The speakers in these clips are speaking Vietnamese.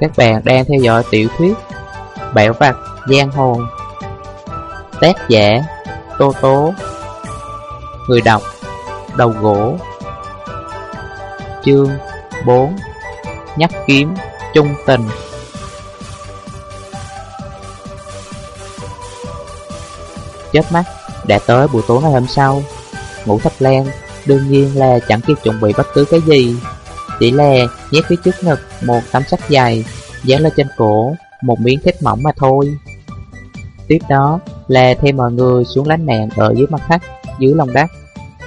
Các bạn đang theo dõi tiểu thuyết Bẻo vặt Giang Hồ. Tác giả Tô Tố. Người đọc Đầu gỗ. Chương 4 Nhắc kiếm Trung tình. Chết mắt Đã tới buổi tối ngày hôm sau. Ngủ thấp len Đương nhiên là chẳng kịp chuẩn bị bất cứ cái gì, Chỉ là nhét phía trước ngực một tấm sách dày Dán lên trên cổ một miếng thép mỏng mà thôi. Tiếp đó là thêm mọi người xuống lánh nạn ở dưới mặt khách dưới lòng đất.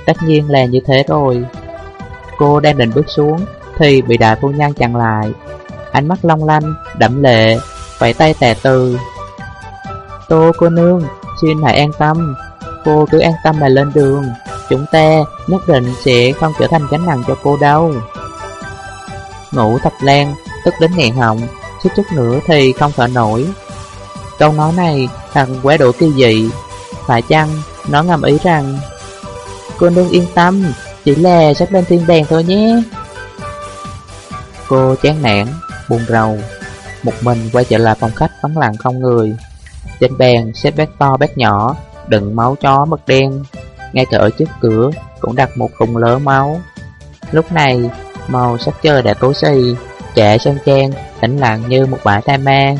Tất nhiên là như thế rồi. Cô đang định bước xuống Thì bị đại phu nhân chặn lại. Ánh mắt long lanh, đẫm lệ phải tay tè từ. Tô cô nương, xin hãy an tâm. Cô cứ an tâm mà lên đường. Chúng ta nhất định sẽ không trở thành gánh nặng cho cô đâu. Ngủ thập lan, tức đến nghẹn họng suýt chút nữa thì không thở nổi. Câu nói này thật quá độ kỳ dị Phải chăng nó ngầm ý rằng Cô nương yên tâm Chỉ là sắp lên thiên đàng thôi nhé. Cô chán nản, buồn rầu Một mình quay trở lại phòng khách vắng lặng không người. Trên bàn xếp bát to bát nhỏ Đựng máu chó mực đen. Ngay cả ở trước cửa cũng đặt một thùng lớn máu. Lúc này màu sắc chơi đã tối xì Trẻ sang trang, tĩnh lặng như một bãi tai ma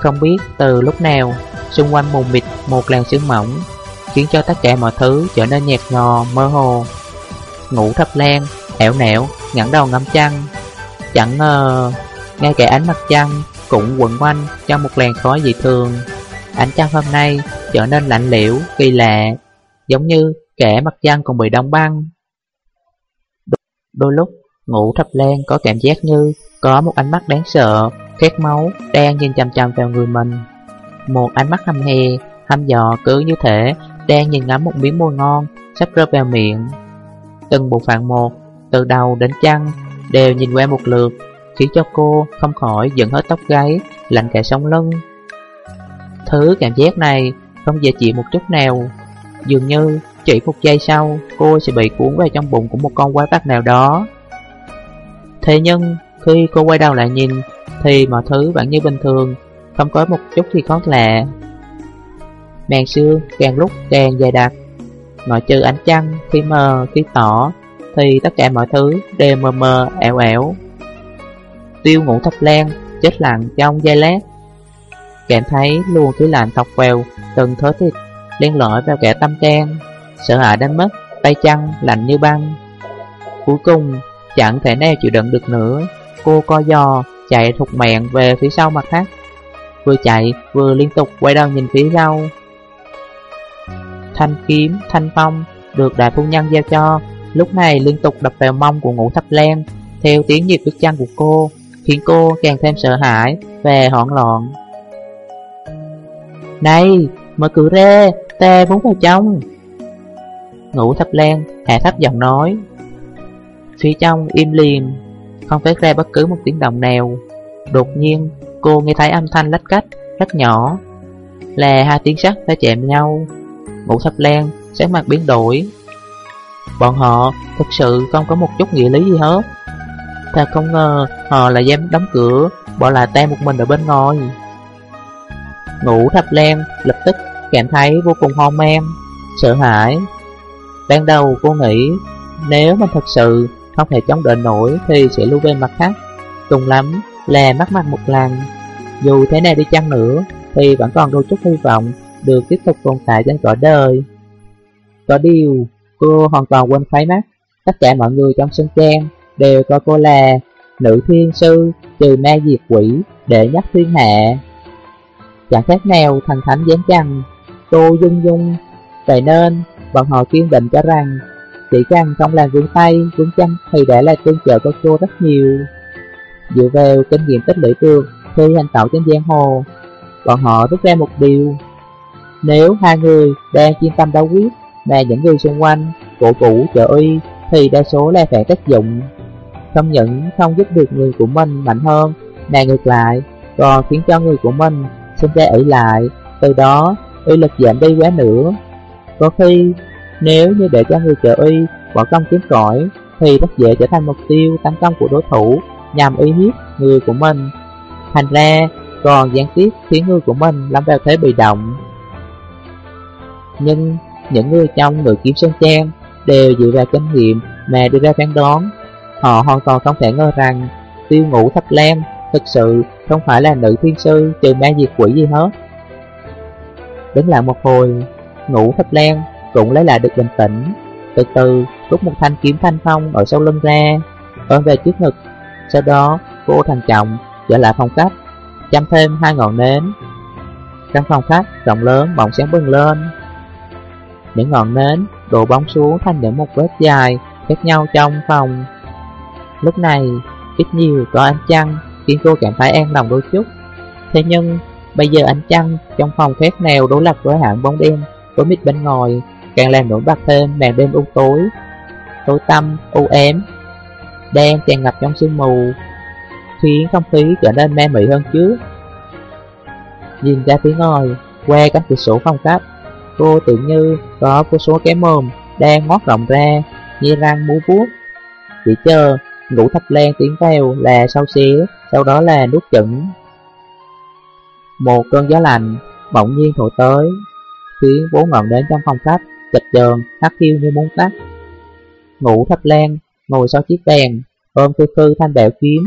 Không biết từ lúc nào Xung quanh mù mịt một làn sương mỏng Khiến cho tất cả mọi thứ trở nên nhạt nhò, mơ hồ. Ngủ thập len, ẻo nẻo, ngẩng đầu ngắm trăng. Chẳng ngờ, ngay cả ánh mặt trăng cũng quẩn quanh trong một làn khói dị thường. Ánh trăng hôm nay trở nên lạnh lẽo, kỳ lạ Giống như kẻ mặt trăng còn bị đóng băng. Đôi lúc Ngủ thập lan có cảm giác như có một ánh mắt đáng sợ, khét máu, đang nhìn chằm chằm vào người mình. Một ánh mắt hăm hè, hăm dò cứ như thể đang nhìn ngắm một miếng môi ngon sắp rơi vào miệng. Từng bộ phận một, từ đầu đến chân, đều nhìn qua một lượt, khiến cho cô không khỏi dựng hết tóc gáy, lạnh cả sống lưng. Thứ cảm giác này không dễ chịu một chút nào, dường như chỉ một giây sau cô sẽ bị cuốn vào trong bụng của một con quái vật nào đó. Thế nhưng, khi cô quay đầu lại nhìn, Thì mọi thứ vẫn như bình thường, Không có một chút gì khác lạ. Màn sương càng lúc càng dày đặc. Ngoại trừ ánh trăng khi mờ, khi tỏ, Thì tất cả mọi thứ đều mờ mờ, ẻo ẻo. Tiêu ngủ thập lan chết lặng trong giây lát. Cảm thấy luôn khí lạnh thọc vào từng thớ thịt Liên lỏi vào cả tâm can. Sợ hãi đến mất tay chân lạnh như băng. Cuối cùng Chẳng thể nào chịu đựng được nữa. Cô co giò chạy thục mạng về phía sau mặt khác. Vừa chạy vừa liên tục quay đầu nhìn phía sau. Thanh kiếm, thanh phong được đại phu nhân giao cho. Lúc này liên tục đập vào mông của ngũ thập len Theo tiếng nhịp bước chân của cô Khiến cô càng thêm sợ hãi và hoảng loạn. Này, mở cửa ra, ta muốn vào trong Ngũ thập len hạ thấp giọng nói. Phía trong im liền, Không phát ra bất cứ một tiếng động nào. Đột nhiên, cô nghe thấy âm thanh lách cách, Rất nhỏ. Là hai tiếng sắt đã chạm nhau. Ngũ thập lan sáng mặt biến đổi. Bọn họ thực sự không có một chút nghĩa lý gì hết. Thật không ngờ, họ lại dám đóng cửa, Bỏ lại ta một mình ở bên ngoài. Ngũ thập lan lập tức cảm thấy vô cùng hoang mang, Sợ hãi. Ban đầu cô nghĩ, Nếu mình thật sự không thể chống đỡ nổi thì sẽ lưu bên mặt khác. Cùng lắm là mắc mặt một lần Dù thế này đi chăng nữa, thì vẫn còn đôi chút hy vọng được tiếp tục tồn tại trên cõi đời. Có điều, cô hoàn toàn quên khoái mắt. Tất cả mọi người trong sân trang đều coi cô là nữ thiên sư trừ ma diệt quỷ để nhắc thiên hạ. Chẳng khác nào thần thánh gián chăng, cô dung dung, Vậy nên bọn họ kiên định cho rằng chỉ rằng trong làng vướng tay, vướng chân thì để lại tương trợ cho cô rất nhiều. Dựa vào kinh nghiệm tích lũy được khi hành tẩu trên giang hồ, bọn họ rút ra một điều. Nếu hai người đang chuyên tâm đấu quyết mà những người xung quanh cổ vũ trợ uy thì đa số là phản tác dụng. Không những không giúp được người của mình mạnh hơn, mà ngược lại còn khiến cho người của mình sinh ra ỷ lại, từ đó uy lực giảm đi quá nữa. Có khi nếu như để cho người trợ uy bỏ công kiếm cõi Thì rất dễ trở thành mục tiêu tấn công của đối thủ Nhằm uy hiếp người của mình. Thành ra còn gián tiếp khiến người của mình lâm vào thế bị động. Nhưng những người trong người kiếm sơn trang đều dựa vào kinh nghiệm mà đưa ra phán đoán. Họ hoàn toàn không thể ngờ rằng tiêu ngũ thập lam thực sự không phải là nữ thiên sư trừ ma diệt quỷ gì hết. Đứng lại một hồi, ngũ thập lan cũng lấy lại được bình tĩnh. Từ từ, rút một thanh kiếm thanh phong ở sau lưng ra Ôm về trước ngực. Sau đó, cô thành trọng trở lại phòng khách, Chăm thêm hai ngọn nến. Căn phòng khách rộng lớn bỗng sáng bừng lên. Những ngọn nến đổ bóng xuống thành những một vết dài khác nhau trong phòng. Lúc này, ít nhiều có ánh trăng khiến cô cảm thấy an lòng đôi chút. Thế nhưng, bây giờ ánh trăng trong phòng khác nào đối lập với hạng bóng đêm với mít bên ngoài càng làm nổi bật thêm màn đêm u tối. Tối tăm, u ám. Đen tràn ngập trong sương mù, khiến không khí trở nên mê mị hơn trước. Nhìn ra phía ngoài, qua cánh cửa sổ phòng khách cô tự như có vô số cái mồm đang ngót rộng ra, như răng múa vuốt. Chỉ chờ ngủ thập len tiến vào là sau xé, sau đó là nút chuẩn một cơn gió lạnh bỗng nhiên thổi tới, khiến bốn ngọn đến trong phòng khách chật chờn hát thiêu như muốn tắt ngủ thấp lan ngồi sau chiếc đèn, ôm khư khư thanh bẹo kiếm,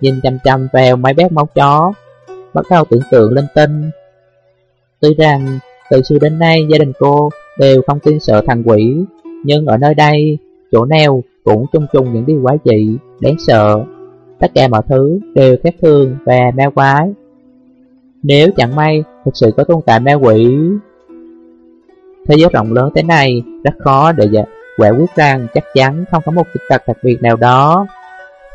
nhìn chăm chăm vào máy bét máu chó. Bắt đầu tưởng tượng linh tinh. Tuy rằng, từ xưa đến nay, gia đình cô đều không tin sợ thằng quỷ, nhưng ở nơi đây, chỗ nào cũng chung chung những điều quái dị, đáng sợ. Tất cả mọi thứ đều khác thường và ma quái. Nếu chẳng may thực sự có tồn tại ma quỷ Thế giới rộng lớn thế này rất khó để quả quyết rằng chắc chắn không có một kịch tật đặc biệt nào đó.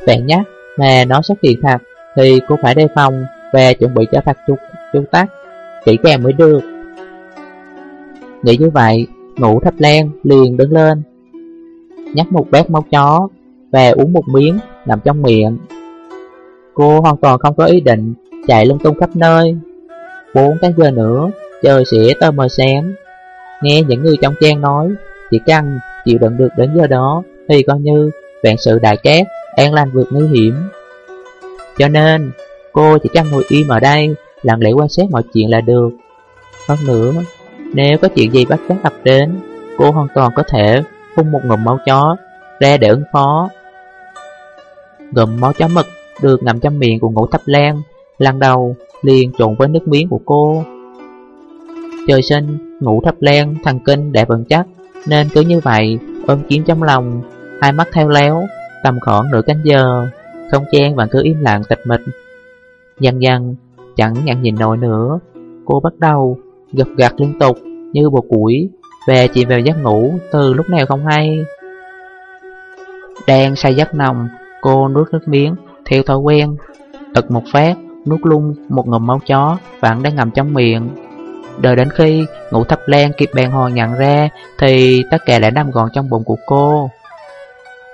Bạn nhắc mà nó xuất hiện thật thì cô phải đề phòng và chuẩn bị cho thật chút chú tắc kỹ càng mới được. Nghĩ như vậy, ngủ thấp len liền đứng lên Nhắc một bát máu chó và uống một miếng nằm trong miệng. Cô hoàn toàn không có ý định chạy lung tung khắp nơi. Bốn cái giờ nữa, trời sẽ tơ mờ sáng Nghe những người trong trang nói, Chỉ cần chịu đựng được đến giờ đó, Thì coi như vạn sự đại cát An lành vượt nguy hiểm. Cho nên, cô chỉ cần ngồi im ở đây, Lặng lẽ quan sát mọi chuyện là được. Hơn nữa, Nếu có chuyện gì bắt chắc ập đến, Cô hoàn toàn có thể phun một ngụm máu chó Ra để ứng phó. Ngụm máu chó mực được ngậm trong miệng của ngũ thập lan Lần đầu liền trộn với nước miếng của cô. Trời sinh, ngủ thập len, thần kinh đã vững chắc. Nên cứ như vậy, ôm kiếm trong lòng Hai mắt theo léo, tầm khoảng nửa canh giờ Không chen vẫn cứ im lặng tịch mịch. Dần dần, chẳng nhận nhìn nổi nữa. Cô bắt đầu gập gạt liên tục như bột củi Về chìm vào giấc ngủ từ lúc nào không hay. Đang say giấc nồng, cô nuốt nước miếng theo thói quen ực một phát, nuốt luôn một ngụm máu chó vẫn đang ngầm trong miệng. Đợi đến khi ngũ thập lan kịp bèn hồi nhận ra, Thì tất cả đã nằm gọn trong bụng của cô.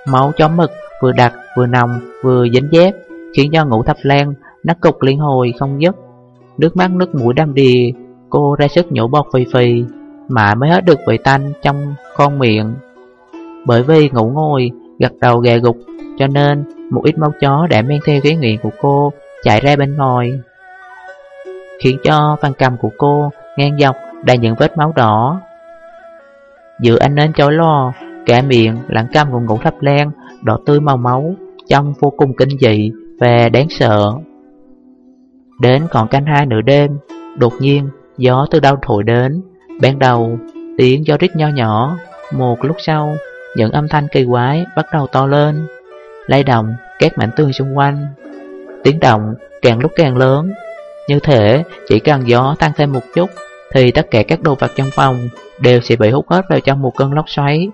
Máu chó mực vừa đặc, vừa nồng, vừa dính dép, Khiến cho ngũ thập lan nắc cục liên hồi không dứt. Nước mắt, nước mũi đâm đìa, Cô ra sức nhổ bọt phì phì Mà mới hết được vị tanh trong con miệng. Bởi vì ngủ ngồi, gật đầu gà gục, Cho nên một ít máu chó đã men theo cái nghiện của cô Chạy ra bên ngoài, Khiến cho phần cầm của cô ngang dọc đầy những vết máu đỏ. Giữa anh nến chói lo, cả miệng lặng cam của ngủ thấp len, đỏ tươi màu máu, trông vô cùng kinh dị và đáng sợ. Đến còn canh hai nửa đêm, đột nhiên gió từ đâu thổi đến. Ban đầu, tiếng gió rít nho nhỏ, một lúc sau, những âm thanh kỳ quái bắt đầu to lên, lay động các mảnh tường xung quanh. Tiếng động càng lúc càng lớn, như thế, chỉ cần gió tăng thêm một chút, Thì tất cả các đồ vật trong phòng Đều sẽ bị hút hết vào trong một cơn lốc xoáy.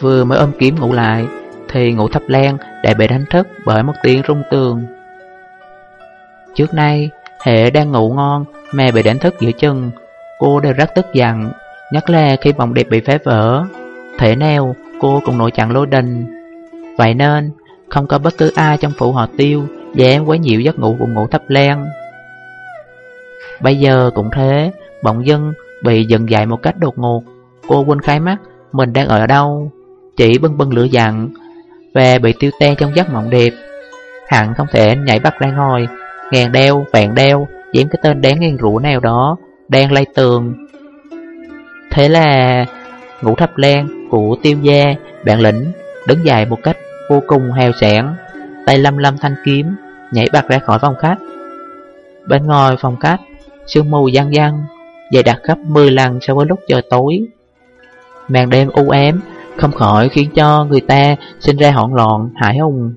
Vừa mới ôm kiếm ngủ lại, Thì ngủ thập lan đã bị đánh thức bởi một tiếng rung tường. Trước nay, Hệ đang ngủ ngon Mà bị đánh thức giữa chừng, Cô đều rất tức giận, Nhất là khi vòng đẹp bị phá vỡ. Thể nào, cô cũng nổi chặn lôi đình. Vậy nên, không có bất cứ ai trong phủ họ tiêu dám quá nhiều giấc ngủ của ngủ thấp len. Bây giờ cũng thế, bỗng dưng bị dần dại một cách đột ngột. Cô quên khai mắt, mình đang ở đâu? Chỉ bưng bưng lửa dặn, và bị tiêu te trong giấc mộng đẹp. Hẳn không thể nhảy bắt ra ngồi, ngàn đeo, vạn đeo Dám cái tên đáng nghiêng rũ nào đó Đang lay tường Thế là ngũ thập len của tiêu gia Bạn lĩnh đứng dài một cách vô cùng hào sản Tay lăm lăm thanh kiếm Nhảy bật ra khỏi phòng khách. Bên ngoài phòng khách Sương mù giăng giăng Dày đặc gấp 10 lần so với lúc trời tối. Màn đêm u ám Không khỏi khiến cho người ta sinh ra hỗn loạn, hải hùng.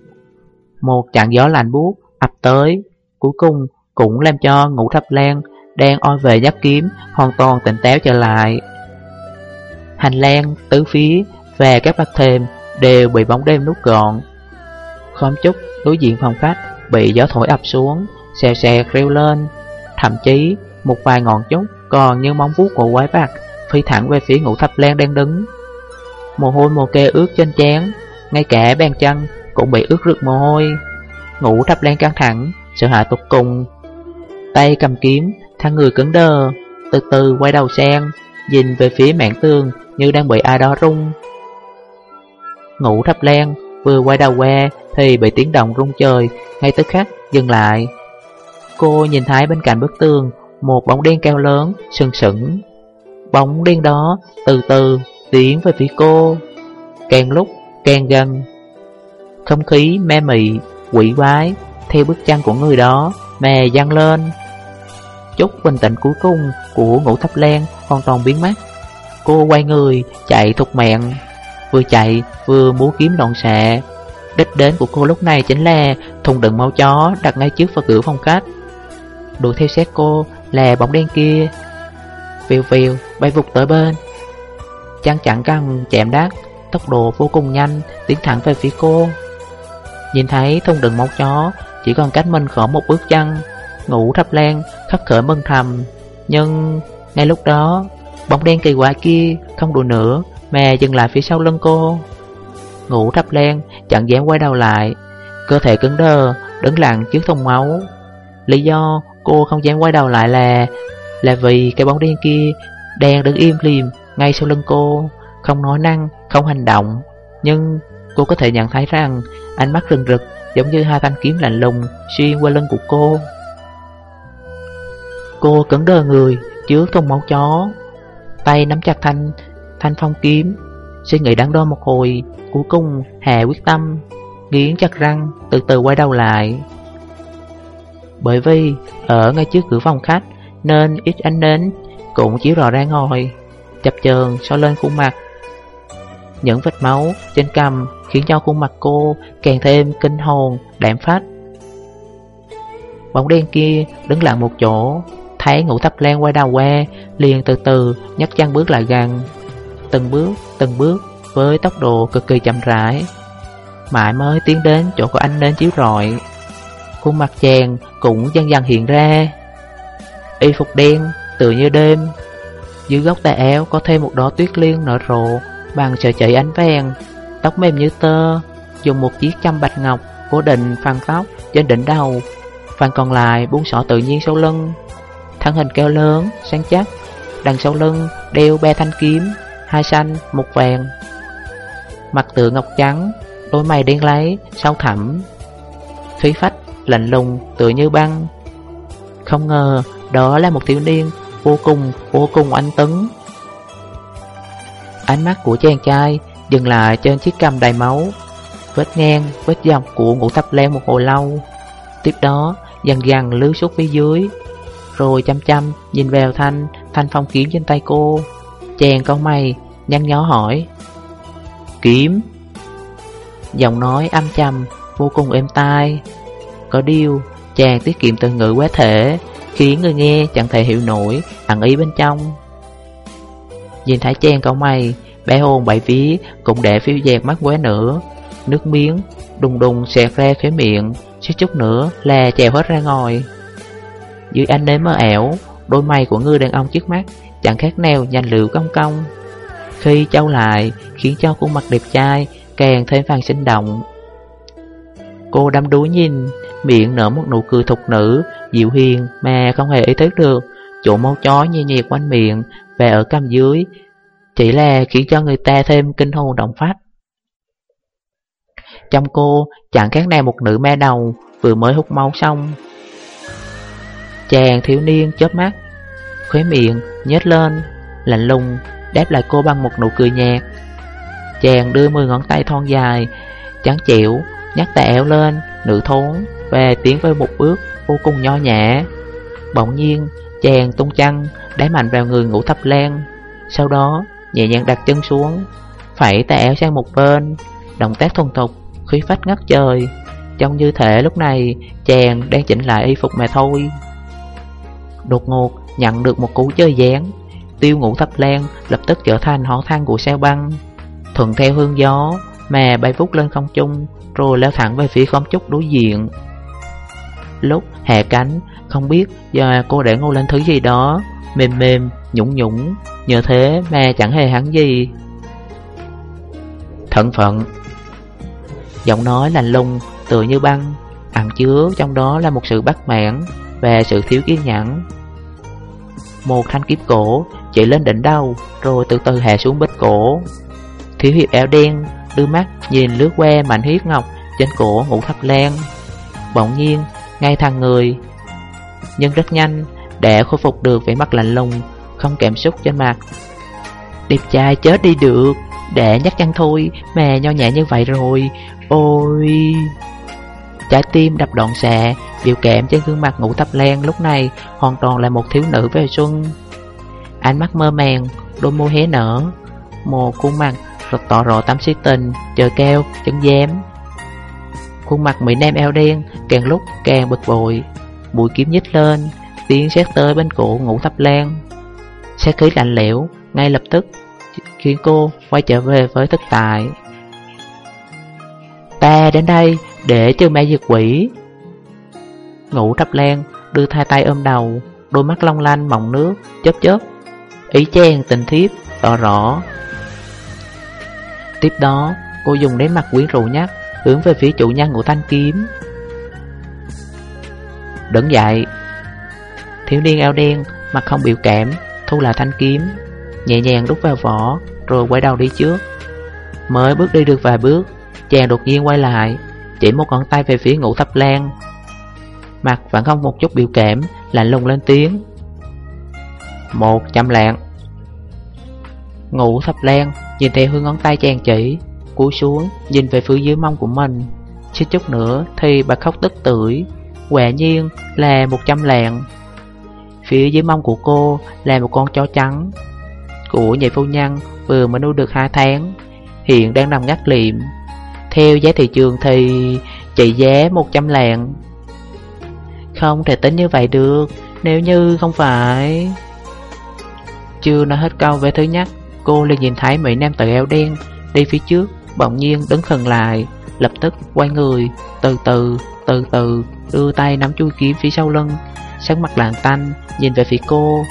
Một trận gió lạnh buốt ập tới Cuối cùng cũng làm cho ngũ thập lan Đang oi về giáp kiếm Hoàn toàn tỉnh táo trở lại. Hành lang, tứ phía và các bậc thềm đều bị bóng đêm nút gọn. Khóm chút đối diện phòng khách, bị gió thổi ập xuống, Xèo xèo rêu lên. Thậm chí, một vài ngọn trúc còn như móng vuốt của quái vật, Phi thẳng về phía ngũ thập len đang đứng. Mồ hôi mồ kê ướt trên chán Ngay cả bàn chân cũng bị ướt rực mồ hôi. Ngũ thập len căng thẳng, Sợ hãi tục cùng. Tay cầm kiếm, Thằng người cứng đờ, Từ từ quay đầu sang, Nhìn về phía mạng tường Như đang bị ai đó rung. Ngũ thập len vừa quay đầu que Thì bị tiếng động rung trời Ngay tức khắc dừng lại. Cô nhìn thấy bên cạnh bức tường Một bóng đen cao lớn sừng sững. Bóng đen đó từ từ tiến về phía cô Càng lúc càng gần. Không khí me mị, quỷ quái Theo bước chân của người đó mà dâng lên. Chút bình tĩnh cuối cùng của ngũ thấp len hoàn toàn biến mất. Cô quay người chạy thục mạng. Vừa chạy, vừa múa kiếm đoạn xạ Đích đến của cô lúc này chính là thùng đựng máu chó đặt ngay trước và cửa phòng khách. Đuổi theo xét cô là bóng đen kia Phiêu phiêu bay vụt tới bên. Chăn chẳng cần chạm đắt Tốc độ vô cùng nhanh, Tiến thẳng về phía cô. Nhìn thấy thùng đựng máu chó, Chỉ còn cách mình khỏi một bước chân Ngủ thập lan khắc khởi mừng thầm. Nhưng ngay lúc đó, Bóng đen kỳ quái kia không đùa nữa mè dừng lại phía sau lưng cô. Ngủ thắp len, chẳng dám quay đầu lại. Cơ thể cứng đơ Đứng lặng trước thùng máu. Lý do cô không dám quay đầu lại là Là vì cái bóng đen kia Đang đứng im lìm ngay sau lưng cô. Không nói năng, không hành động. Nhưng cô có thể nhận thấy rằng Ánh mắt rừng rực giống như hai thanh kiếm lạnh lùng Xuyên qua lưng của cô. Cô cứng đơ người trước thùng máu chó. Tay nắm chặt thanh thanh phong kiếm. Suy nghĩ đắn đo một hồi Cuối cùng Hà quyết tâm Nghiến chặt răng từ từ quay đầu lại. Bởi vì ở ngay trước cửa phòng khách Nên ít ánh nến cũng chiếu rõ ra ngồi Chập chờn so lên khuôn mặt. Những vết máu trên cằm Khiến cho khuôn mặt cô càng thêm kinh hồn, đạm phách Bóng đen kia đứng lặng một chỗ Thấy ngũ thắp lan quay đầu qua Liền từ từ nhấc chân bước lại gần. Từng bước, từng bước Với tốc độ cực kỳ chậm rãi. Mãi mới tiến đến chỗ của anh nên chiếu rọi. Khuôn mặt chàng cũng dần dần hiện ra. Y phục đen, tự như đêm. Dưới góc tay áo có thêm một đóa tuyết liên nở rộ Bằng sợi chỉ ánh vàng. Tóc mềm như tơ Dùng một chiếc châm bạch ngọc Cố định phần tóc trên đỉnh đầu. Phần còn lại buông xỏ tự nhiên sau lưng. Thân hình keo lớn, sáng chắc Đằng sau lưng đeo ba thanh kiếm. Hai xanh, một vàng. Mặt tựa ngọc trắng Đôi mày đen lấy, sâu thẳm. Khí phách, lạnh lùng, tựa như băng. Không ngờ đó là một thiếu niên Vô cùng, vô cùng anh tấn. Ánh mắt của chàng trai Dừng lại trên chiếc cầm đầy máu Vết ngang, vết dọc của ngũ thập len một hồi lâu. Tiếp đó dần dần lướt xuống phía dưới Rồi chăm chăm nhìn vào thanh Thanh phong kiếm trên tay cô. Chàng con mày nhăn nhó hỏi. Kiếm. Giọng nói âm trầm, Vô cùng êm tai. Có điều, chàng tiết kiệm từ ngữ quá thể, Khiến người nghe chẳng thể hiểu nổi, Ẩn ý bên trong. Nhìn thấy chàng cậu mày Bé hồn bảy ví cũng để phiêu dạt mắt quá nữa Nước miếng đùng đùng xẹt ra phía miệng Chút chút nữa là chèo hết ra ngồi. Dưới ánh nến mơ ẻo Đôi mày của người đàn ông trước mắt Chẳng khác nào nhanh liệu cong cong. Khi trao lại, Khiến cho khuôn mặt đẹp trai, Càng thêm phần sinh động. Cô đâm đuối nhìn, Miệng nở một nụ cười thục nữ, Dịu hiền, mà không hề ý thức được. Chỗ máu chó nhẹ nhẹ quanh miệng, Và ở cằm dưới, Chỉ là khiến cho người ta thêm kinh hồn động phách. Trong cô, chẳng khác nào một nữ ma đầu, Vừa mới hút máu xong. Chàng thiếu niên chớp mắt, Khóe miệng nhếch lên, Lạnh lùng đáp lại cô bằng một nụ cười nhạt Chàng đưa 10 ngón tay thon dài Trắng chịu, Nhắc tay éo lên, Nữ thốn Và tiến với một bước vô cùng nho nhã. Bỗng nhiên, Chàng tung chăn Đáy mạnh vào người ngủ thập lan. Sau đó, nhẹ nhàng đặt chân xuống, Phẩy tay éo sang một bên, Động tác thuần thục, Khí phách ngất trời. Trông như thể lúc này chàng đang chỉnh lại y phục mà thôi. Đột ngột, nhận được một cú chơi dáng Tiêu ngũ thập lan lập tức trở thành hỏa thang của sao băng. Thuận theo hương gió mà bay vút lên không trung Rồi leo thẳng về phía không trúc đối diện. Lúc hạ cánh Không biết do cô để ngô lên thứ gì đó. Mềm mềm, nhũng nhũng Nhờ thế mà chẳng hề hắn gì. Thận phận. Giọng nói lạnh lùng, tựa như băng. Ẩn chứa trong đó là một sự bất mãn Và sự thiếu kiên nhẫn. Một thanh kiếm cổ chạy lên đỉnh đầu, Rồi từ từ hạ xuống bích cổ. Thiếu hiệp áo đen đưa mắt nhìn lướt que mảnh huyết ngọc trên cổ ngũ thập lan. Bỗng nhiên, ngay thằng người, Nhưng rất nhanh Để khôi phục được vẻ mặt lạnh lùng, Không cảm xúc trên mặt. Đẹp trai chết đi được Để nhắc chăng thôi Mà nho nhẹ như vậy rồi. Ôi! Trái tim đập đoạn xạ, Biểu cảm trên gương mặt ngũ thập lan lúc này Hoàn toàn là một thiếu nữ về xuân. Ánh mắt mơ màng Đôi môi hé nở Một khuôn mặt rất tỏ rõ tấm si tình Chờ keo, chân dám Khuôn mặt Mỹ Nam eo đen Càng lúc càng bực bội Mũi kiếm nhích lên Tiến xét tới bên cổ ngủ thắp lan Xét khí lạnh lẽo Ngay lập tức Khiến cô quay trở về với thực tại. Ta đến đây để trừ ma diệt quỷ. Ngủ thắp lan đưa hai tay ôm đầu Đôi mắt long lanh mỏng nước Chớp chớp. Ý chen tình thiếp, tỏ rõ. Tiếp đó, cô dùng đến mặt quyến rũ nhắc, Hướng về phía chủ nhân của thanh kiếm. Đứng dậy. Thiếu niên áo đen, Mặt không biểu cảm, Thu lại thanh kiếm, Nhẹ nhàng đút vào vỏ, Rồi quay đầu đi trước. Mới bước đi được vài bước, Chàng đột nhiên quay lại, Chỉ một ngón tay về phía ngũ thập lan. Mặt vẫn không một chút biểu cảm, Lạnh lùng lên tiếng. Một trăm lạng. Ngũ thập lan Nhìn theo hướng ngón tay chàng chỉ, Cúi xuống, nhìn về phía dưới mông của mình. Xích chút nữa thì bà khóc tức tưởi Quả nhiên là một trăm lạng. Phía dưới mông của cô là một con chó trắng. Của nhị phu nhân vừa mới nuôi được hai tháng, Hiện đang nằm ngắt liệm. Theo giá thị trường thì trị giá 100 lạng. Không thể tính như vậy được, Nếu như không phải. Chưa nói hết câu về thứ nhất. Cô liền nhìn thấy Mỹ Nam tự eo đen Đi phía trước Bỗng nhiên đứng khẩn lại Lập tức quay người Từ từ, từ từ Đưa tay nắm chui kiếm phía sau lưng Sắc mặt lạnh tanh Nhìn về phía cô.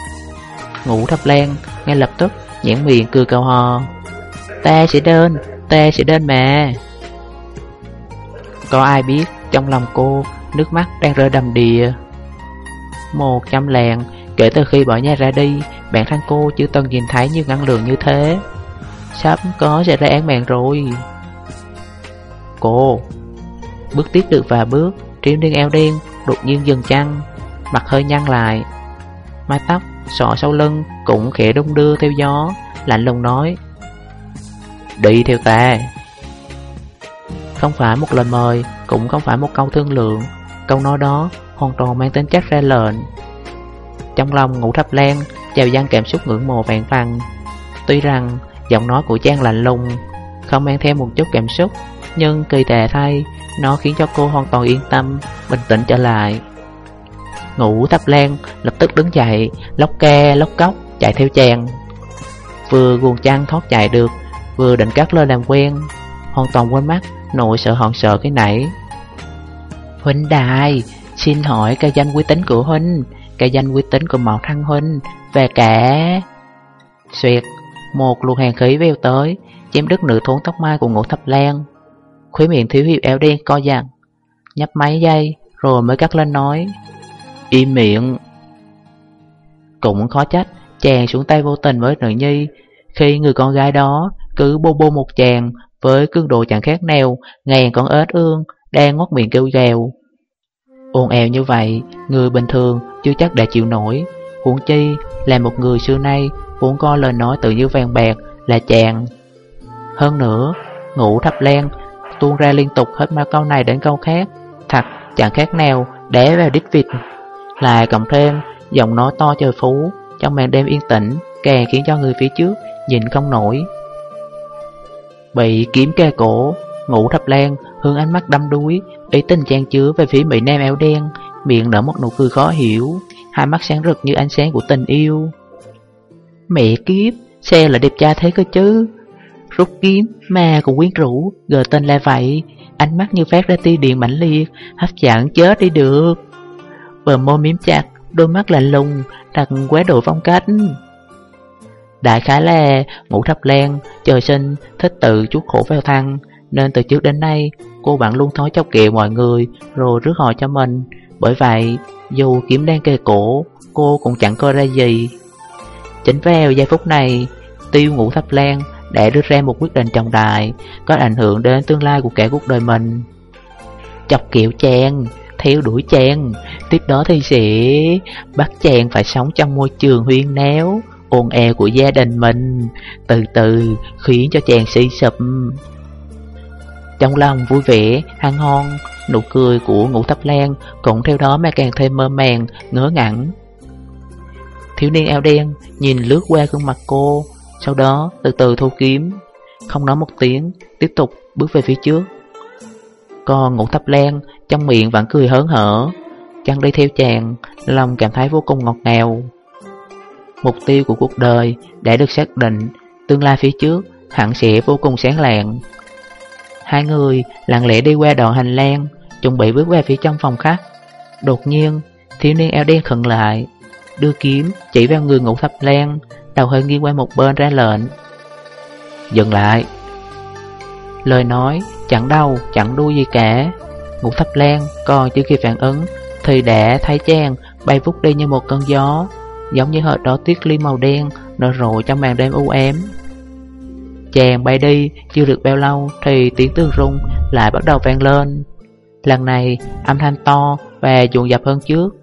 Ngủ thập len Ngay lập tức nhãn miệng cười cầu hò. Ta sẽ đơn Ta sẽ đơn mà Có ai biết Trong lòng cô Nước mắt đang rơi đầm đìa. Một trăm lạng Kể từ khi bỏ nhà ra đi, Bản thân cô chưa từng nhìn thấy nhiều năng lượng như thế. Sắp có sẽ ra án mạng rồi. Cô Bước tiếp được vài bước, Triêm đen eo đen Đột nhiên dừng chăn Mặt hơi nhăn lại. Mái tóc, sọ sau lưng Cũng khẽ đung đưa theo gió, Lạnh lùng nói, Đi theo ta. Không phải một lời mời, Cũng không phải một câu thương lượng. Câu nói đó hoàn toàn mang tính chất ra lệnh. Trong lòng ngủ thập lan Chào gian cảm xúc ngưỡng mộ vạn phần. Tuy rằng, giọng nói của Trang lạnh lùng, Không mang theo một chút cảm xúc, Nhưng kỳ tệ thay, Nó khiến cho cô hoàn toàn yên tâm, Bình tĩnh trở lại. Ngủ thập lan lập tức đứng dậy, Lóc ke, lóc cốc, chạy theo chàng. Vừa guồng chăn thoát chạy được, Vừa định cắt lên làm quen, Hoàn toàn quên mắt Nội sợ hòn sợ cái nãy. Huynh đài, Xin hỏi cái danh quy tính của Huynh. Cái danh uy tín của Mạo Thăng Huynh Về cả Xuyệt Một luồng hàng khí veo tới, Chém đứt nửa thốn tóc mai của ngũ thập lan. Khuế miệng thiếu hiệp eo đen co dặn Nhấp mấy giây Rồi mới cắt lên nói Im miệng Cũng khó trách, Chàng xuống tay vô tình với nữ nhi. Khi người con gái đó Cứ bô bô một chàng Với cương độ chẳng khác nào, Ngàn con ếch ương Đang ngót miệng kêu gào ồn ào như vậy, người bình thường chưa chắc đã chịu nổi. Huống chi là một người xưa nay vốn có lời nói tự như vàng bạc là chàng. Hơn nữa, ngủ thập len tuôn ra liên tục hết ma câu này đến câu khác, thật chẳng khác nào đẻ vào đít vịt. Lại cộng thêm giọng nói to trời phú trong màn đêm yên tĩnh càng khiến cho người phía trước nhìn không nổi. Bị kiếm kê cổ, ngủ thập len hướng ánh mắt đâm đuối, ý tình trang chứa về phía Mỹ Nam áo đen, miệng nở một nụ cười khó hiểu, hai mắt sáng rực như ánh sáng của tình yêu. Mẹ kiếp, xe là đẹp trai thế cơ chứ. Rút kiếm, mà cũng quyến rũ, gờ tên là vậy, ánh mắt như phát ra tia điện mãnh liệt, hấp dẫn chết đi được. Bờ môi miếm chặt, đôi mắt lạnh lùng, thật quá độ phong cách. Đại khái là ngủ thập len, trời sinh, thích tự chuốt khổ vào thăng, nên từ trước đến nay cô bạn luôn thói chọc kẹo mọi người rồi rước họ cho mình. Bởi vậy, dù kiếm đang kề cổ, cô cũng chẳng coi ra gì. Chính vào giây phút này, tiêu ngủ thập lan đã đưa ra một quyết định trọng đại, có ảnh hưởng đến tương lai của cả cuộc đời mình. Chọc kẹo chàng, theo đuổi chàng, tiếp đó thì sẽ bắt chàng phải sống trong môi trường huyên náo, ồn ào của gia đình mình, từ từ khiến cho chàng suy sụp. Trong lòng vui vẻ, hăng hon, nụ cười của ngũ thập lan cũng theo đó mà càng thêm mơ màng, ngớ ngẩn. Thiếu niên eo đen nhìn lướt qua gương mặt cô, sau đó từ từ thu kiếm, không nói một tiếng, tiếp tục bước về phía trước. Còn ngũ thập lan trong miệng vẫn cười hớn hở, chân đi theo chàng, lòng cảm thấy vô cùng ngọt ngào. Mục tiêu của cuộc đời đã được xác định, tương lai phía trước hẳn sẽ vô cùng sáng lạng. Hai người lặng lẽ đi qua đoạn hành lang, chuẩn bị bước qua phía trong phòng khách. Đột nhiên, thiếu niên eo đen khẩn lại, đưa kiếm chỉ vào người ngủ thập lan, đầu hơi nghiêng qua một bên ra lệnh. Dừng lại. Lời nói chẳng đau, chẳng đuôi gì cả. Ngủ thập lan còn chưa kịp phản ứng thì đã thấy chàng bay vút đi như một cơn gió, giống như hệt đó tuyết ly màu đen nở rộ trong màn đêm u ám. Chàng bay đi chưa được bao lâu thì tiếng tương rung lại bắt đầu vang lên. Lần này âm thanh to và dồn dập hơn trước,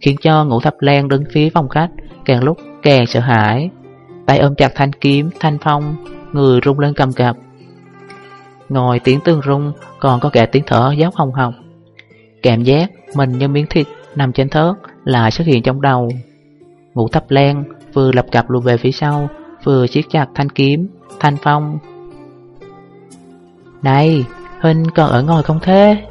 khiến cho ngũ thập lan đứng phía phòng khách càng lúc càng sợ hãi. Tay ôm chặt thanh kiếm, thanh phong, người rung lên cầm cập. Ngồi tiếng tương rung còn có cả tiếng thở dốc hồng hồng. Cảm giác mình như miếng thịt nằm trên thớt lại xuất hiện trong đầu. Ngũ thập lan vừa lập cặp lùi về phía sau, vừa siết chặt thanh kiếm, thanh phong. Này, Huynh còn ở ngồi không thế?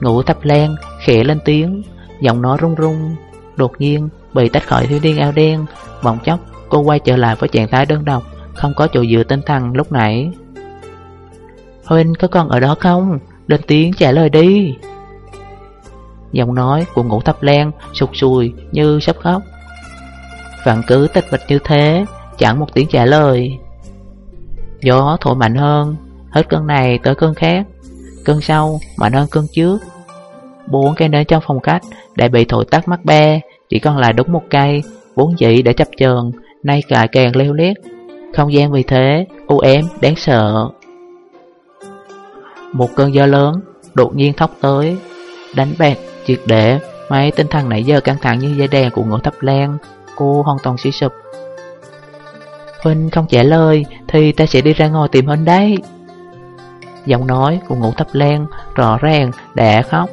Ngũ thập len khẽ lên tiếng, giọng nói run run. Đột nhiên bị tách khỏi thiếu niên áo đen, bỗng chốc cô quay trở lại với trạng thái đơn độc, không có chỗ dựa tinh thần lúc nãy. Huynh có còn ở đó không? Lên tiếng trả lời đi. Giọng nói của ngũ thập len sụt sùi như sắp khóc. Vẫn cứ tịch mịch như thế, chẳng một tiếng trả lời. Gió thổi mạnh hơn, hết cơn này tới cơn khác, cơn sau mạnh hơn cơn trước. Bốn cây nến trong phòng khách đã bị thổi tắt mắt be, chỉ còn lại đúng một cây, vốn dĩ đã chập chờn, nay lại càng leo lét. Không gian vì thế, u ém, đáng sợ. Một cơn gió lớn đột nhiên thóc tới, đánh bạc, triệt để, mấy tinh thần nãy giờ căng thẳng như dây đèn của ngựa thấp lan, cô hoàn toàn suy sụp. Huynh không trả lời thì ta sẽ đi ra ngồi tìm Huynh đấy. Giọng nói của ngũ thập len rõ ràng đã khóc,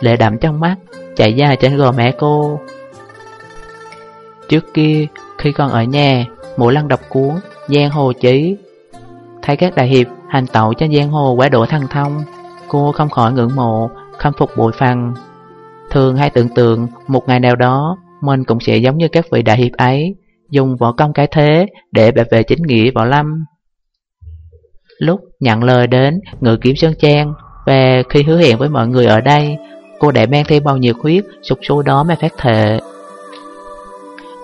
lệ đậm trong mắt, chạy dài trên gò mẹ cô. Trước kia, khi còn ở nhà, mỗi lần đọc cuốn Giang Hồ Chí, thấy các đại hiệp hành tẩu trên giang hồ quá độ thăng thông, cô không khỏi ngưỡng mộ, khâm phục bội phần. Thường hay tưởng tượng một ngày nào đó mình cũng sẽ giống như các vị đại hiệp ấy, dùng võ công cái thế để bảo vệ chính nghĩa võ lâm. Lúc nhận lời đến ngự kiếm Sơn Trang và khi hứa hẹn với mọi người ở đây, cô đã mang theo bao nhiêu khuyết sụp sôi đó mà phát thệ.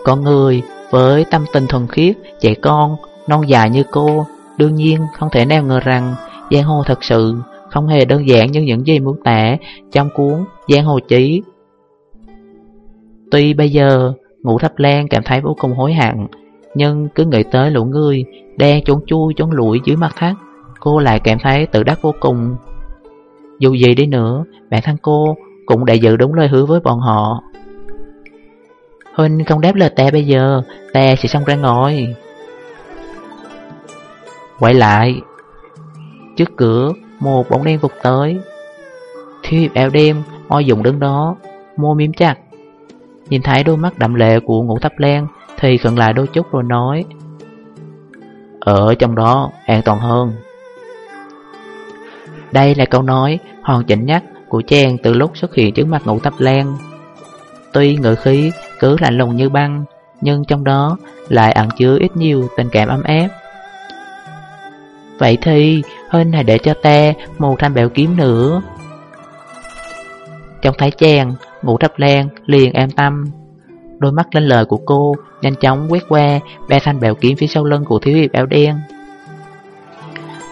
Con người với tâm tình thuần khiết, trẻ con, non dài như cô, đương nhiên không thể nào ngờ rằng giang hồ thật sự không hề đơn giản như những gì muốn tả trong cuốn Giang Hồ Chí. Tuy bây giờ Ngũ Thập Lan cảm thấy vô cùng hối hận, nhưng cứ nghĩ tới lũ người đang trốn chui trốn lủi dưới mặt thác, cô lại cảm thấy tự đắc vô cùng. Dù gì đi nữa, bản thân cô cũng đã giữ đúng lời hứa với bọn họ. Huynh không đáp lời ta bây giờ Ta sẽ xong ra ngồi. Quay lại Trước cửa Một bóng đen vụt tới. Thiếu hiệp áo đêm Oi dùng đứng đó Môi miếm chặt. Nhìn thấy đôi mắt đậm lệ của ngũ thập len, Thì khẩn lại đôi chút rồi nói, Ở trong đó an toàn hơn. Đây là câu nói hoàn chỉnh nhất của trang từ lúc xuất hiện trước mặt ngũ thập len. Tuy ngữ khí cứ lạnh lùng như băng, Nhưng trong đó lại ẩn chứa ít nhiều tình cảm ấm áp. Vậy thì, Huynh hãy để cho ta một thanh bèo kiếm nữa. Trong thấy chàng Ngũ thập lan liền an tâm. Đôi mắt lên lời của cô Nhanh chóng quét qua Ba thanh bèo kiếm phía sau lưng của thiếu hiệp áo đen.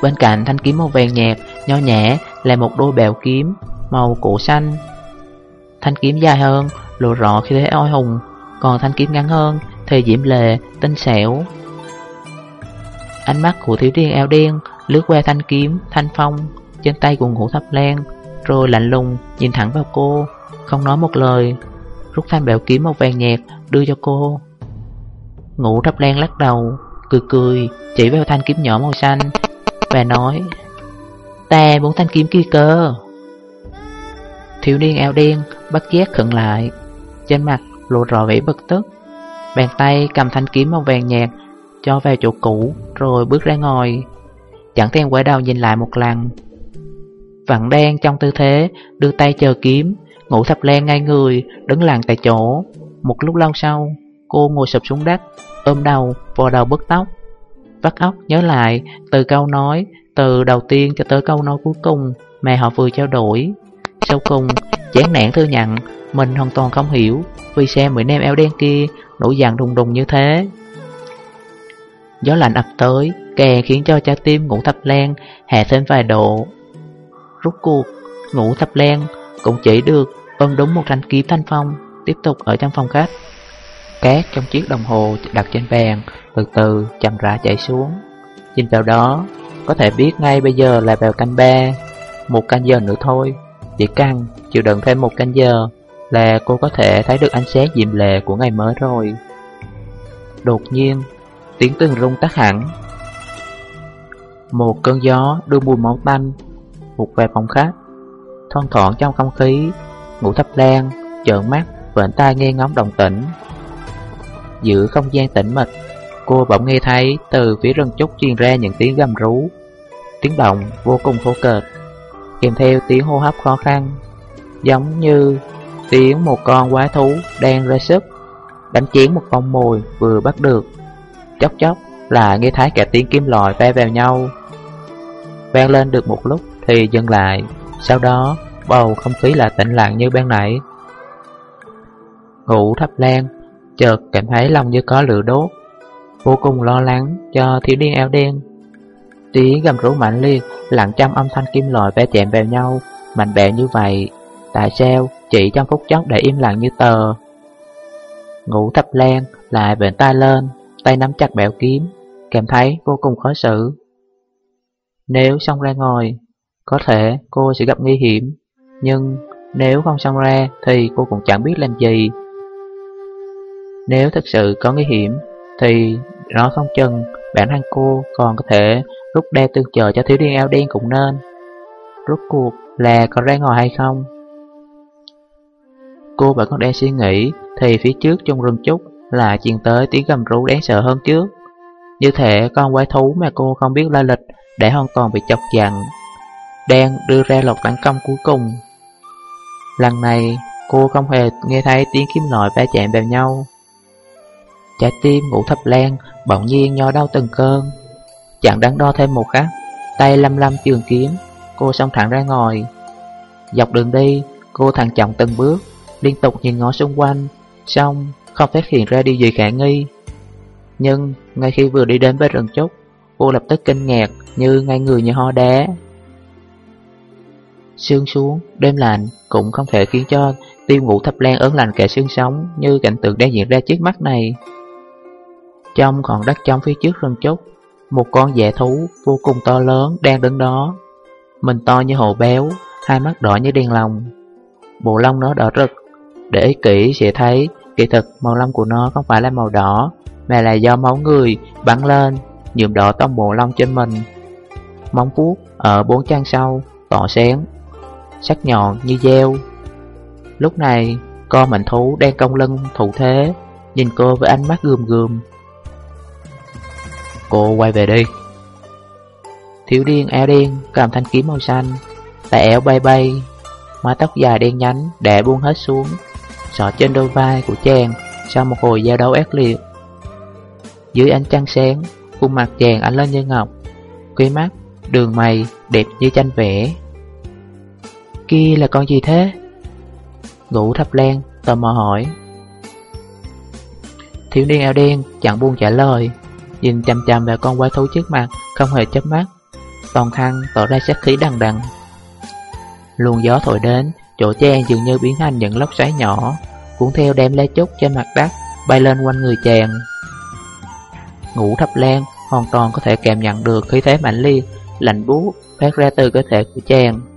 Bên cạnh thanh kiếm màu vàng nhạt Nho nhẹ là một đôi bèo kiếm Màu cổ xanh. Thanh kiếm dài hơn lộ rõ khi thế oai hùng Còn thanh kiếm ngắn hơn thì diễm lệ, tinh xẻo Ánh mắt của thiếu niên eo đen lướt qua thanh kiếm, thanh phong Trên tay của ngũ thập lan. Rồi lạnh lùng nhìn thẳng vào cô, Không nói một lời. Rút thanh bẻo kiếm màu vàng nhạt đưa cho cô. Ngũ thập len lắc đầu, Cười cười, chỉ vào thanh kiếm nhỏ màu xanh Và nói, Ta muốn thanh kiếm kia cơ. Thiếu niên áo đen bắt giác khẩn lại, trên mặt lộ rõ vẻ bực tức. Bàn tay cầm thanh kiếm màu vàng nhạt Cho vào chỗ cũ Rồi bước ra ngồi. Chẳng thèm quay đầu nhìn lại một lần vẫn đen trong tư thế, Đưa tay chờ kiếm. Ngủ thập len ngay người, Đứng lặng tại chỗ. Một lúc lâu sau, Cô ngồi sụp xuống đất, Ôm đầu, vò đầu bứt tóc. Vắt óc nhớ lại Từ câu nói, Từ đầu tiên cho tới câu nói cuối cùng Mà họ vừa trao đổi. Sau cùng, chán nản thư nhận, mình hoàn toàn không hiểu Vì sao mười nem eo đen kia nổi dạng đùng đùng như thế. Gió lạnh ập tới, Càng khiến cho trái tim ngủ thập len Hạ thêm vài độ. Rút cuộc ngủ thập len, Cũng chỉ được ôm đúng một thanh kiếm thanh phong Tiếp tục ở trong phòng khách Cát trong chiếc đồng hồ đặt trên bàn Từ từ chậm rãi chạy xuống Nhìn vào đó Có thể biết ngay bây giờ là vào canh ba Một canh giờ nữa thôi Chỉ cần chịu đựng thêm một canh giờ là cô có thể thấy được ánh sáng diệm lệ của ngày mới rồi. Đột nhiên, tiếng tường rung tắt hẳn. Một cơn gió đưa mùi máu tanh vụt về phòng khách. Thon thoảng trong không khí, ngủ thấp lan, trợn mắt, vệnh tai nghe ngóng đồng tĩnh. Giữa không gian tĩnh mịch, cô bỗng nghe thấy từ phía rừng trúc truyền ra những tiếng gầm rú. Tiếng động vô cùng khô kệch, kèm theo tiếng hô hấp khó khăn, giống như Tiếng một con quái thú đang ra sức Đánh chiến một con mồi vừa bắt được Chốc chốc là nghe thấy cả tiếng kim loại va vào nhau Vang lên được một lúc thì dừng lại. Sau đó, bầu không khí là tĩnh lặng như ban nãy. Ngủ thấp lan Chợt cảm thấy lòng như có lửa đốt. Vô cùng lo lắng cho thiếu niên eo đen. Tiếng gầm rú mạnh liệt, Lặng trăm âm thanh kim loại va chạm vào nhau, Mạnh bẻ như vậy, Tại sao Chị trong phút chốc để im lặng như tờ? Ngủ thập len, lại bệnh tay lên, Tay nắm chặt bẻo kiếm, cảm thấy vô cùng khó xử. Nếu xong ra ngồi có thể cô sẽ gặp nguy hiểm, Nhưng nếu không xong ra Thì cô cũng chẳng biết làm gì. Nếu thực sự có nguy hiểm, Thì nó không chừng Bản thân cô còn có thể Rút đeo tương chờ cho thiếu niên áo đen cũng nên. Rút cuộc là có ra ngồi hay không? Cô vẫn còn đang suy nghĩ, Thì phía trước trong rừng trúc Là truyền tới tiếng gầm rú đáng sợ hơn trước. Như thể con quái thú mà cô không biết la lịch Để hoàn toàn bị chọc giận. Đang đưa ra lột tấn công cuối cùng Lần này cô không hề nghe thấy tiếng kim loại va chạm vào nhau Trái tim ngủ thập lan bỗng nhiên nho đau từng cơn Chẳng đắn đo thêm một khắc Tay lâm lâm trường kiếm Cô xông thẳng ra ngồi Dọc đường đi Cô thằng trọng từng bước liên tục nhìn ngó xung quanh, xong không phát hiện ra điều gì khả nghi. Nhưng ngay khi vừa đi đến với rừng trúc, cô lập tức kinh ngạc như ngay người như ho đá. Sương xuống, đêm lạnh cũng không thể khiến cho tiêu ngủ thập lan ớn lành kẻ xương sống như cảnh tượng đang diễn ra trước mắt này. Trong còn đất trong phía trước rừng chút một con dẻ thú vô cùng to lớn đang đứng đó. Mình to như hồ béo, hai mắt đỏ như đèn lồng. Bộ lông nó đỏ rực Để ý kỹ sẽ thấy Kỳ thực màu lông của nó không phải là màu đỏ Mà là do máu người bắn lên nhuộm đỏ tông bộ lông trên mình Móng vuốt ở bốn chân sau Tỏ sáng Sắc nhọn như dao Lúc này con mạnh thú đang cong lưng thủ thế Nhìn cô với ánh mắt gườm gườm. Cô quay về đi. Thiếu điên e áo đen cầm thanh kiếm màu xanh Tại áo bay bay Mái tóc dài đen nhánh đã buông hết xuống Sọ trên đôi vai của chàng Sau một hồi giao đấu ác liệt. Dưới ánh trăng sáng Khuôn mặt chàng ánh lên như ngọc quê mắt, đường mày đẹp như tranh vẽ. Kia là con gì thế? Ngũ thập lan, tò mò hỏi. Thiếu niên áo đen chẳng buông trả lời, Nhìn chằm chằm vào con quái thú trước mặt, Không hề chớp mắt. Toàn thân tỏ ra sát khí đằng đằng. Luồng gió thổi đến, Chỗ chàng dường như biến thành những lốc xoáy nhỏ, Cuốn theo đem lá chốt trên mặt đất, Bay lên quanh người chàng. Ngũ thập lan hoàn toàn có thể cảm nhận được khí thế mạnh liệt, Lạnh buốt, phát ra từ cơ thể của chàng.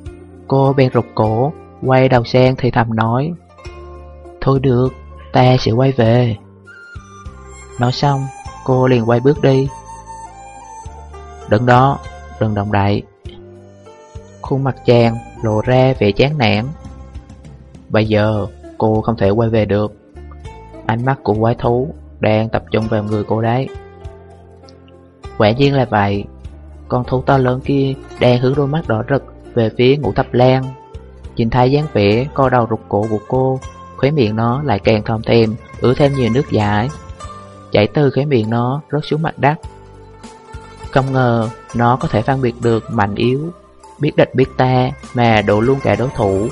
Cô bèn rụt cổ Quay đầu sang thì thầm nói Thôi được, ta sẽ quay về. Nói xong, cô liền quay bước đi. Đứng đó, đừng động đậy. Khuôn mặt chàng lộ ra vẻ chán nản. Bây giờ, cô không thể quay về được. Ánh mắt của quái thú đang tập trung vào người cô đấy. Quả nhiên là vậy. Con thú to lớn kia đang hướng đôi mắt đỏ rực về phía ngũ thập lan Nhìn thấy dáng vẻ co đầu rụt cổ của cô, Khóe miệng nó lại càng thòm thèm Ứa thêm nhiều nước giải. Chảy từ khóe miệng nó rớt xuống mặt đất. Không ngờ nó có thể phân biệt được mạnh yếu, Biết địch biết ta mà đổ luôn cả đối thủ.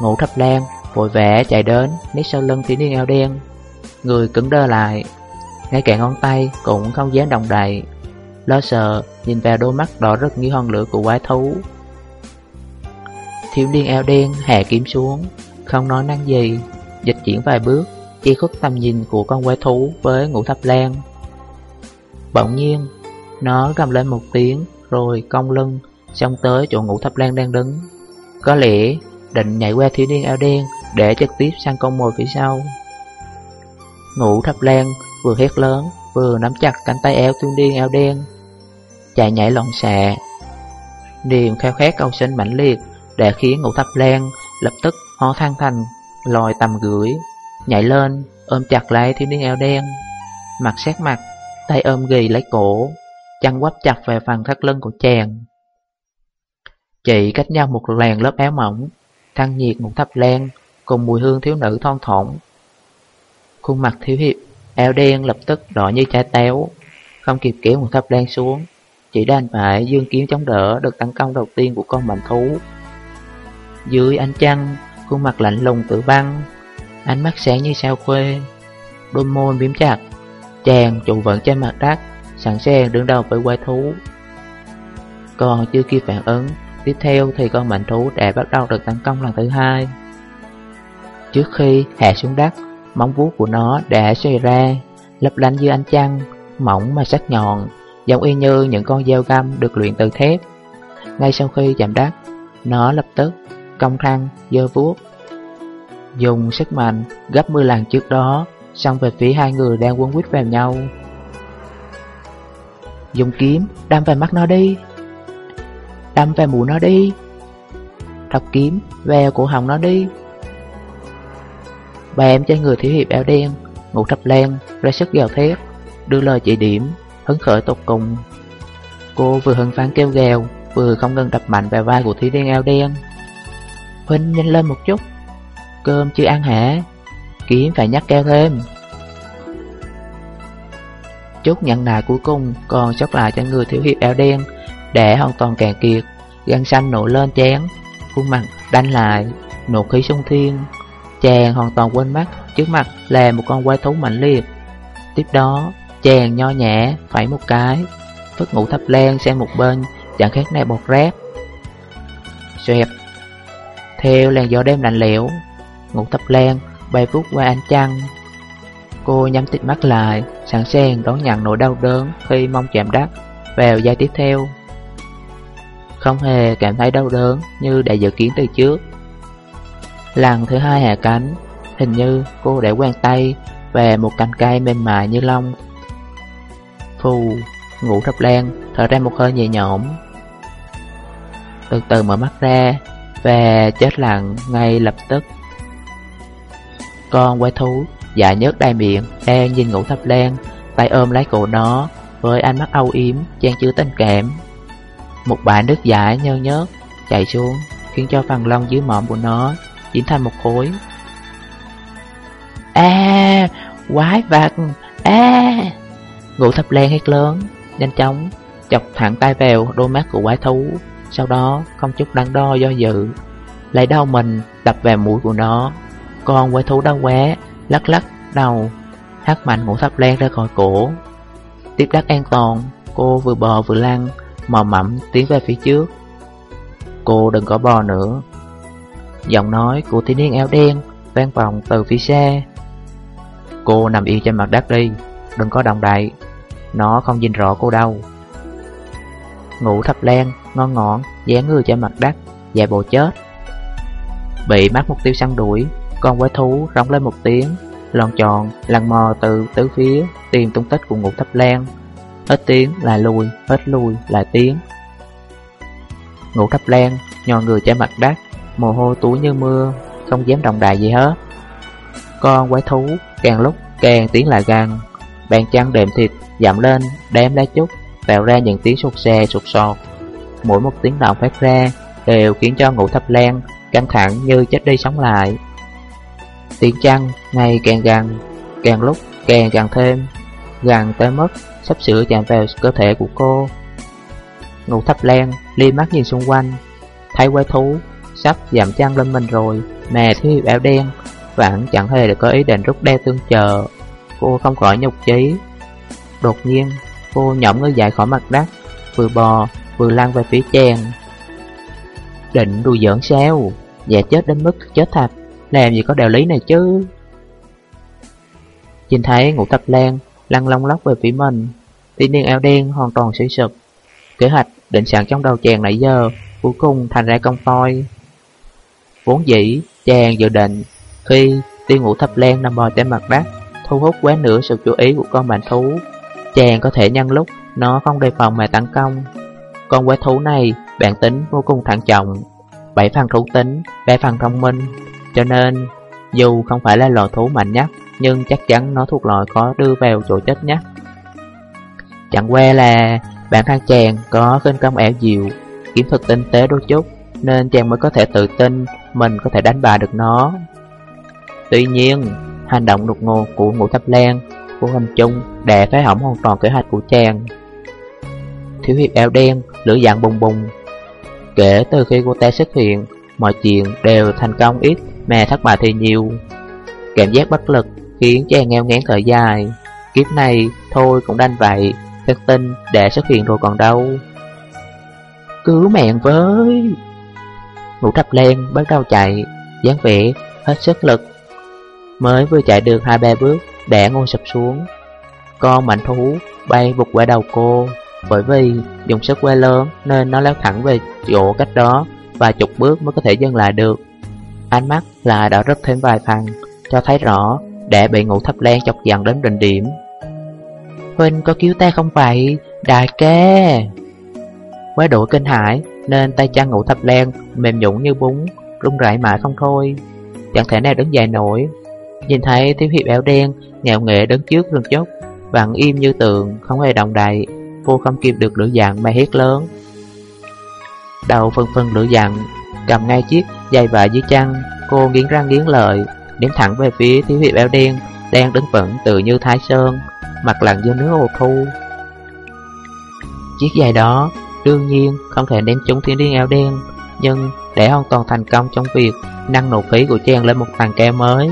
Ngũ thập lan vội vẽ chạy đến nét sau lưng thiếu niên eo đen. Người cứng đơ lại, Ngay cả ngón tay cũng không dám động đậy. Lo sợ, nhìn vào đôi mắt đỏ rực như hòn lửa của quái thú. Thiếu niên eo đen hạ kiếm xuống, Không nói năng gì, Dịch chuyển vài bước, Che khuất tầm nhìn của con quái thú với ngũ thập lan. Bỗng nhiên, Nó gầm lên một tiếng, Rồi cong lưng Xong tới chỗ ngũ thập lan đang đứng. Có lẽ định nhảy qua thiếu niên eo đen Để trực tiếp sang con mồi phía sau. Ngũ thập lan vừa hét lớn, Vừa nắm chặt cánh tay eo thiếu niên eo đen. Chạy nhảy loạn xạ. Niềm khao khát cầu sinh mãnh liệt Đã khiến ngũ thập lan lập tức ho thang thành Lòi tầm gửi. Nhảy lên, ôm chặt lấy thiếu niên eo đen, Mặt sát mặt, Tay ôm ghì lấy cổ, Chăn quắp chặt về phần thắt lưng của chàng. Chị cách nhau một làn lớp áo mỏng, Thăng nhiệt một thập lan Cùng mùi hương thiếu nữ thon thỏng. Khuôn mặt thiếu hiệp, eo đen lập tức đỏ như trái táo, Không kịp kéo một thập lan xuống. Chỉ đành phải dương kiếm chống đỡ Được tấn công đầu tiên của con mạnh thú. Dưới ánh trăng, Khuôn mặt lạnh lùng tự băng Ánh mắt sáng như sao khuê, Đôi môi miếm chặt, Chàng trụ vận trên mặt đất, Sẵn sàng đứng đầu với quái thú. Còn chưa kịp phản ứng, Tiếp theo thì con mạnh thú đã bắt đầu được tấn công lần thứ hai. Trước khi hạ xuống đất, Móng vuốt của nó đã xoay ra, Lấp lánh dưới ánh trăng, Mỏng mà sắc nhọn. Giống y như những con dao găm được luyện từ thép. Ngay sau khi chạm đất Nó lập tức cong thăng dơ vuốt Dùng sức mạnh gấp 10 lần trước đó Xong về phía hai người đang quấn quýt vào nhau. Dùng kiếm đâm vào mắt nó đi. Đâm vào mũi nó đi. Thọc kiếm vào cổ họng nó đi. Bà em cho người thiếu hiệp áo đen Ngủ thập len, ra sức gào thét Đưa lời chỉ điểm. Hứng khởi tột cùng. Cô vừa hưng phán kêu gào, Vừa không ngừng đập mạnh vào vai của thiếu niên áo đen. Huynh nhanh lên một chút. Cơm chưa ăn hả? Kiếm phải nhắc keo thêm. Chút nhận nài cuối cùng còn sót lại cho người thiếu hiệp áo đen, Để hoàn toàn cạn kiệt. Găng xanh nổi lên chén, Khuôn mặt đánh lại, Nộ khí sung thiên. Chàng hoàn toàn quên mắt Trước mặt là một con quái thú mạnh liệt. Tiếp đó chàng nho nhã, Phải một cái. Phất ngủ thấp len sang một bên, Chẳng khác nào bọt rác. Xoẹt Theo làn gió đêm lạnh lẽo Ngủ thấp len bay vút qua ánh trăng. Cô nhắm tịt mắt lại, Sẵn sàng đón nhận nỗi đau đớn Khi mong chạm đất Vào giây tiếp theo. Không hề cảm thấy đau đớn Như đã dự kiến từ trước. Lần thứ hai hạ cánh, Hình như cô đã quen tay Về một cành cây mềm mại như lông. Phù Ngủ thập lan Thở ra một hơi nhẹ nhõm. Từ từ mở mắt ra, Và chết lặng ngay lập tức. Con quái thú Dạ nhớt đai miệng, Đang nhìn ngủ thập lan Tay ôm lấy cổ nó, Với ánh mắt âu yếm Chan chứa tình cảm. Một bãi nước dãi nhơ nhớt Chạy xuống, Khiến cho phần lông dưới mõm của nó Diễn thành một khối. À Quái vật! À Ngũ thập len hét lớn, Nhanh chóng Chọc thẳng tay vào đôi mắt của quái thú, Sau đó không chút đắn đo do dự, Lấy đau mình đập vào mũi của nó. Con quái thú đau quá, Lắc lắc đầu hát mạnh ngũ thập len ra khỏi cổ. Tiếp đắc an toàn, Cô vừa bò vừa lăn, Mò mẫm tiến về phía trước. Cô đừng có bò nữa. Giọng nói của thiếu niên áo đen Vang vọng từ phía xa. Cô nằm yên trên mặt đất đi. Đừng có động đại, Nó không nhìn rõ cô đâu. Ngủ thập len ngon ngọn dán người trên mặt đất Dài bộ chết. Bị mắt mục tiêu săn đuổi Con quái thú rống lên một tiếng lòn tròn, lằn mò từ tứ phía Tìm tung tích của ngủ thập len. Hết tiếng là lùi, hết lùi là tiếng. Ngủ thập len nhò người trên mặt đất Mồ hôi túi như mưa Không dám động đại gì hết. Con quái thú càng lúc càng tiến lại gần Bàn chân đệm thịt dặm lên, Đếm lá chút Tạo ra những tiếng sụt xe sụt sọt Mỗi một tiếng động phát ra Đều khiến cho ngủ thập lan Căng thẳng như chết đi sống lại. Tiếng chân ngày càng gần, Càng lúc càng gần thêm, Gần tới mức sắp sửa chạm vào cơ thể của cô. Ngủ thập lan li mắt nhìn xung quanh, Thấy quái thú Sắp giảm chân lên mình rồi, Mà thiếu hiệp áo đen Vẫn chẳng hề được có ý định rút đeo tương chờ Cô không khỏi nhục chí. Đột nhiên, Cô nhõm người dậy khỏi mặt đất, Vừa bò, vừa lăn về phía chàng. Định đùa giỡn sao? Dạ chết đến mức chết thật. Làm gì có đạo lý này chứ? Nhìn thấy ngũ thập lan Lăn long lóc về phía mình tiên niên áo đen hoàn toàn suy sụp. Kế hoạch định sẵn trong đầu chàng nãy giờ, Cuối cùng thành ra công phoi Vốn dĩ, chàng dự định Khi tiên ngũ thập lan nằm bò trên mặt đất Thu hút quá nửa sự chú ý của con bệnh thú. Chàng có thể nhân lúc Nó không đề phòng mà tấn công. Con quái thú này bản tính vô cùng thận trọng Bảy phần thú tính, ba phần thông minh. Cho nên dù không phải là loài thú mạnh nhất Nhưng chắc chắn nó thuộc loại có đưa vào chỗ chết nhất. Chẳng qua là bản thân chàng có khinh công ảo diệu Kiếm thuật tinh tế đôi chút Nên chàng mới có thể tự tin Mình có thể đánh bại được nó. Tuy nhiên Hành động đột ngột của ngũ thập lan Vô hình chung đã phá hỏng hoàn toàn kế hoạch của chàng Thiếu hiệp áo đen, Lửa dạng bùng bùng. Kể từ khi cô ta xuất hiện, Mọi chuyện đều thành công ít Mà thất bại thì nhiều. Cảm giác bất lực khiến chàng ngheo ngán thời dài. Kiếp này thôi cũng đành vậy Thật tin đã xuất hiện rồi còn đâu. Cứu mạng với! Ngũ thập len bắt đầu chạy, dáng vẻ hết sức lực. Mới vừa chạy được hai ba bước Đã ngồi sập xuống. Con mạnh thú bay vụt qua đầu cô, Bởi vì dùng sức quá lớn Nên nó leo thẳng về chỗ cách đó Và chục bước mới có thể dừng lại được. Ánh mắt là đã rất thêm vài phần Cho thấy rõ đã bị ngủ thấp len chọc giận đến đỉnh điểm. Huynh có cứu ta không vậy? Đại ca! Quá độ kinh hãi, Nên tay chân ngủ thập len Mềm nhũn như bún Rung rẩy mãi không thôi. Chẳng thể nào đứng dài nổi. Nhìn thấy thiếu hiệp áo đen, Ngạo nghệ đứng trước rừng chốc Vặn im như tượng Không hề động đậy, Cô không kịp được lửa dặn mà hét lớn. Đầu phân phân lửa dặn Cầm ngay chiếc dây vải dưới chân, Cô nghiến răng nghiến lợi Điểm thẳng về phía thiếu hiệp áo đen Đang đứng vững tự như thái sơn, Mặt lặng dưới nước hồ thu. Chiếc giày đó đương nhiên không thể ném trúng thiên niên áo đen, Nhưng để hoàn toàn thành công trong việc nâng nổ khí của chàng lên một tầng cao mới.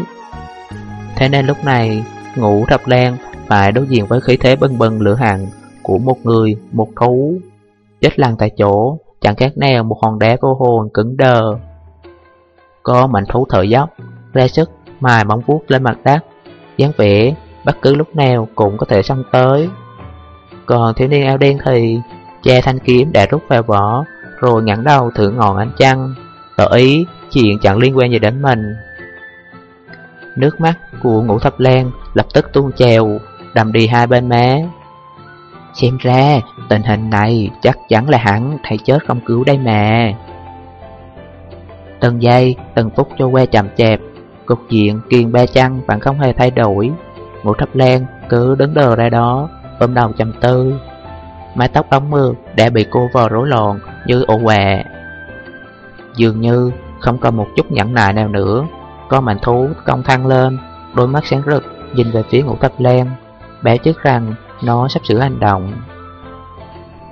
Thế nên lúc này ngủ thập lan phải đối diện với khí thế bân bân lửa hằng của một người, một thú. Chết lăn tại chỗ, chẳng khác nào một hòn đá cô hồn cứng đờ. Có mạnh thú thở dốc, ra sức mài móng vuốt lên mặt đất. Dáng vẻ bất cứ lúc nào cũng có thể xông tới. Còn thiếu niên áo đen thì che thanh kiếm đã rút vào vỏ, rồi ngẩng đầu thử ngọn ánh trăng, tỏ ý chuyện chẳng liên quan gì đến mình. Nước mắt của ngũ thập lan lập tức tuôn trèo Đầm đi hai bên má Xem ra tình hình này chắc chắn là hắn thầy chết không cứu đây mà Từng giây, từng phút cho que chậm chẹp Cục diện kiền ba chăng vẫn không hề thay đổi. Ngũ thập lan cứ đứng đờ ra đó Ôm đầu chầm tư. Mái tóc ống mưa đã bị cô vò rối loạn như ổ quà Dường như không còn một chút nhẫn nại nào nữa. Con mạnh thú cong thăng lên, Đôi mắt sáng rực, nhìn về phía ngũ thập len Bé trước rằng nó sắp sửa hành động.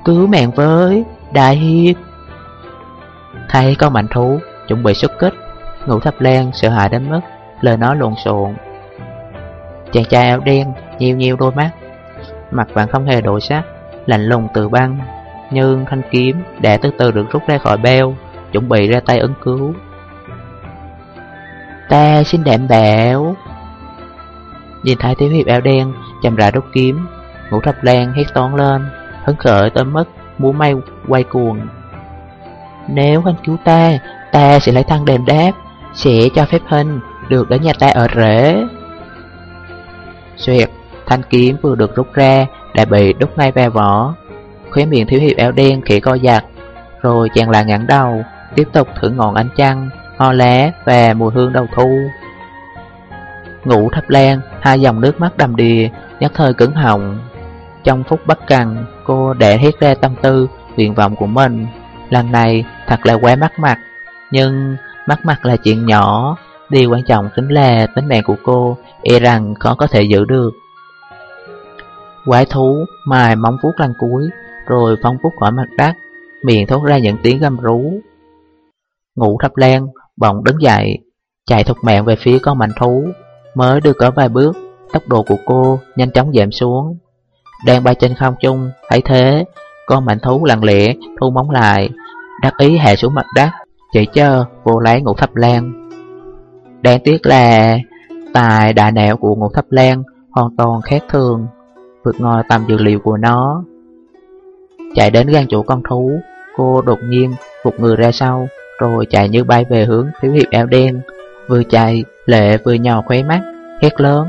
Cứu mạng với Đại hiệp. Thấy con mạnh thú, chuẩn bị xuất kích, Ngũ thập len sợ hãi đến mức Lời nói lộn xộn. Chàng trai áo đen nhiều nhiều đôi mắt, Mặt vàng không hề đổi sắc, Lạnh lùng từ băng, Nhưng thanh kiếm đã từ từ được rút ra khỏi beo, Chuẩn bị ra tay ứng cứu. Ta xin đảm bảo. Nhìn thấy thiếu hiệp áo đen chầm rãi rút kiếm, Ngũ thập lan hét toán lên Hấn khởi tới mức Múa may quay cuồng. Nếu anh cứu ta Ta sẽ lấy thăng đền đáp, Sẽ cho phép hình được đến nhà ta ở rễ. Xuyệt, Thanh kiếm vừa được rút ra Đã bị đúc ngay vào vỏ. Khóe miệng thiếu hiệp áo đen khẽ co giặt Rồi chàng lại ngẩng đầu, Tiếp tục thử ngọn ánh trăng. Ho lá và mùi hương đầu thu. Ngủ thắp lan Hai dòng nước mắt đầm đìa, Nhất thời cứng họng. Trong phút bất cần, Cô để hết ra tâm tư, Nguyện vọng của mình. Lần này, thật là quá mắc mặt. Nhưng mắc mặt là chuyện nhỏ. Điều quan trọng chính là tính mạng của cô E rằng khó có thể giữ được. Quái thú mài móng vuốt lần cuối, Rồi phóng vuốt khỏi mặt đất. Miệng thốt ra những tiếng gầm rú. Ngủ thập lan Bỗng đứng dậy, Chạy thục mạng về phía con mạnh thú, Mới được cỡ vài bước, Tốc độ của cô nhanh chóng giảm xuống. Đang bay trên không trung, Thấy thế, Con mạnh thú lặng lẽ thu móng lại, Đắc ý hạ xuống mặt đất, Chỉ chờ cô lấy ngũ thập lan. Đáng tiếc là Tài đại nẻo của ngũ thập lan Hoàn toàn khác thường, Vượt ngoài tầm dự liệu của nó. Chạy đến gan chỗ con thú, Cô đột nhiên phục người ra sau rồi chạy như bay về hướng thiếu hiệp áo đen. Vừa chạy, lệ vừa nhò khóe mắt, Hét lớn.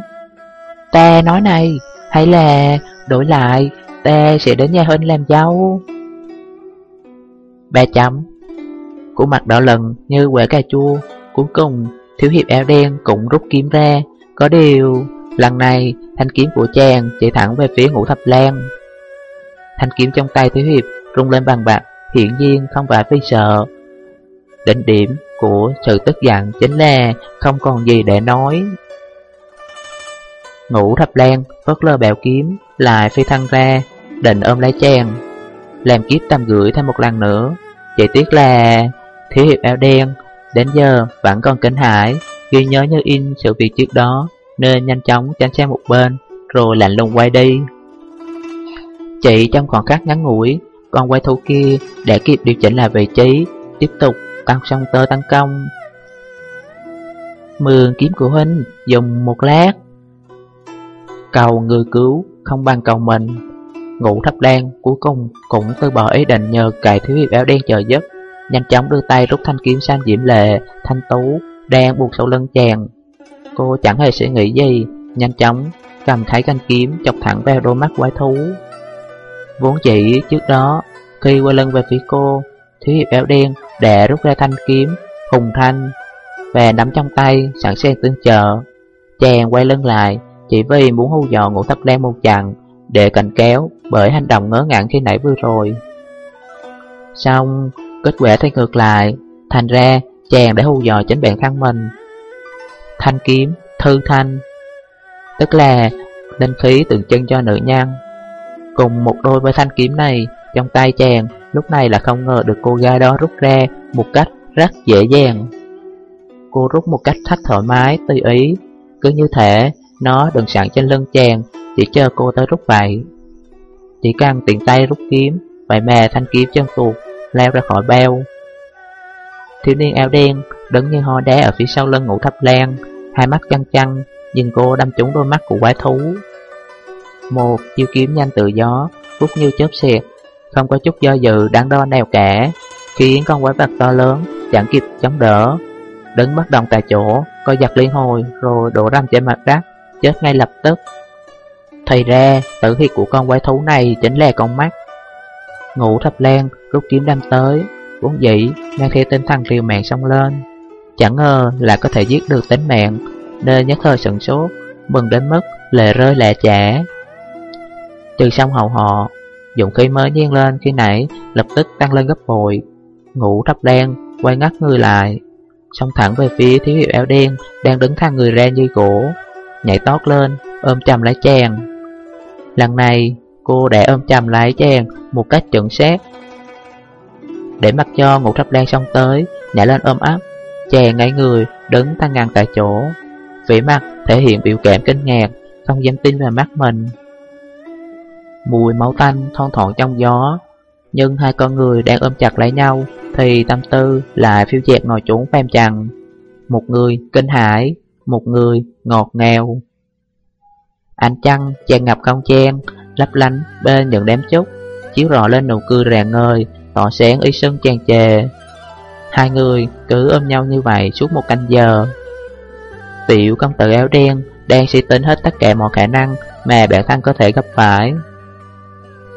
Ta nói này, Hay là đổi lại Ta sẽ đến nhà huynh làm dâu. Ba chấm. Của mặt đỏ lần như quả cà chua, Cuối cùng Thiếu hiệp áo đen cũng rút kiếm ra. Có điều, Lần này, thanh kiếm của chàng chỉ thẳng về phía ngũ thập lan Thanh kiếm trong tay thiếu hiệp rung lên bằng bạc, Hiển nhiên không phải vì sợ Đỉnh điểm của sự tức giận chính là không còn gì để nói. Ngũ thập lan phớt lơ bèo kiếm, lại phi thăng ra, Định ôm lấy chàng. Làm kiếp tầm gửi thêm một lần nữa. Chỉ tiếc là thiếu hiệp áo đen, Đến giờ vẫn còn kinh hãi, Ghi nhớ như in sự việc trước đó, Nên nhanh chóng tránh sang một bên, Rồi lạnh lùng quay đi. Chỉ trong khoảng khắc ngắn ngủi, Con quay thú kia đã kịp điều chỉnh lại vị trí, Tiếp tục tăng song tơ tăng công Mượn kiếm của huynh dùng một lát. Cầu người cứu không bằng cầu mình. Ngủ thấp đen cuối cùng cũng từ bỏ ý định nhờ cài thiếu hiệp áo đen chờ giấc Nhanh chóng đưa tay rút thanh kiếm sang diễm lệ, Thanh tú, đang buộc sau lưng chàng. Cô chẳng hề suy nghĩ gì, Nhanh chóng cầm thái canh kiếm chọc thẳng vào đôi mắt quái thú. Vốn chỉ trước đó, Khi quay lưng về phía cô Thiếu hiệp áo đen đè rút ra thanh kiếm Hùng thanh Và nắm trong tay sẵn sàng tương trợ. Chàng quay lưng lại Chỉ vì muốn hù dò ngũ thấp đen một chặng Để cảnh kéo bởi hành động ngớ ngẩn khi nãy vừa rồi. Xong Kết quả thay ngược lại Thành ra chàng đã hù dò chính bản thân mình. Thanh kiếm, thư thanh Tức là linh khí tượng trưng cho nữ nhân. Cùng một đôi với thanh kiếm này Trong tay chàng lúc này là không ngờ được cô gái đó rút ra Một cách rất dễ dàng. Cô rút một cách thách thoải mái, tùy ý. Cứ như thể nó đừng sẵn trên lưng chàng Chỉ chờ cô tới rút vậy. Chỉ cần tiện tay rút kiếm Vậy mà thanh kiếm chân tuột leo ra khỏi bao. Thiếu niên áo đen đứng như ho đá ở phía sau lưng ngủ thập lan Hai mắt chăn chăn nhìn cô đâm trúng đôi mắt của quái thú. Một chiêu kiếm nhanh tự gió rút như chớp xẹt không có chút do dự đáng đo nào cả Khiến con quái vật to lớn Chẳng kịp chống đỡ đứng bất động tại chỗ, coi giật liên hồi rồi đổ rầm trên mặt đất, chết ngay lập tức. Thì ra, tử huyệt của con quái thú này chính là con mắt. Ngủ thập lan, rút kiếm đâm tới, vốn dĩ mang theo tinh thần liều mạng xông lên. Chẳng ngờ là có thể giết được tính mạng, nên nhất thời sửng sốt, mừng đến mức lệ rơi lệ trả. Từ xong hậu họ, Dũng khí mới nhiên lên khi nãy lập tức tăng lên gấp bội. Ngủ thấp đen, quay ngắt người lại, xông thẳng về phía thiếu hiệu áo đen đang đứng thang người ra như gỗ, nhảy tót lên, ôm chầm lấy chàng. Lần này, cô đã ôm chầm lấy chàng một cách chuẩn xác. Để mặc cho ngủ thấp đen xong tới, nhảy lên ôm ấp, chàng ngay người, đứng tăng ngăn tại chỗ. Vĩ mặt thể hiện biểu cảm kinh ngạc, không dám tin vào mắt mình. Mùi máu tanh thon thoảng trong gió, nhưng hai con người đang ôm chặt lấy nhau thì tâm tư lại phiêu dẹp ngồi trốn phèm chằn. Một người kinh hãi, một người ngọt ngào. Ánh trăng tràn ngập không trang lấp lánh bên những đám trúc, chiếu rọi lên nụ cười rạng ngời, tỏ sáng ý sân tràn trề. Hai người cứ ôm nhau như vậy suốt một canh giờ. Tiểu công tử áo đen đang suy tính hết tất cả mọi khả năng mà bản thân có thể gặp phải.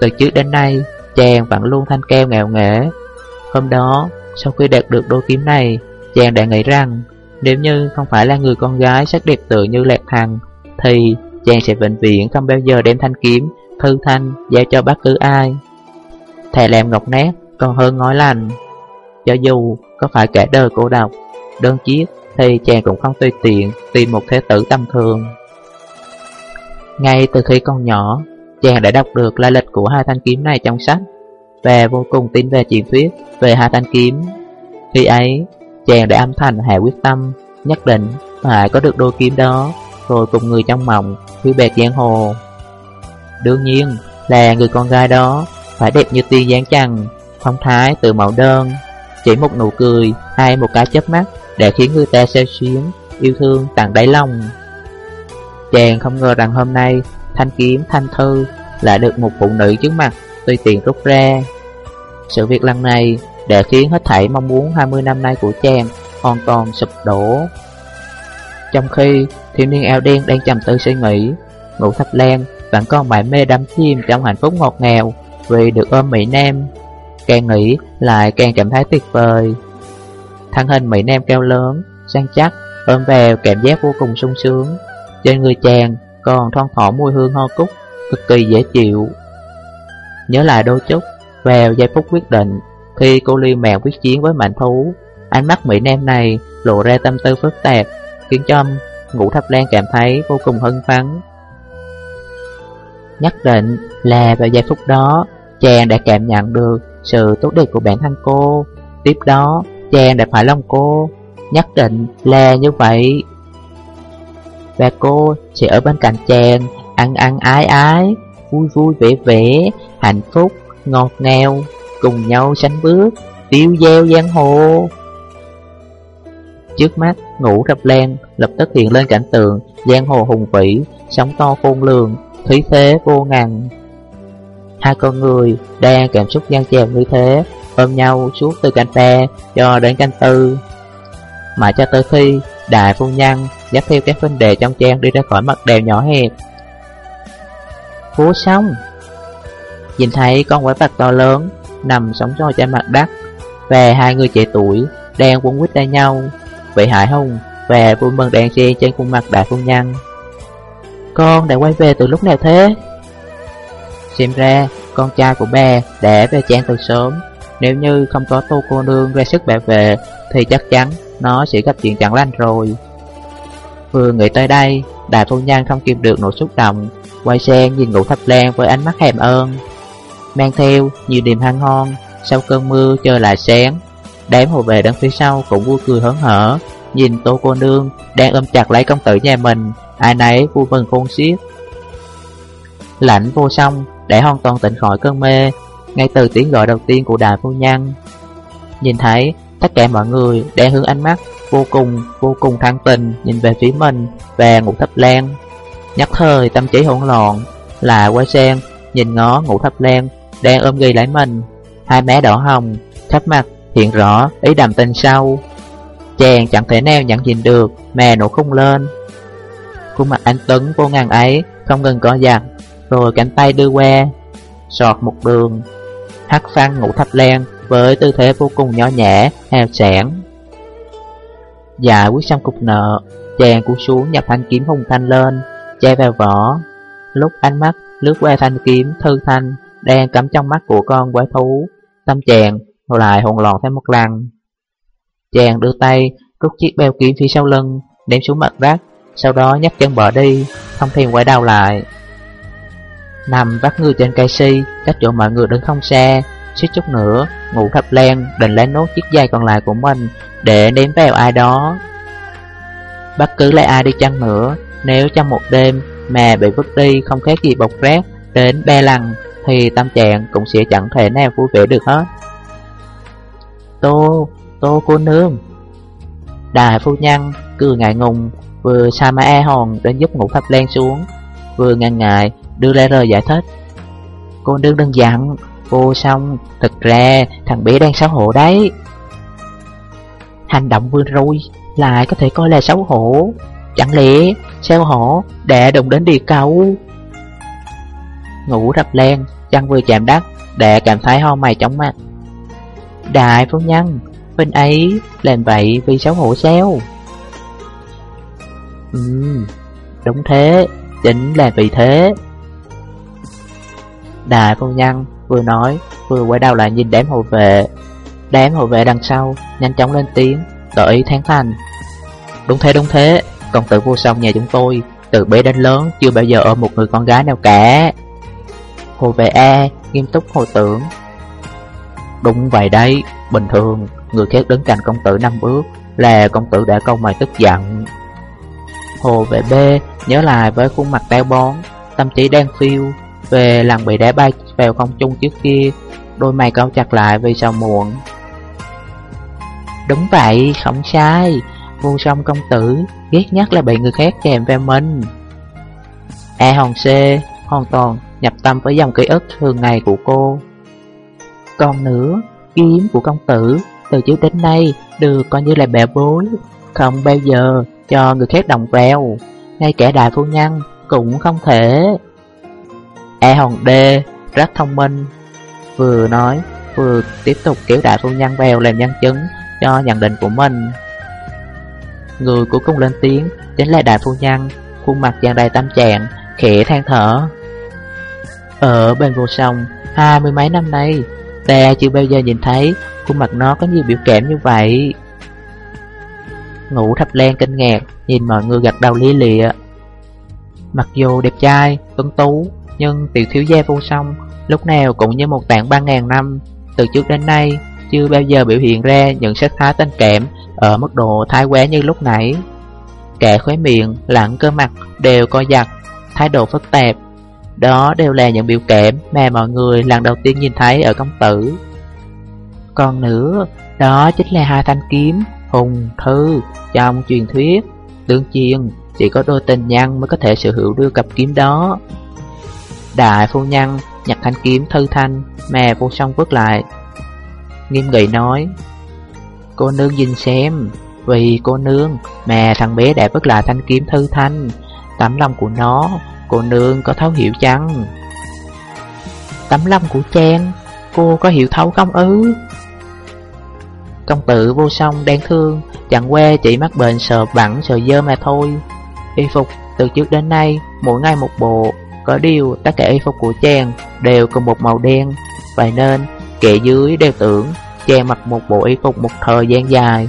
Từ trước đến nay, chàng vẫn luôn thanh keo nghèo nghễ. Hôm đó, sau khi đạt được đôi kiếm này, chàng đã nghĩ rằng nếu như không phải là người con gái sắc đẹp tự như Lạc Thằng, thì chàng sẽ vĩnh viễn không bao giờ đem thanh kiếm, thư thanh, giao cho bất cứ ai. Thề làm ngọc nét còn hơn ngói lành. Cho dù có phải cả đời cô độc, đơn chiếc thì chàng cũng không tùy tiện tìm một thế tử tầm thường. Ngay từ khi còn nhỏ, chàng đã đọc được lai lịch của hai thanh kiếm này trong sách và vô cùng tin về truyền thuyết về hai thanh kiếm. Khi ấy, chàng đã âm thầm hạ quyết tâm, nhất định phải có được đôi kiếm đó, rồi cùng người trong mộng phiêu bẹt giang hồ. Đương nhiên là người con gái đó phải đẹp như tiên dáng trăng, phong thái từ mẫu đơn, chỉ một nụ cười hay một cái chớp mắt để khiến người ta xeo xuyến, yêu thương tặng đáy lòng. Chàng không ngờ rằng hôm nay thanh kiếm thanh thư lại được một phụ nữ trước mặt tùy tiện rút ra. Sự việc lần này đã khiến hết thảy mong muốn 20 năm nay của chàng hoàn toàn sụp đổ. Trong khi thiếu niên eo đen đang trầm tư suy nghĩ, ngũ thập len vẫn còn mải mê đắm chìm trong hạnh phúc ngọt ngào vì được ôm Mỹ Nam. Càng nghĩ lại càng cảm thấy tuyệt vời. Thân hình Mỹ Nam cao lớn, săn chắc, ôm vào cảm giác vô cùng sung sướng. Trên người chàng còn thoang thoảng mùi hương hoa cúc, cực kỳ dễ chịu. Nhớ lại đôi chút, vào giây phút quyết định, khi cô liêu mèo quyết chiến với mạnh thú, ánh mắt Mỹ Nam này lộ ra tâm tư phức tạp, khiến cho ngũ thập lan cảm thấy vô cùng hân phấn. Nhất định là vào giây phút đó, chàng đã cảm nhận được sự tốt đẹp của bản thân cô. Tiếp đó, chàng đã phải lòng cô, nhất định là như vậy. Và cô sẽ ở bên cạnh chàng, ăn ăn ái ái, vui vui vẻ vẻ, hạnh phúc, ngọt ngào, cùng nhau sánh bước, tiêu gieo giang hồ. Trước mắt, ngủ rập len, lập tức hiện lên cảnh tượng giang hồ hùng vĩ, sóng to khôn lường, khí thế vô ngàn. Hai con người đang cảm xúc gian chèo như thế, ôm nhau suốt từ canh ba cho đến canh tư. Mà cho tới khi đại phu nhân dắt theo các vấn đề trong trang đi ra khỏi mặt đèo nhỏ hẹp. Phố sông. Nhìn thấy con quái vật to lớn Nằm sống soi trên mặt đất, Và hai người trẻ tuổi Đang quấn quýt ra nhau. Vị Hải Hùng Và vui mừng đèn xe trên khuôn mặt đại phu nhân. Con đã quay về từ lúc nào thế? Xem ra con trai của bà đã về trang từ sớm. Nếu như không có tô cô nương ra sức bảo vệ, Thì chắc chắn nó sẽ gặp chuyện chẳng lành rồi. Vừa nghĩ tới đây, đà phu nhân không kìm được nỗi xúc động, Quay sang nhìn ngũ thập lan với ánh mắt hèm ơn. Mang theo nhiều niềm hăng hon, Sau cơn mưa trời lại sáng, Đám hồ về đứng phía sau cũng vui cười hớn hở, Nhìn tô cô nương đang ôm chặt lấy công tử nhà mình, Ai nấy vui mừng khôn xiết. Lạnh vô song, để hoàn toàn tỉnh khỏi cơn mê, Ngay từ tiếng gọi đầu tiên của đà phu nhân Nhìn thấy tất cả mọi người đang hướng ánh mắt vô cùng vô cùng thăng tình, nhìn về phía mình và ngũ thập lan. Nhắc thời tâm trí hỗn loạn, Là quay sang Nhìn ngó ngủ thập lan, Đang ôm ghi lấy mình. Hai má đỏ hồng Khắp mặt, hiện rõ ý đàm tình sâu Chàng chẳng thể nào nhận nhìn được, Mà nổ khung lên. Khuôn mặt anh Tuấn vô ngàn ấy, Không ngừng có giặt, Rồi cánh tay đưa qua, Sọt một đường. Hắc phăng ngủ thập lan, Với tư thế vô cùng nhỏ nhẹ Hào sản Giải quyết xong cục nợ. Chàng cú xuống nhập thanh kiếm hùng thanh lên, Che vào vỏ. Lúc ánh mắt lướt qua thanh kiếm, thư thanh Đang cắm trong mắt của con quái thú. Tâm chàng lại hồn lọt thêm một lần. Chàng đưa tay rút chiếc beo kiếm phía sau lưng, Ném xuống mặt đất, Sau đó nhấc chân bỏ đi Không thèm quay đầu lại. Nằm vắt người trên cây si, Cách chỗ mọi người đứng không xa. Suýt chút nữa Ngủ thập len định lấy nốt chiếc dây còn lại của mình Để ném vào ai đó. Bất cứ lấy ai đi chăng nữa Nếu trong một đêm mà bị vứt đi không khác gì bọc rác đến ba lần Thì tâm trạng cũng sẽ chẳng thể nào vui vẻ được hết. Tô, tô cô nương. Đại phu nhân cười ngại ngùng Vừa sa ma e hòn đến giúp ngủ thập len xuống Vừa ngăn ngại đưa ra lời giải thích. Cô nương đừng giận vô song Thực ra thằng bé đang xấu hổ đấy. Hành động vừa rồi Lại có thể coi là xấu hổ. Chẳng lẽ xấu hổ đã đụng đến địa cầu? Ngủ rập len Chân vừa chạm đất Đã cảm thấy ho mày chóng mặt. Đại phu nhân Bên ấy làm vậy vì xấu hổ sao? Ừ, Đúng thế Chính là vì thế. Đại phu nhân vừa nói, vừa quay đầu lại nhìn đám hộ vệ. Đám hộ vệ đằng sau nhanh chóng lên tiếng, Tỏ ý thán thành. Đúng thế đúng thế, Công tử vô song nhà chúng tôi, Từ bé đến lớn chưa bao giờ ôm một người con gái nào cả. Hộ vệ A nghiêm túc hồi tưởng. Đúng vậy đấy, Bình thường, người khác đứng cạnh công tử năm bước Là công tử đã câu mày tức giận. Hồ vệ B nhớ lại với khuôn mặt teo bón, Tâm trí đang phiêu về lần bị đá bay vào không trung trước kia Đôi mày cau chặt lại vì sao muộn. Đúng vậy, không sai. Vô song công tử Ghét nhất là bị người khác kèm vào mình. A Hòn C hoàn toàn nhập tâm với dòng ký ức thường ngày của cô. Còn nữa, kiếm của công tử từ trước đến nay được coi như là bẻ bối Không bao giờ cho người khác đồng vào Ngay cả đại phu nhân cũng không thể. E hòn D rất thông minh. Vừa nói vừa tiếp tục kéo đại phu nhân vào làm nhân chứng cho nhận định của mình. Người cuối cùng lên tiếng chính là đại phu nhân Khuôn mặt tràn đầy tâm trạng, khẽ than thở. Ở bên vô sông, hai mươi mấy năm nay Ta chưa bao giờ nhìn thấy khuôn mặt nó có nhiều biểu cảm như vậy. Ngủ thập len kinh ngạc Nhìn mọi người gật đầu lý lịa. Mặc dù đẹp trai, tuấn tú nhưng tiểu thiếu gia vô song Lúc nào cũng như một tảng ba ngàn năm Từ trước đến nay Chưa bao giờ biểu hiện ra những sắc thái tình cảm Ở mức độ thái quá như lúc nãy. Cả khóe miệng, lẳng cơ mặt Đều co giật, thái độ phức tạp. Đó đều là những biểu cảm Mà mọi người lần đầu tiên nhìn thấy ở công tử. Còn nữa, đó chính là hai thanh kiếm Hùng Thư trong truyền thuyết. Đương nhiên, chỉ có đôi tình nhân mới có thể sở hữu đưa cặp kiếm đó. Đại phu nhân nhặt thanh kiếm thư thanh, Mè vô song vứt lại. Nghiêm nghị nói, Cô nương nhìn xem, Vì cô nương, Mè thằng bé đã vứt lại thanh kiếm thư thanh. Tấm lòng của nó, Cô nương có thấu hiểu chăng? Tấm lòng của Trang Cô có hiểu thấu không ư? Công tử vô song đang thương, Chẳng qua chỉ mắc bệnh sợ bẩn sợ dơ mà thôi. Y phục từ trước đến nay, Mỗi ngày một bộ có điều tất cả y phục của chàng Đều cùng một màu đen. Vậy nên, kẻ dưới đều tưởng Chàng mặc một bộ y phục một thời gian dài.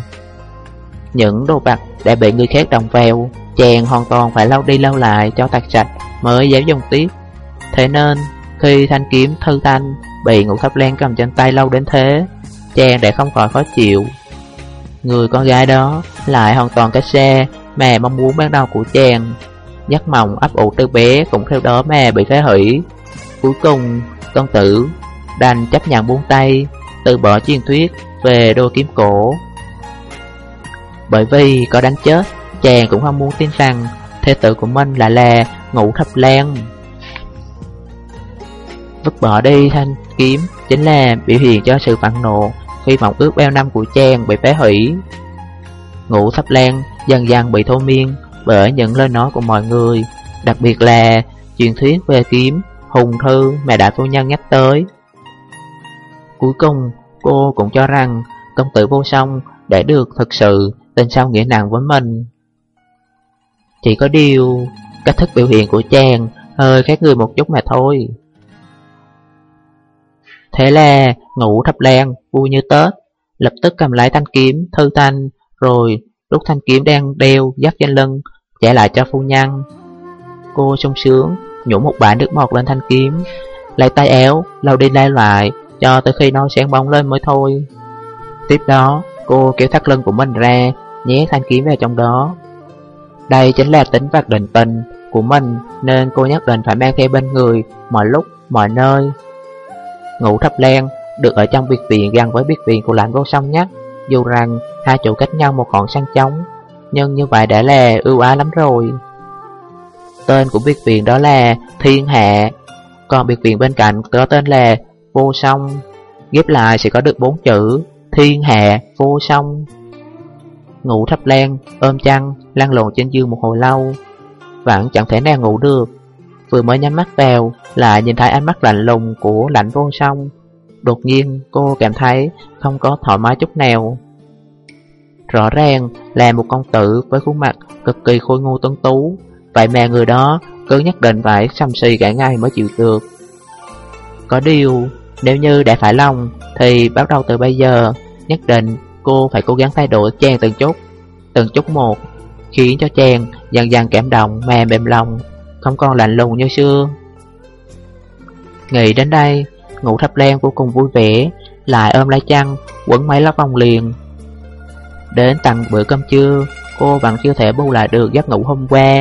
Những đồ vật đã bị người khác đồng vào Chàng hoàn toàn phải lau đi lau lại cho tạc sạch Mới dám dùng tiếp. Thế nên, khi thanh kiếm thư thanh Bị ngũ thập len cầm trên tay lâu đến thế, Chàng đã không khỏi khó chịu. Người con gái đó lại hoàn toàn cách xe mà mong muốn ban đầu của chàng. Giấc mộng ấp ủ từ bé cũng theo đó mà bị phá hủy. Cuối cùng, công tử đành chấp nhận buông tay Từ bỏ truyền thuyết về đôi kiếm cổ. Bởi vì có đánh chết Chàng cũng không muốn tin rằng Thế tử của mình lại là ngủ thập lan Vứt bỏ đi thanh kiếm Chính là biểu hiện cho sự phẫn nộ khi vọng ước bao năm của chàng bị phá hủy. Ngũ thập lan dần dần bị thô miên bởi những lời nói của mọi người, Đặc biệt là truyền thuyết về kiếm, Hùng thư mà đại phu nhân nhắc tới. Cuối cùng, cô cũng cho rằng công tử vô song để được thực sự tình sâu nghĩa nặng với mình. Chỉ có điều, cách thức biểu hiện của chàng hơi khác người một chút mà thôi. Thế là ngủ thập len vui như Tết, Lập tức cầm lấy thanh kiếm thư thanh, Rồi lúc thanh kiếm đang đeo dắt trên lưng Trả lại cho phu nhân. Cô sung sướng nhổ một bãi nước mọt lên thanh kiếm. Lấy tay éo lau đi lai lại Cho tới khi nó sáng bóng lên mới thôi. Tiếp đó cô kéo thắt lưng của mình ra Nhé thanh kiếm vào trong đó. Đây chính là tính vật định tình của mình Nên cô nhất định phải mang theo bên người Mọi lúc, mọi nơi. Ngủ thập len được ở trong biệt viện gần với biệt viện của lãnh vô song nhất Dù rằng hai chỗ cách nhau một khoảng sân trống. Nhưng như vậy đã là ưu ái lắm rồi. Tên của biệt viện đó là Thiên Hạ. Còn biệt viện bên cạnh có tên là Vô Song. Ghép lại sẽ có được bốn chữ Thiên Hạ Vô Song. Ngủ thấp len, ôm chăn, lăn lộn trên giường một hồi lâu. Vẫn chẳng thể nào ngủ được. Vừa mới nhắm mắt vào Lại nhìn thấy ánh mắt lạnh lùng của lạnh vô song. Đột nhiên cô cảm thấy Không có thoải mái chút nào. Rõ ràng là một công tử Với khuôn mặt cực kỳ khôi ngô tuấn tú. Vậy mà người đó cứ nhất định phải xăm xì cả ngày mới chịu được. Có điều, Nếu như đã phải lòng, Thì bắt đầu từ bây giờ, Nhất định cô phải cố gắng thay đổi chàng từng chút. Từng chút một, Khiến cho chàng dần dần cảm động mà mềm lòng, không còn lạnh lùng như xưa. Nghĩ đến đây, Ngủ thập len vô cùng vui vẻ, Lại ôm lấy chăn, Quấn mấy lóc vòng liền Đến tặng bữa cơm trưa, Cô vẫn chưa thể bù lại được giấc ngủ hôm qua.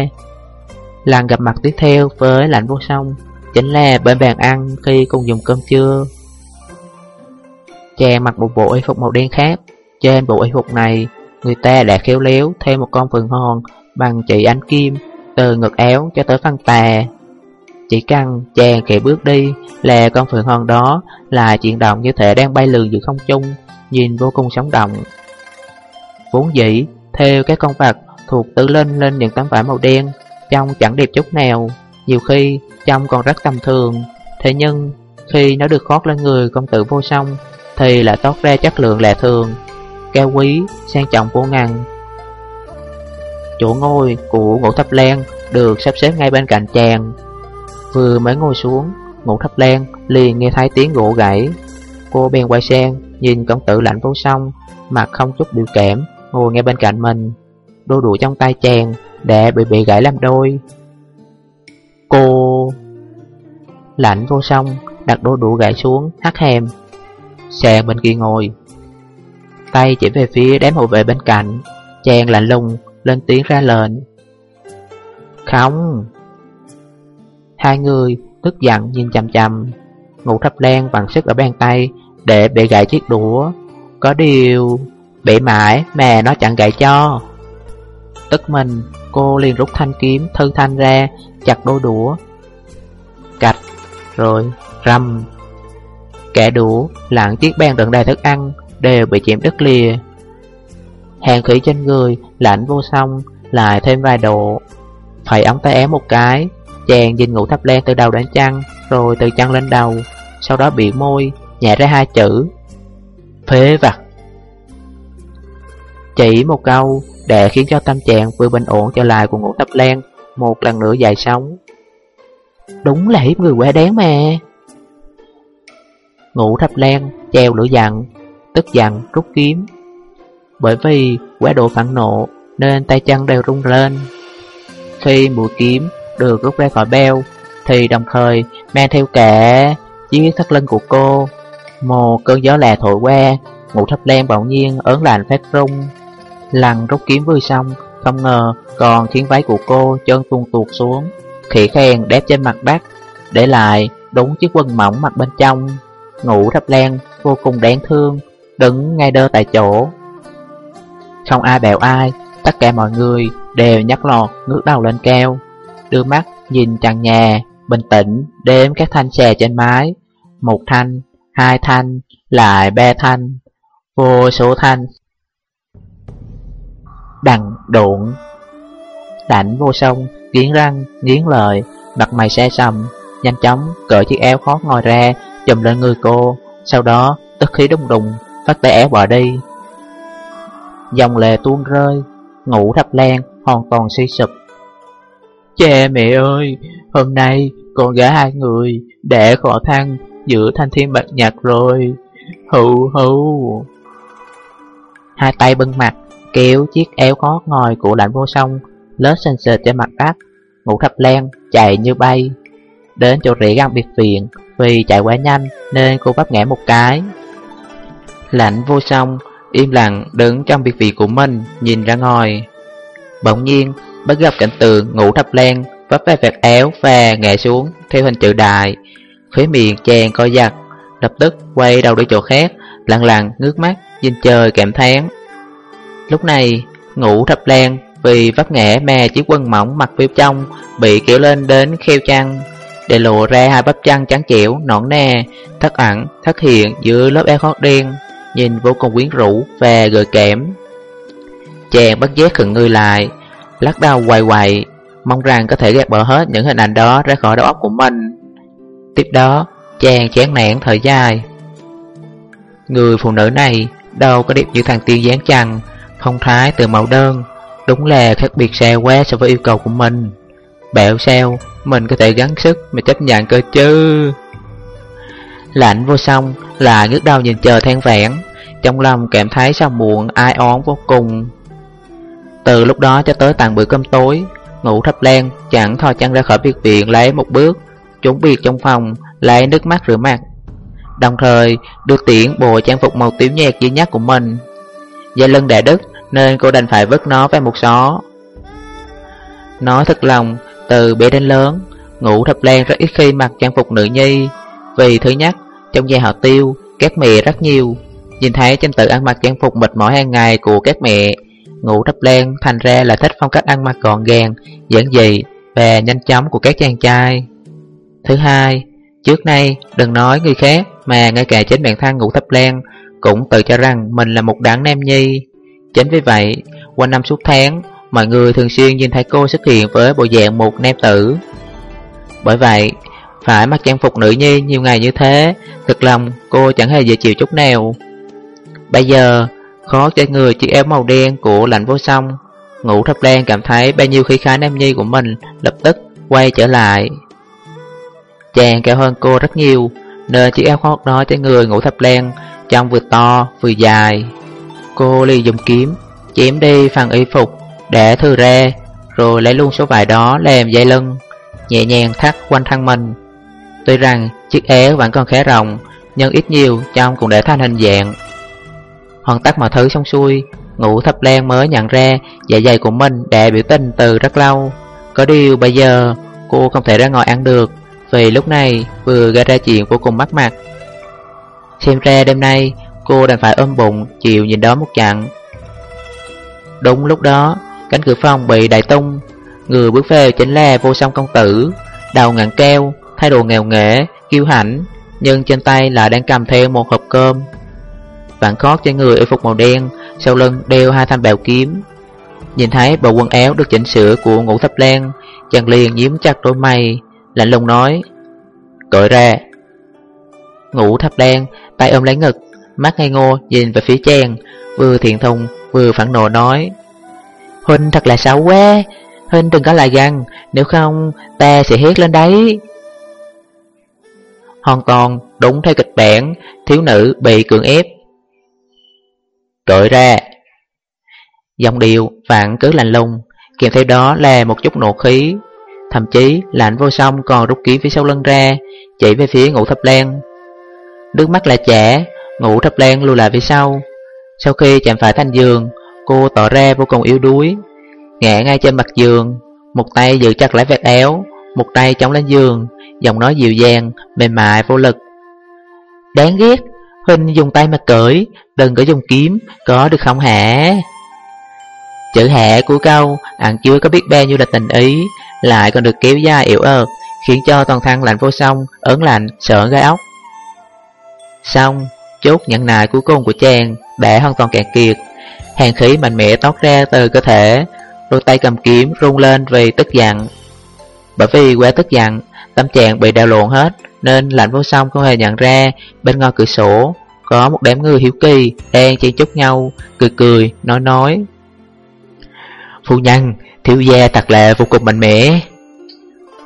Lần gặp mặt tiếp theo với lạnh vô song, Chính là bên bàn ăn khi cùng dùng cơm trưa. Chàng mặc một bộ y phục màu đen khác, Trên bộ y phục này, Người ta đã khéo léo thêm một con phượng hòn Bằng chỉ ánh kim từ ngực éo cho tới phân tà. Chỉ cần chàng khẽ bước đi Là con phượng hoàng đó Là chuyển động như thể đang bay lượn giữa không trung, Nhìn vô cùng sống động. Vốn dĩ Theo các con vật thuộc tự lên lên những tấm vải màu đen Trông chẳng đẹp chút nào. Nhiều khi trông còn rất tầm thường. Thế nhưng khi nó được khoác lên người công tử vô song Thì lại tốt ra chất lượng lạ thường Cao quý, sang trọng vô ngần. Chỗ ngồi của ngũ thập lan được sắp xếp ngay bên cạnh chàng. Vừa mới ngồi xuống, ngũ thập lan liền nghe thấy tiếng gỗ gãy. Cô bèn quay sang, nhìn công tử lạnh vô song Mặt không chút biểu cảm, ngồi ngay bên cạnh mình Đôi đũa trong tay chàng đã bị bị gãy làm đôi. Cô... Lạnh vô song, đặt đôi đũa gãy xuống, hắt hèm Sàn bên kia ngồi Tay chỉ về phía đám hộ vệ bên cạnh. Chàng lạnh lùng lên tiếng ra lệnh. Không Hai người tức giận nhìn chằm chằm Ngũ thập len bằng sức ở bàn tay Để bị gãy chiếc đũa. Có điều Bị mãi mà nó chẳng gậy cho. Tức mình, Cô liền rút thanh kiếm thư thanh ra, Chặt đôi đũa. Cạch, Rồi rầm. Kẻ đũa, lạng chiếc bàn đựng đầy thức ăn, Đều bị chém đứt lìa. Hàng khí trên người, lạnh vô song, Lại thêm vài độ. Phải ống tay ém một cái, Chàng nhìn ngủ thấp len từ đầu đến chân, Rồi từ chân lên đầu, Sau đó bị môi, nhẹ ra hai chữ. Phế vật. Chỉ một câu Để khiến cho tâm trạng vừa bình ổn trở lại của ngũ tập lan Một lần nữa dài sống Đúng là hiếp người quá đáng mà Ngũ thập lan treo lửa giận Tức giận rút kiếm bởi vì quá độ phản nộ nên tay chân đều rung lên. Khi mũi kiếm được rút ra khỏi beo thì đồng thời mang theo cả chiếc thắt lưng của cô. Một cơn gió lè thổi qua, ngũ thập lan bỗng nhiên ớn lạnh phát rung. Lần rút kiếm vừa xong, không ngờ còn khiến váy của cô chân tuôn tuột xuống. Khỉ khen đép trên mặt đất, để lại đúng chiếc quần mỏng mặt bên trong. Ngủ thấp len vô cùng đáng thương, đứng ngay đơ tại chỗ, không ai bèo ai, tất cả mọi người đều nhắc lọt ngước đầu lên cao Đưa mắt nhìn trần nhà, bình tĩnh đếm các thanh xè trên mái Một thanh, hai thanh, lại ba thanh, vô số thanh đằng độn. Đảnh vô sông, nghiến răng, nghiến lời, mặt mày xe sầm Nhanh chóng cởi chiếc áo khó ngồi ra, chùm lên người cô. Sau đó tức khí đung đùng, phát tay áo bỏ đi. Dòng lệ tuôn rơi, ngủ thập lan hoàn toàn suy sụp. Cha mẹ ơi, hôm nay con gái hai người để khó thăng giữa thanh thiên bạch nhạc rồi. Hữu hữu Hai tay bưng mặt Kéo chiếc eo khó ngồi của lạnh vô song Lết sền sệt trên mặt đất, Ngủ thập len, chạy như bay. Đến chỗ rỉ găng biệt viện, Vì chạy quá nhanh nên cô bắp ngã một cái. Lạnh vô song Im lặng đứng trong biệt viện của mình, Nhìn ra ngoài. Bỗng nhiên bắt gặp cảnh tượng ngủ thập len, Vấp ve vẹt éo và ngã xuống Theo hình chữ đại. Khóe miệng chàng coi giật, Lập tức quay đầu đi chỗ khác, Lặng lặng ngước mắt, nhìn trời cảm thán. Lúc này ngủ thập lan Vì vấp ngã mè chiếc quần mỏng mặc phía trong Bị kéo lên đến kheo chăn Để lộ ra hai bắp chân trắng chẻo nõn nè Thất ẩn thất hiện giữa lớp áo khoác đen Nhìn vô cùng quyến rũ và gợi kẽm Chàng bất giác khựng người lại Lắc đầu quay quay Mong rằng có thể gạt bỏ hết những hình ảnh đó ra khỏi đầu óc của mình. Tiếp đó chàng chán nản thời dài. Người phụ nữ này đâu có đẹp như thằng tiên dáng chăng, Phong thái từ mẫu đơn. Đúng là khác biệt xa quá so với yêu cầu của mình. Bẹo sao, Mình có thể gắng sức mà chấp nhận cơ chứ. Lạnh vô song, là ngước đầu nhìn chờ than vãn. Trong lòng cảm thấy sao muộn, ai oán vô cùng. Từ lúc đó cho tới tàn bữa cơm tối, Ngủ thấp len chẳng thò chân ra khỏi biệt viện lấy một bước, chuẩn biệt trong phòng, lấy nước mắt rửa mặt. Đồng thời, đưa tiễn bộ trang phục màu tím nhạt duy nhất của mình. Da lưng đại đức nên cô đành phải vứt nó về một xó. Nói thật lòng, từ bé đến lớn Ngủ thập lan rất ít khi mặc trang phục nữ nhi Vì thứ nhất, trong gia họ tiêu, các mẹ rất nhiều. Nhìn thấy trên tự ăn mặc trang phục mệt mỏi hàng ngày của các mẹ Ngủ thập lan thành ra là thích phong cách ăn mặc gọn gàng, giản dị và nhanh chóng của các chàng trai. Thứ hai, trước nay đừng nói người khác mà ngay cả chính bản thân ngủ thập lan cũng tự cho rằng mình là một đáng nam nhi. Chính vì vậy, qua năm suốt tháng, mọi người thường xuyên nhìn thấy cô xuất hiện với bộ dạng một nam tử. Bởi vậy, phải mặc trang phục nữ nhi nhiều ngày như thế, thực lòng cô chẳng hề dễ chịu chút nào. Bây giờ, khó cho người chiếc áo màu đen của lạnh vô song, ngủ thập đen cảm thấy bao nhiêu khí khái nam nhi của mình lập tức quay trở lại. Chàng cao hơn cô rất nhiều, nên chiếc áo khoác đó cho người ngủ thập đen Trông vừa to vừa dài Cô liền dùng kiếm, Chém đi phần y phục, Để thư ra Rồi lấy luôn số vải đó làm dây lưng, Nhẹ nhàng thắt quanh thân mình. Tuy rằng chiếc áo vẫn còn khá rộng, Nhưng ít nhiều trong cũng để thành hình dạng. Hoàn tất mọi thứ xong xuôi Ngủ thập lan mới nhận ra Dạ dày của mình đã biểu tình từ rất lâu. Có điều bây giờ, cô không thể ra ngồi ăn được, vì lúc này vừa gây ra chuyện vô cùng mắc mặt. Xem ra đêm nay cô đành phải ôm bụng chịu nhìn đó một chặng. Đúng lúc đó cánh cửa phòng bị đại tung Người bước về chính là vô song công tử. Đầu ngạn keo, thay đồ nghèo nghễ, kiêu hãnh Nhưng trên tay lại đang cầm theo một hộp cơm. Vạn khót trên người y phục màu đen Sau lưng đeo hai thanh bèo kiếm. Nhìn thấy bộ quần áo được chỉnh sửa của ngũ thập len Chàng liền nhím chặt đôi mày Lạnh lùng nói Cởi ra. Ngũ thập len Tay ôm lấy ngực Mắt ngây ngô nhìn về phía chàng, Vừa thiện thùng, vừa phản nộ nói, Huynh thật là xấu quá, Huynh đừng có lại gần, Nếu không ta sẽ hét lên đấy. Hoàn toàn đúng theo kịch bản, Thiếu nữ bị cưỡng ép. Cởi ra. Dòng điệu vạn cứ lạnh lùng, Kèm theo đó là một chút nộ khí. Thậm chí lạnh vô song còn rút kiếm phía sau lưng ra Chạy về phía ngũ thập lan. Nước mắt là trẻ ngủ thập len lùi lại phía sau. Sau khi chạm phải thanh giường Cô tỏ ra vô cùng yếu đuối. Ngã ngay trên mặt giường Một tay giữ chặt lấy vẹt áo Một tay chống lên giường Giọng nói dịu dàng, mềm mại, vô lực. Đáng ghét Huynh dùng tay mà cởi Đừng có dùng kiếm, có được không hả? Chữ hẹ của câu Ẩn chưa có biết bao nhiêu là tình ý lại còn được kéo dài yếu ớt, khiến cho toàn thân lạnh vô song, ớn lạnh, sợ gai ốc. Xong, chốt nhận nại cuối cùng của chàng đã hoàn toàn cạn kiệt. Hàng khí mạnh mẽ tót ra từ cơ thể Đôi tay cầm kiếm rung lên vì tức giận. Bởi vì quá tức giận Tâm trạng bị đào lộn hết Nên lạnh vô song không hề nhận ra Bên ngoài cửa sổ Có một đám người hiếu kỳ Đang chen chúc nhau Cười cười, nói nói. Phu nhân, thiếu gia thật là vô cùng mạnh mẽ.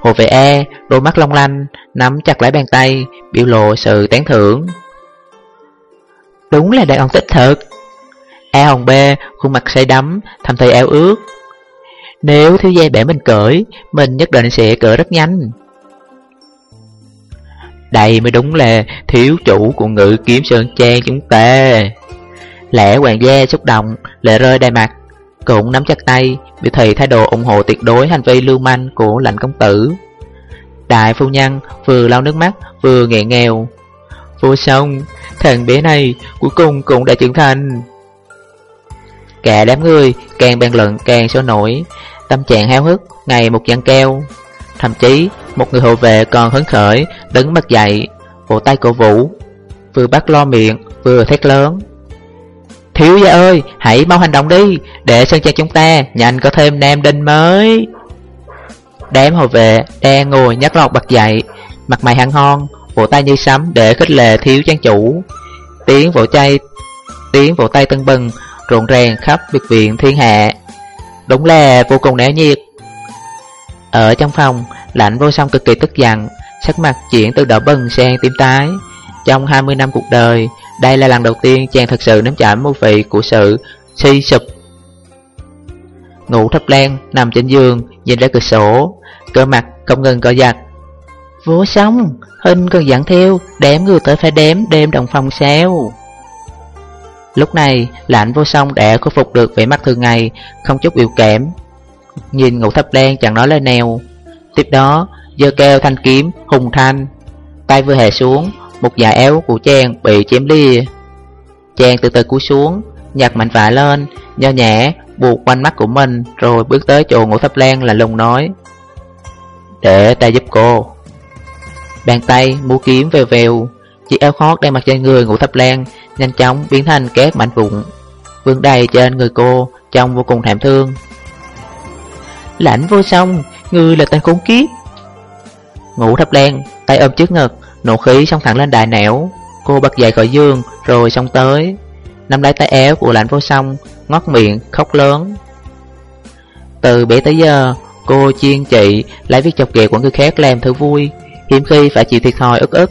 Hồ vệ E, đôi mắt long lanh Nắm chặt lấy bàn tay Biểu lộ sự tán thưởng. Đúng là đàn ông tích thực A Hồng B khuôn mặt say đắm, Thầm thầy eo ước. Nếu thiếu gia bẻ mình cởi, Mình nhất định sẽ cởi rất nhanh. Đây mới đúng là thiếu chủ của ngự kiếm sơn trang chúng ta. Lẽ hoàng gia xúc động Lệ rơi đầy mặt, Cũng nắm chặt tay, Biểu thị thái độ ủng hộ tuyệt đối hành vi lưu manh của lạnh công tử. Đại phu nhân vừa lau nước mắt, vừa nghẹn nghèo Vô song, thằng bé này cuối cùng cũng đã trưởng thành. Cả đám người càng bàn luận càng sôi nổi Tâm trạng háo hức ngày một dặn keo. Thậm chí một người hộ vệ còn hứng khởi đứng bật dậy Vỗ tay cổ vũ Vừa bắt lo miệng vừa thét lớn. Thiếu gia ơi hãy mau hành động đi Để sân trang chúng ta nhanh có thêm nam đinh mới. Đám hộ vệ đang ngồi nhắc lọt bật dậy Mặt mày hăng hon Vỗ tay như sấm để khích lệ thiếu trang chủ Tiếng vỗ tay Tiếng vỗ tay tân bừng rộn ràng khắp biệt viện thiên hạ. Đúng là vô cùng náo nhiệt. Ở trong phòng, lạnh vô song cực kỳ tức giận, sắc mặt chuyển từ đỏ bừng sang tím tái. Trong 20 năm cuộc đời, đây là lần đầu tiên chàng thật sự nếm trải mùi vị của sự suy sụp. Ngủ thấp lan, nằm trên giường, nhìn ra cửa sổ, cơ mặt không ngừng co giật. Vô song, hình cần dặn theo, đếm người tới phải đếm đêm đồng phòng sao. Lúc này, lạnh vô song đã khôi phục được vẻ mặt thường ngày, không chút yếu kém. Nhìn ngũ thập đen chẳng nói lời nào. Tiếp đó, giơ keo thanh kiếm, hùng thanh. Tay vừa hề xuống, một dài éo của chàng bị chém lìa. Chàng từ từ cúi xuống, nhặt mạnh vả lên, nho nhẹ buộc quanh mắt của mình, rồi bước tới chỗ ngũ thập lan là lùng nói. Để ta giúp cô. Bàn tay, mũ kiếm vèo vèo, chiếc áo khoác đang mặc trên người ngủ thập lan nhanh chóng biến thành két mảnh vụn. Vương đầy trên người cô trông vô cùng thảm thương. Lãnh vô song người là tên khốn kiếp. Ngủ thấp len tay ôm trước ngực nổ khí xông thẳng lên đài nẻo. Cô bật dậy khỏi giường rồi xông tới. Nắm lấy tay éo của lãnh vô song ngót miệng khóc lớn. Từ bé tới giờ cô chiên chị lấy việc chọc ghẹo của người khác làm thứ vui hiếm khi phải chịu thiệt thòi ức ức.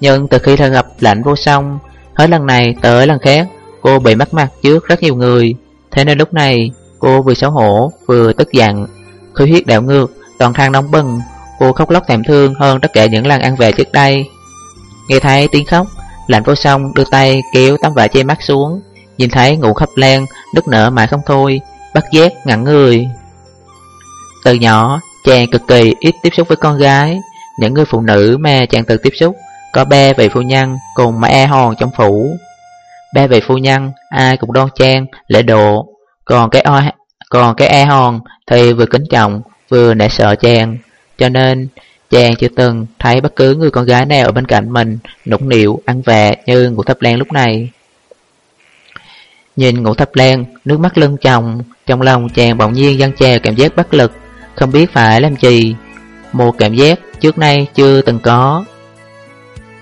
Nhưng từ khi gặp lạnh vô song, Hết lần này tới lần khác, Cô bị mắc mặt trước rất nhiều người. Thế nên lúc này, cô vừa xấu hổ, Vừa tức giận. Khí huyết đảo ngược, Toàn thân nóng bừng, Cô khóc lóc thèm thương hơn tất cả những lần ăn về trước đây. Nghe thấy tiếng khóc, Lạnh vô song đưa tay kéo tấm vải che mắt xuống. Nhìn thấy ngủ khắp len Đứt nở mà không thôi, Bắt giác ngẩn người. Từ nhỏ, chàng cực kỳ ít tiếp xúc với con gái. Những người phụ nữ mà chàng từng tiếp xúc có ba vị phu nhân cùng mã e hòn trong phủ. Ba vị phu nhân ai cũng đoan trang, lễ độ. Còn cái o, còn cái e hòn thì vừa kính trọng vừa nể sợ chàng. Cho nên chàng chưa từng thấy bất cứ người con gái nào ở bên cạnh mình nũng nịu, ăn vạ như ngũ thập lan lúc này. Nhìn ngũ thập lan, nước mắt lưng chồng Trong lòng chàng bỗng nhiên dâng trào cảm giác bất lực. Không biết phải làm gì. Một cảm giác trước nay chưa từng có.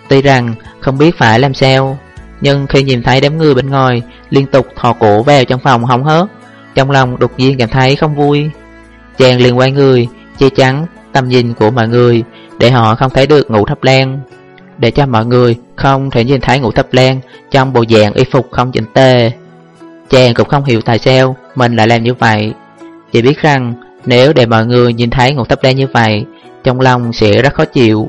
Tuy rằng không biết phải làm sao, Nhưng khi nhìn thấy đám người bên ngoài Liên tục thò cổ vào trong phòng hóng hớt, Trong lòng đột nhiên cảm thấy không vui. Chàng liền quay người, Che chắn tầm nhìn của mọi người Để họ không thấy được ngủ thập lan, Để cho mọi người không thể nhìn thấy ngủ thập lan Trong bộ dạng y phục không chỉnh tề. Chàng cũng không hiểu tại sao Mình lại làm như vậy. Chỉ biết rằng nếu để mọi người nhìn thấy ngủ thập lan như vậy trong lòng sẽ rất khó chịu.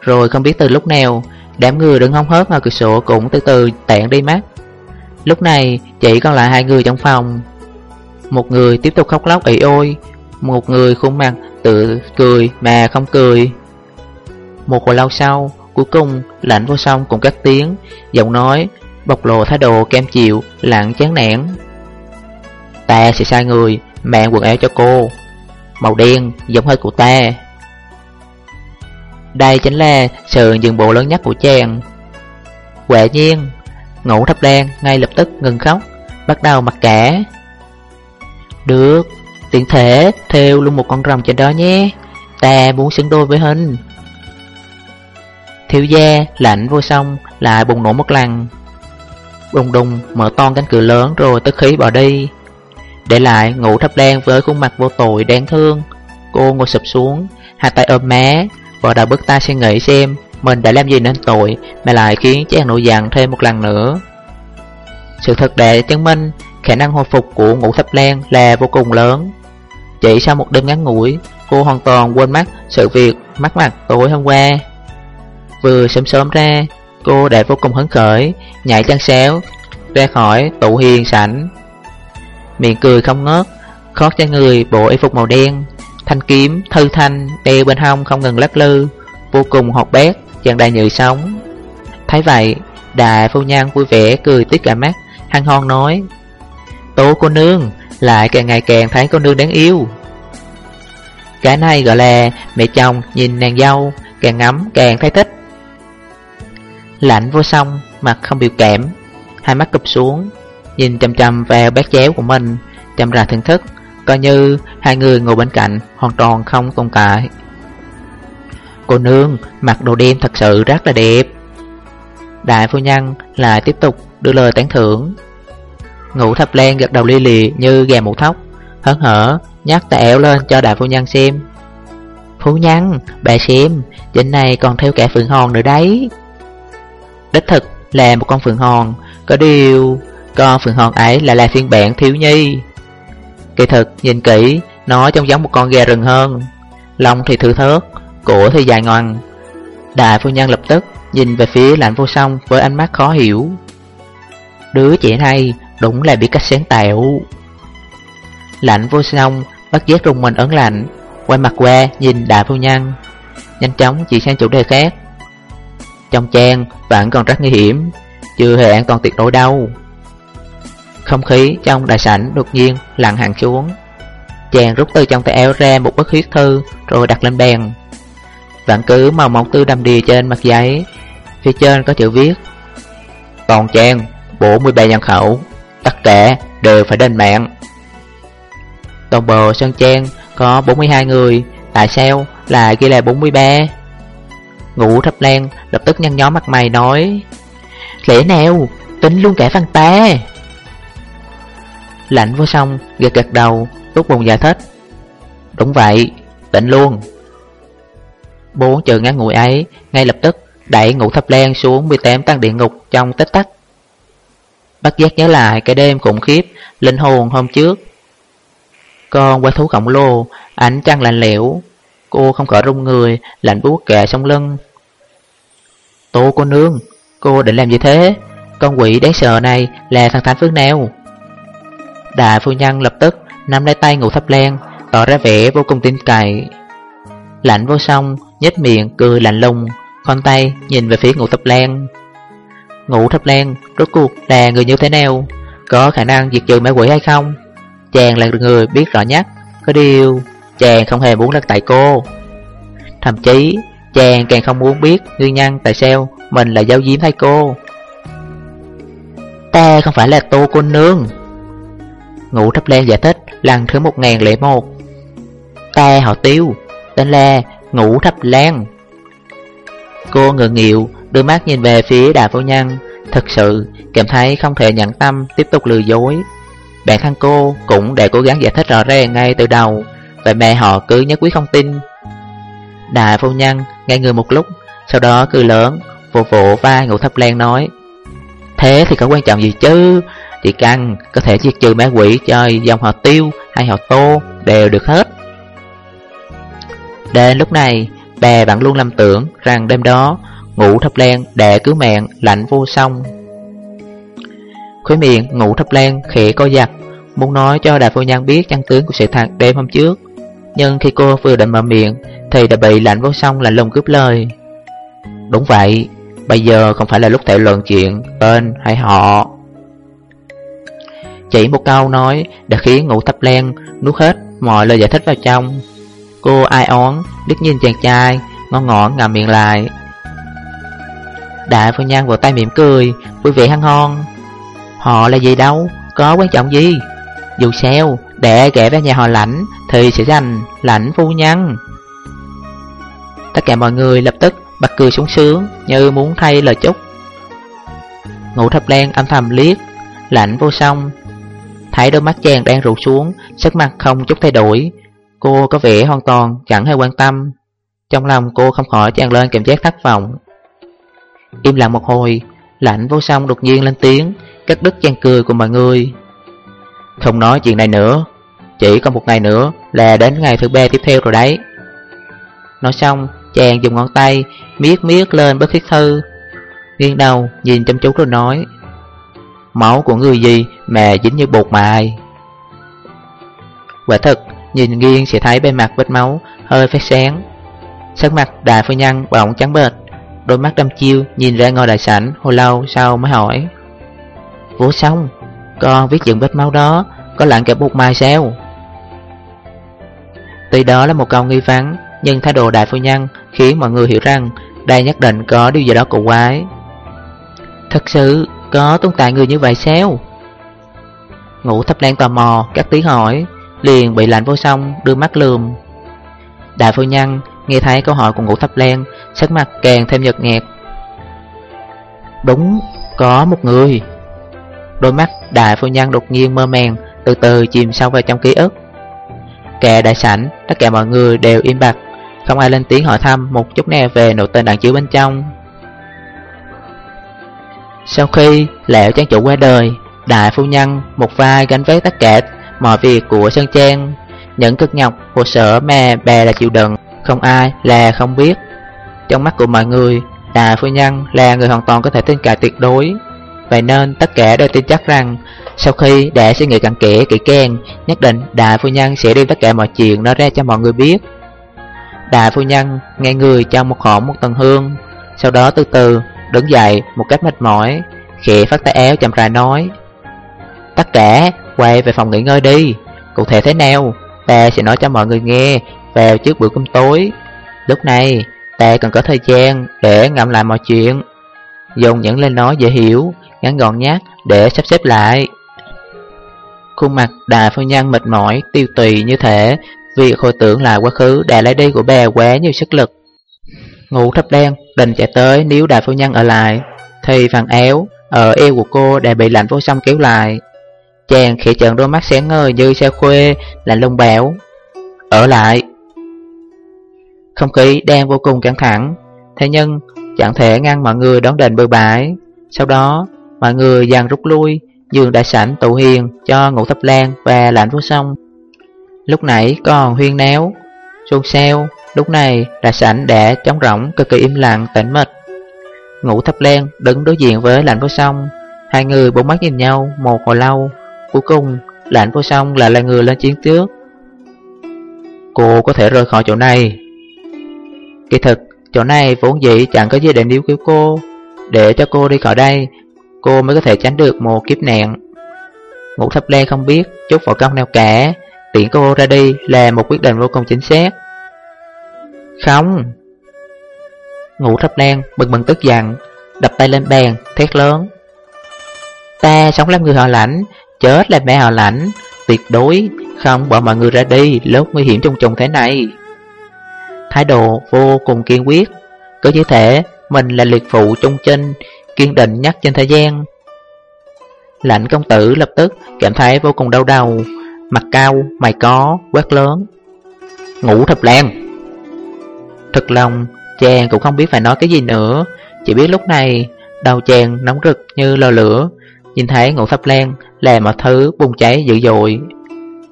Rồi không biết từ lúc nào, Đám người đứng hóng hớt ngoài cửa sổ cũng từ từ tản đi mắt. Lúc này, chỉ còn lại hai người trong phòng. Một người tiếp tục khóc lóc ỉ ôi, Một người khuôn mặt tự cười mà không cười. Một hồi lâu sau, Cuối cùng lạnh vô song cũng cắt tiếng, Giọng nói bộc lộ thái độ kem chịu, Lặng chán nản. Ta sẽ sai người Mạng quần áo cho cô. Màu đen giống hơi của ta. Đây chính là sự dừng bộ lớn nhất của chàng. Quả nhiên Ngũ thập đen ngay lập tức ngừng khóc bắt đầu mặc cả. Được, tiện thể theo luôn một con rồng trên đó nhé. Ta muốn xứng đôi với hình. Thiếu gia lạnh vô song lại bùng nổ một lần. Đùng đùng mở toan cánh cửa lớn rồi tức khí bỏ đi. Để lại ngủ thấp đen với khuôn mặt vô tội đáng thương. Cô ngồi sụp xuống, Hai tay ôm má Vợ đầu bước ta suy nghĩ xem Mình đã làm gì nên tội Mà lại khiến chàng nổi giận thêm một lần nữa. Sự thật để chứng minh Khả năng hồi phục của ngũ thấp đen là vô cùng lớn. Chỉ sau một đêm ngắn ngủi, Cô hoàn toàn quên mất sự việc mắc mặt tối hôm qua. Vừa sớm sớm ra, Cô đã vô cùng hứng khởi, Nhảy chân xéo Ra khỏi tụ hiền sảnh. Miệng cười không ngớt Khót cho người bộ y phục màu đen. Thanh kiếm, thư thanh, đeo bên hông không ngừng lắc lư Vô cùng hột bét, chẳng đầy nhự sống. Thấy vậy, đại phu nhân vui vẻ cười tít cả mắt Hăng hon nói Tố cô nương, lại càng ngày càng thấy cô nương đáng yêu. Cái này gọi là mẹ chồng nhìn nàng dâu Càng ngắm càng thấy thích. Lạnh vô song, mặt không biểu cảm Hai mắt cụp xuống. Nhìn chăm chầm vào bát chéo của mình Chăm ra thưởng thức Coi như hai người ngồi bên cạnh Hoàn toàn không tồn tại. Cô nương mặc đồ đêm thật sự rất là đẹp. Đại phu nhân lại tiếp tục đưa lời tán thưởng. Ngũ thập len gật đầu li lì như gà mũ thóc Hớn hở nhắc tay éo lên cho đại phu nhân xem. Phu nhân, bà xem Trên này còn theo cả phượng hòn nữa đấy. Đích thực là một con phượng hòn Có điều con phượng hòn ấy lại là phiên bản thiếu nhi. Kỳ thực, nhìn kỹ, Nó trông giống một con gà rừng hơn. Lông thì thưa thớt, Cổ thì dài ngoằn Đại phu nhân lập tức nhìn về phía lạnh vô song Với ánh mắt khó hiểu. Đứa trẻ này đúng là biết cách sáng tạo. Lạnh vô song bắt giác rùng mình ấn lạnh, Quay mặt qua nhìn đại phu nhân, Nhanh chóng chỉ sang chủ đề khác. Trong trang vẫn còn rất nguy hiểm, Chưa hề an toàn tuyệt đối đâu không khí trong đại sảnh đột nhiên lặng hẳn xuống Chàng rút từ trong tay áo ra một bức huyết thư Rồi đặt lên bàn. Vạn cứ màu mỏng tư đầm đìa trên mặt giấy, Phía trên có chữ viết, Còn chàng 47 nhân khẩu, Tất cả đều phải đền mạng. Toàn bộ Sơn Trang có 42 người, Tại sao lại ghi là 43 Ngũ thấp lan lập tức nhăn nhó mặt mày nói, Lẽ nào tính luôn cả phần ta? Lạnh vô song gật gật đầu Tốt bùng giải thích. Đúng vậy, định luôn. Bốn chữ ngắn ngủi ấy Ngay lập tức đẩy ngũ thập len xuống 18 tăng địa ngục trong tích tắc. Bắt giác nhớ lại cái đêm khủng khiếp Linh hồn hôm trước. Con quái thú khổng lồ Ánh trăng lạnh lẽo. Cô không khỏi rung người Lạnh buốt kệ sông lưng. Tô cô nương Cô định làm gì thế? Con quỷ đáng sợ này là thằng Thánh Phước nào? Đà phu nhân lập tức nắm lấy tay ngủ thấp len, Tỏ ra vẻ vô cùng tin cậy. Lạnh vô song, nhếch miệng, cười lạnh lùng Con tay nhìn về phía ngủ thấp len. Ngủ thấp len, rốt cuộc là người như thế nào? Có khả năng diệt trừ ma quỷ hay không? Chàng là người biết rõ nhất. Có điều, chàng không hề muốn lật tại cô. Thậm chí, chàng càng không muốn biết nguyên nhân tại sao mình là giáo diếm thay cô. Ta không phải là tô cô nương. Ngũ thấp len giải thích lần thứ 1001 Ta họ tiêu, Tên là Ngũ thấp lan Cô ngượng nghịu Đôi mắt nhìn về phía đại phu nhân. Thật sự, cảm thấy không thể nhận tâm Tiếp tục lừa dối. Bản thân cô cũng để cố gắng giải thích rõ ràng ngay từ đầu, Vậy mẹ họ cứ nhất quyết không tin. Đại phu nhân ngay người một lúc, Sau đó cười lớn, Vỗ vỗ vai ngũ thấp lan nói, Thế thì có quan trọng gì chứ? Chỉ cần có thể diệt trừ ma quỷ cho dòng họ tiêu hay họ tô, đều được hết. Đến lúc này, bè bạn luôn lầm tưởng rằng đêm đó ngủ thập len để cứu mạng lạnh vô song. Khói miệng ngủ thập len khẽ co giật, Muốn nói cho đại phu nhân biết chân tướng của sự thật đêm hôm trước. Nhưng khi cô vừa định mở miệng, Thì đã bị lạnh vô song lạnh lùng cướp lời. Đúng vậy, Bây giờ không phải là lúc thảo luận chuyện tên hay họ chỉ một câu nói đã khiến ngũ thập len nuốt hết mọi lời giải thích vào trong. Cô ai oán, đứt nhìn chàng trai, ngon ngọn ngậm miệng lại. Đại phu nhân vào tay mỉm cười, vui vẻ hăng hon. Họ là gì đâu, có quan trọng gì? Dù sao, để ghé vào nhà họ lãnh Thì sẽ giành lãnh phu nhân. Tất cả mọi người lập tức bật cười sung sướng Như muốn thay lời chúc. Ngũ thập lan âm thầm liếc Lạnh vô song Thấy đôi mắt chàng đang rụt xuống, Sắc mặt không chút thay đổi. Cô có vẻ hoàn toàn chẳng hề quan tâm. Trong lòng cô không khỏi tràn lên cảm giác thất vọng. Im lặng một hồi, Lạnh vô song đột nhiên lên tiếng, Cắt đứt chàng cười của mọi người. Không nói chuyện này nữa, Chỉ còn một ngày nữa là đến ngày thứ ba tiếp theo rồi đấy. Nói xong, chàng dùng ngón tay Miết miết lên bức thiết thư, Nghiêng đầu nhìn chăm chú rồi nói, Máu của người gì mà dính như bột mài Quả thật Nhìn nghiêng sẽ thấy bên mặt vết máu Hơi phát sáng. Sắc mặt đại phu nhân bỗng trắng bệt Đôi mắt đâm chiêu nhìn ra ngôi đại sảnh Hồi lâu sau mới hỏi. Vô xong, Con viết dựng vết máu đó, Có lặn cả bột mài sao? Tuy đó là một câu nghi vấn Nhưng thái độ đại phu nhân Khiến mọi người hiểu rằng Đây nhất định có điều gì đó cổ quái. Thật sự, có tồn tại người như vậy sao? Ngũ thập lan tò mò, Các tiếng hỏi, Liền bị lạnh vô song, đưa mắt lườm. Đại phu nhân nghe thấy câu hỏi của ngũ thập lan Sắc mặt càng thêm nhợt nhạt. Đúng, Có một người. Đôi mắt đại phu nhân đột nhiên mơ màng, Từ từ chìm sâu vào trong ký ức. Kẻ đại sảnh, Tất cả mọi người đều im bặt, Không ai lên tiếng hỏi thăm, một chút nào về nội tình đàn chứa bên trong. Sau khi lão trang chủ qua đời Đại phu nhân, một vai gánh vác tất cả mọi việc của Sơn Trang. Những cực nhọc khổ sở mà bè là chịu đựng, Không ai là không biết. Trong mắt của mọi người, Đại phu nhân là người hoàn toàn có thể tin cậy tuyệt đối. Vậy nên tất cả đều tin chắc rằng, Sau khi đã suy nghĩ cặn kẽ, kỹ càng, Nhất định đại phu nhân sẽ đem tất cả mọi chuyện nói ra cho mọi người biết. Đại phu nhân nghe người trong một hõm một tầng hương, Sau đó từ từ đứng dậy một cách mệt mỏi, Khẽ phát tay áo chậm rãi nói Tất cả quay về phòng nghỉ ngơi đi. Cụ thể thế nào, Ta sẽ nói cho mọi người nghe Vào trước bữa cơm tối. Lúc này, ta cần có thời gian Để ngẫm lại mọi chuyện. Dùng những lời nói dễ hiểu, Ngắn gọn nhát để sắp xếp lại. Khuôn mặt đại phu nhân mệt mỏi, Tiêu tùy như thể Việc hồi tưởng lại quá khứ đã lấy đi của bà quá nhiều sức lực. Ngủ thấp đen Định chạy tới nếu đại phu nhân ở lại, Thì phần áo, ở eo của cô đã bị lạnh vô song kéo lại. Chàng khẽ trợn đôi mắt sáng ngời như sao khuê là lông béo Ở lại. Không khí đang vô cùng căng thẳng. Thế nhưng, chẳng thể ngăn mọi người đón đền bờ bãi. Sau đó, mọi người dàn rút lui Dường đại sảnh tụ hiền cho ngủ thấp lan và lạnh vô sông Lúc nãy còn huyên náo, Xôn xao, Lúc này đại sảnh đã trống rỗng cực kỳ im lặng, tĩnh mịch. Ngũ thập len đứng đối diện với lạnh vô sông Hai người bốn mắt nhìn nhau một hồi lâu. Cuối cùng lãnh vô song lại là người lên chiến trước Cô có thể rời khỏi chỗ này. Kỳ thực chỗ này vốn dĩ chẳng có gì để níu cứu cô. Để cho cô đi khỏi đây Cô mới có thể tránh được một kiếp nạn. Ngũ thập lê không biết chút võ công nào cả Tiễn cô ra đi là một quyết định vô cùng chính xác. Không. Ngũ thập lan bừng bừng tức giận Đập tay lên bàn, thét lớn. Ta sống làm người họ lãnh Chết là mẹ họ lãnh. Tuyệt đối không bỏ mọi người ra đi Lúc nguy hiểm trùng trùng thế này. Thái độ vô cùng kiên quyết. Cứ như thể mình là liệt phụ trung trinh Kiên định nhất trên thế gian. Lãnh công tử lập tức cảm thấy vô cùng đau đầu. Mặt cao, mày có, quét lớn. Ngủ thập lan Thật lòng Chàng cũng không biết phải nói cái gì nữa. Chỉ biết lúc này Đầu chàng nóng rực như lò lửa. Nhìn thấy ngũ thập lan Làm mọi thứ bùng cháy dữ dội.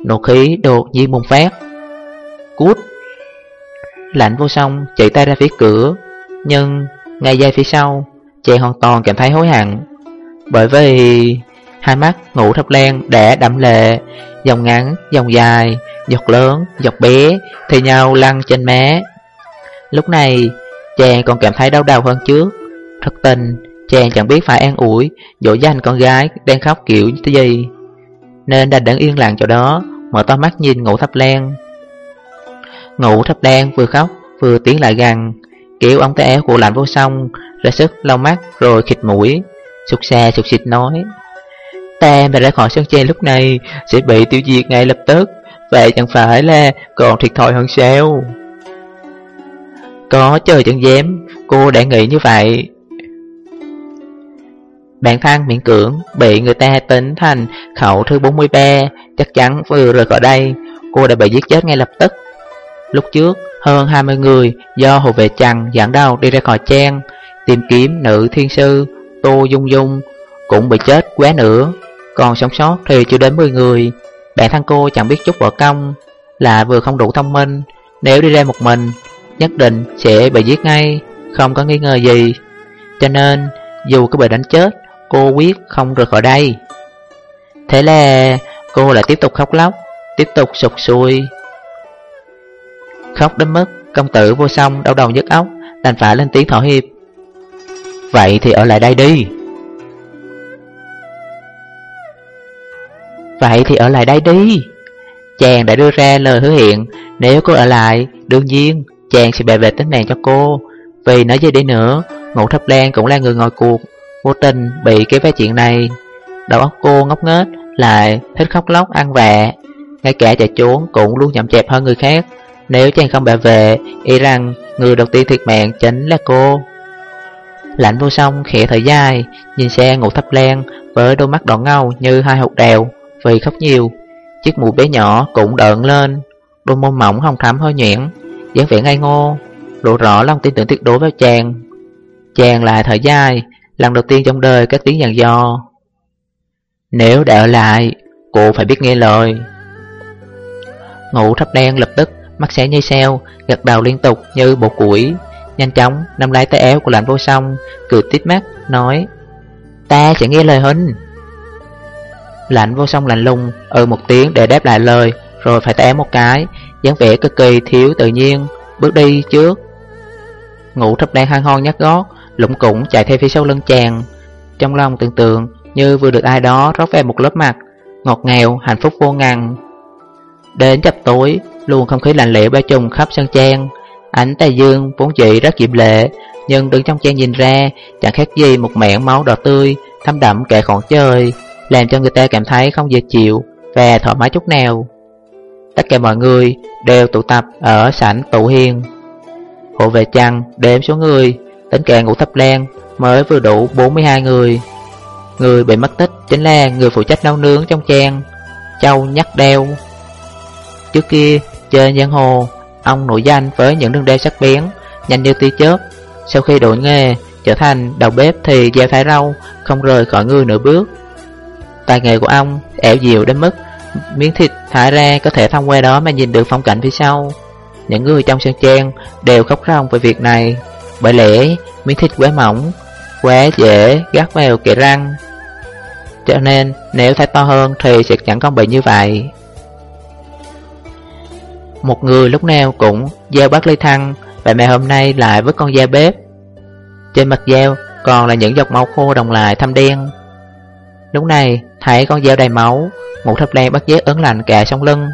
Nổ khí đột nhiên bùng phát. Cút! Lạnh vô song chạy tay ra phía cửa. Nhưng ngay giây phía sau Chàng hoàn toàn cảm thấy hối hận. Bởi vì Hai mắt ngũ thấp lan đã đậm lệ. Dòng ngắn, dòng dài Dọc lớn, dọc bé Thì nhau lăn trên má Lúc này chàng còn cảm thấy đau đầu hơn trước. Thật tình chàng chẳng biết phải an ủi, Dỗ dành con gái đang khóc kiểu như thế gì. Nên đành đứng yên lặng chỗ đó, Mở to mắt nhìn ngủ thập lan Ngủ thập lan vừa khóc, Vừa tiến lại gần. Kiểu ông tay éo của lạnh vô song, Ra sức lau mắt rồi khịt mũi. Sụt xa sụt xịt nói, Ta mà ra khỏi sân chơi lúc này Sẽ bị tiêu diệt ngay lập tức. Vậy chẳng phải là còn thiệt thòi hơn sao? Có trời chẳng dám, Cô đã nghĩ như vậy. Bản thân miễn cưỡng bị người ta tính thành khẩu thứ 43 Chắc chắn vừa rời khỏi đây, Cô đã bị giết chết ngay lập tức. Lúc trước, hơn 20 người do Hồ Vệ Trần dẫn đầu đi ra khỏi trang Tìm kiếm nữ thiên sư Tô Dung Dung cũng bị chết quá nữa. Còn sống sót thì chưa đến 10 người. Bản thân cô chẳng biết chút võ công Là vừa không đủ thông minh. Nếu đi ra một mình, Nhất định sẽ bị giết ngay, Không có nghi ngờ gì. Cho nên, dù có bị đánh chết Cô quyết không rời khỏi đây. Thế là cô lại tiếp tục khóc lóc, Tiếp tục sụt sùi. Khóc đến mức công tử vô song đau đầu nhức óc, Đành phải lên tiếng thỏa hiệp. Vậy thì ở lại đây đi. Vậy thì ở lại đây đi. Chàng đã đưa ra lời hứa hẹn, Nếu cô ở lại, Đương nhiên chàng sẽ bảo vệ tính mạng cho cô. Vì nói gì đi nữa, Ngũ Thập Lan cũng là người ngồi cuộc Vô tình bị cái vai chuyện này. Đầu óc cô ngốc nghếch, Lại thích khóc lóc, ăn vạ. Ngay cả chạy trốn cũng luôn nhậm chẹp hơn người khác. Nếu chàng không bảo vệ y rằng người đầu tiên thiệt mạng chính là cô. Lạnh vô song, khẽ thở dài, Nhìn xe ngủ thấp len Với đôi mắt đỏ ngầu như hai hột đèo Vì khóc nhiều. Chiếc mũ bé nhỏ cũng đợn lên, Đôi môi mỏng hồng thắm hơi nhuyễn, dáng vẻ ngây ngô, Lộ rõ lòng tin tưởng tuyệt đối vào chàng. Chàng lại thở dài Lần đầu tiên trong đời các tiếng dàn do. Nếu đã ở lại, Cô phải biết nghe lời. Ngủ thấp đen lập tức, Mắt xé như xeo, Gật đầu liên tục như bột củi. Nhanh chóng nắm lấy tay éo của lạnh vô song, Cười tít mắt, nói, Ta sẽ nghe lời huynh. Lạnh vô song lạnh lùng Ừ một tiếng để đáp lại lời, Rồi phải té một cái, dáng vẻ cực kỳ thiếu tự nhiên, Bước đi trước. Ngủ thấp đen hăng hon nhắc gót Lũng củng chạy theo phía sau lưng chàng. Trong lòng tưởng tượng như vừa được ai đó rót về một lớp mặt Ngọt ngào, hạnh phúc vô ngần. Đến chập tối, luôn không khí lạnh lẽo bao trùm khắp sân trang. Ánh tài dương vốn dị rất diệm lệ Nhưng đứng trong trang nhìn ra Chẳng khác gì một mảng máu đỏ tươi Thâm đậm kệ khoảng trời Làm cho người ta cảm thấy không dễ chịu Và thoải mái chút nào. Tất cả mọi người đều tụ tập ở sảnh tụ hiền Hộ vệ chăng đếm số người. Tính cả ngũ thập lan mới vừa đủ 42 người. Người bị mất tích chính là người phụ trách nấu nướng trong trang Châu Nhắc Đeo. Trước kia, trên giang hồ, Ông nổi danh với những đường đe sắc bén, Nhanh như tia chớp. Sau khi đổi nghề, trở thành đầu bếp Thì gieo thái rau, không rời khỏi người nửa bước. Tài nghề của ông ẻo dịu đến mức Miếng thịt thải ra có thể thông qua đó mà nhìn được phong cảnh phía sau. Những người trong sân trang đều khóc ròng về việc này. Bởi lẽ miếng thịt quá mỏng Quá dễ gắt vào kẻ răng. Cho nên, nếu thái to hơn thì sẽ chẳng còn bị như vậy. Một người lúc nào cũng Giao bắt ly thăng Vậy mà hôm nay lại với con dao bếp. Trên mặt dao còn là những giọt máu khô đồng lại thâm đen. Lúc này, thấy con dao đầy máu Ngũ thập lan bắt giác ấn lạnh cả sông lưng.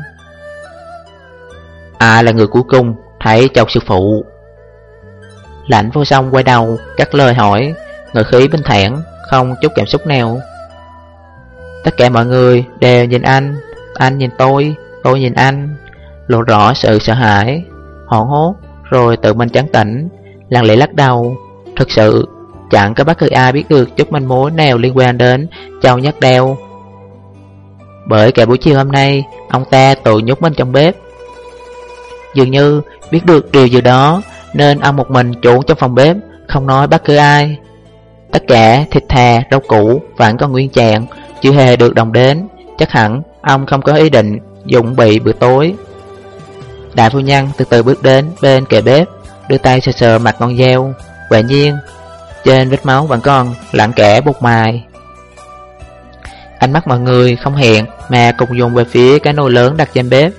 À là người cuối cùng, Thấy chồng sư phụ. Lạnh vô song quay đầu, Cắt lời hỏi Người khí bình thản, Không chút cảm xúc nào. Tất cả mọi người đều nhìn anh Anh nhìn tôi Tôi nhìn anh, Lộ rõ sự sợ hãi, Hoảng hốt, Rồi tự mình trắng tỉnh Lặng lẽ lắc đầu. Thực sự, Chẳng có bất cứ ai biết được chút manh mối nào liên quan đến Châu Nhất Đeo bởi cả buổi chiều hôm nay, Ông ta tự nhốt mình trong bếp. Dường như biết được điều gì đó nên ông một mình chủ trong phòng bếp Không nói bất cứ ai. Tất cả thịt thà, rau củ Vẫn còn nguyên trạng Chưa hề được đồng đến. Chắc hẳn ông không có ý định Dùng bị bữa tối. Đại phu nhân từ từ bước đến bên kệ bếp Đưa tay sờ sờ mặt con dao. Quả nhiên Trên vết máu vẫn còn lặng kẻ bột mài. Ánh mắt mọi người không hẹn mà cùng dùng về phía cái nồi lớn đặt trên bếp.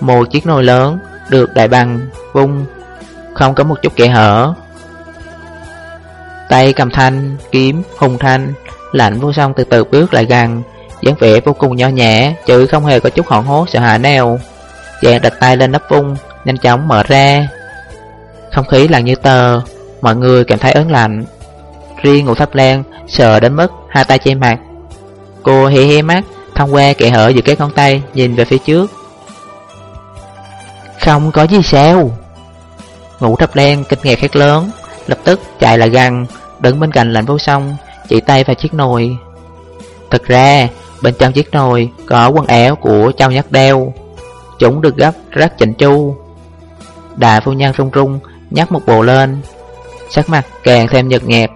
Một chiếc nồi lớn được đại bằng vung không có một chút kẻ hở. Tay cầm thanh, kiếm, hùng thanh Lạnh vô song từ từ bước lại gần. dáng vẻ vô cùng nho nhẹ Chứ không hề có chút hoảng hốt sợ hãi nào. Chàng đặt tay lên nắp vung Nhanh chóng mở ra. Không khí lặng như tờ Mọi người cảm thấy ớn lạnh. Riêng ngủ thấp lan Sợ đến mức hai tay che mặt. Cô hé hé mắt Thông qua kẻ hở giữa các ngón tay Nhìn về phía trước. Không có gì sao? Ngủ thập đen kinh ngạc khét lớn, Lập tức chạy lại gần, Đứng bên cạnh lạnh vô song, Chỉ tay vào chiếc nồi. Thực ra, bên trong chiếc nồi Có quần áo của trao nhắc đeo. Chúng được gấp rất chỉnh chu. Đại phu nhân rung rung Nhắc một bộ lên. Sắc mặt càng thêm nhợt nhạt.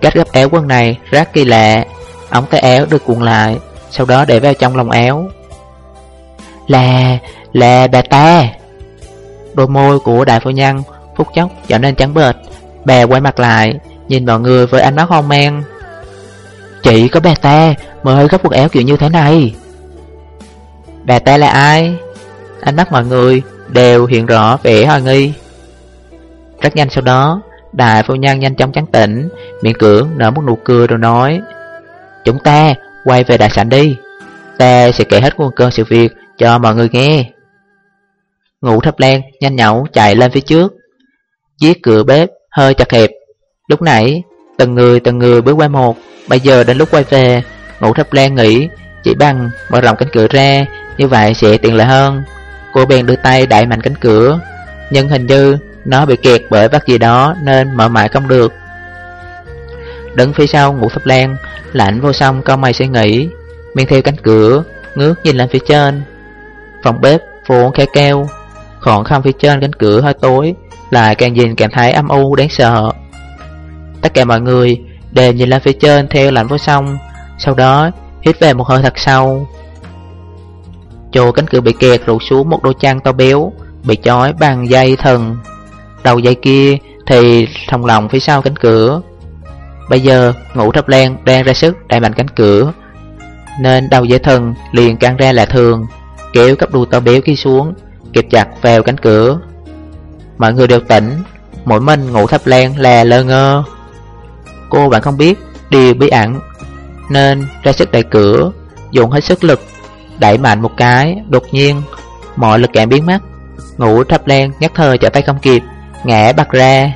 Cách gấp áo quần này rất kỳ lạ. Ống tay áo được cuộn lại, Sau đó để vào trong lòng áo. Là... là bà ta. Đôi môi của đại phu nhân Phút chốc trở nên trắng bệt bè quay mặt lại, Nhìn mọi người với ánh mắt hoang mang. Chị có bè ta Mới gấp quần áo kiểu như thế này. Bè ta là ai? Ánh mắt mọi người đều hiện rõ vẻ hoài nghi. Rất nhanh sau đó, Đại phu nhân nhanh chóng trắng tỉnh, Miệng cưỡng nở một nụ cười rồi nói, Chúng ta quay về đại sảnh đi, Ta sẽ kể hết nguồn cơn sự việc cho mọi người nghe. Ngủ thấp len, nhanh nhậu chạy lên phía trước. Giết cửa bếp, hơi chặt hẹp. Lúc nãy, từng người từng người bước qua một. Bây giờ đến lúc quay về, Ngủ thấp len nghĩ chỉ bằng mở rộng cánh cửa ra, Như vậy sẽ tiện lợi hơn. Cô bèn đưa tay đẩy mạnh cánh cửa, Nhưng hình như nó bị kẹt bởi vắt gì đó Nên mở mãi không được. Đứng phía sau ngủ thấp len, Lạnh vô song con mày suy nghĩ Miên theo cánh cửa, Ngước nhìn lên phía trên. Phòng bếp vốn khe keo Khoảng không phía trên cánh cửa hơi tối, Lại càng nhìn cảm thấy âm u, đáng sợ. Tất cả mọi người đều nhìn lên phía trên theo lạnh vô song Sau đó, hít về một hơi thật sâu. Chỗ cánh cửa bị kẹt rụt xuống một đôi chân to béo, Bị chói bằng dây thần. Đầu dây kia thì thòng lòng phía sau cánh cửa. Bây giờ ngủ thập len đang ra sức đẩy mạnh cánh cửa, Nên đầu dây thần liền căng ra là thường, Kéo cấp đùi to béo kia xuống. Kịp chặt vào cánh cửa. Mọi người đều tỉnh, Mỗi mình ngủ thập len là lơ ngơ. Cô bạn không biết điều bí ẩn, Nên ra sức đẩy cửa, Dùng hết sức lực, Đẩy mạnh một cái, Đột nhiên, Mọi lực cản biến mất. Ngủ thập len nhắc thời trở tay không kịp, Ngã bật ra.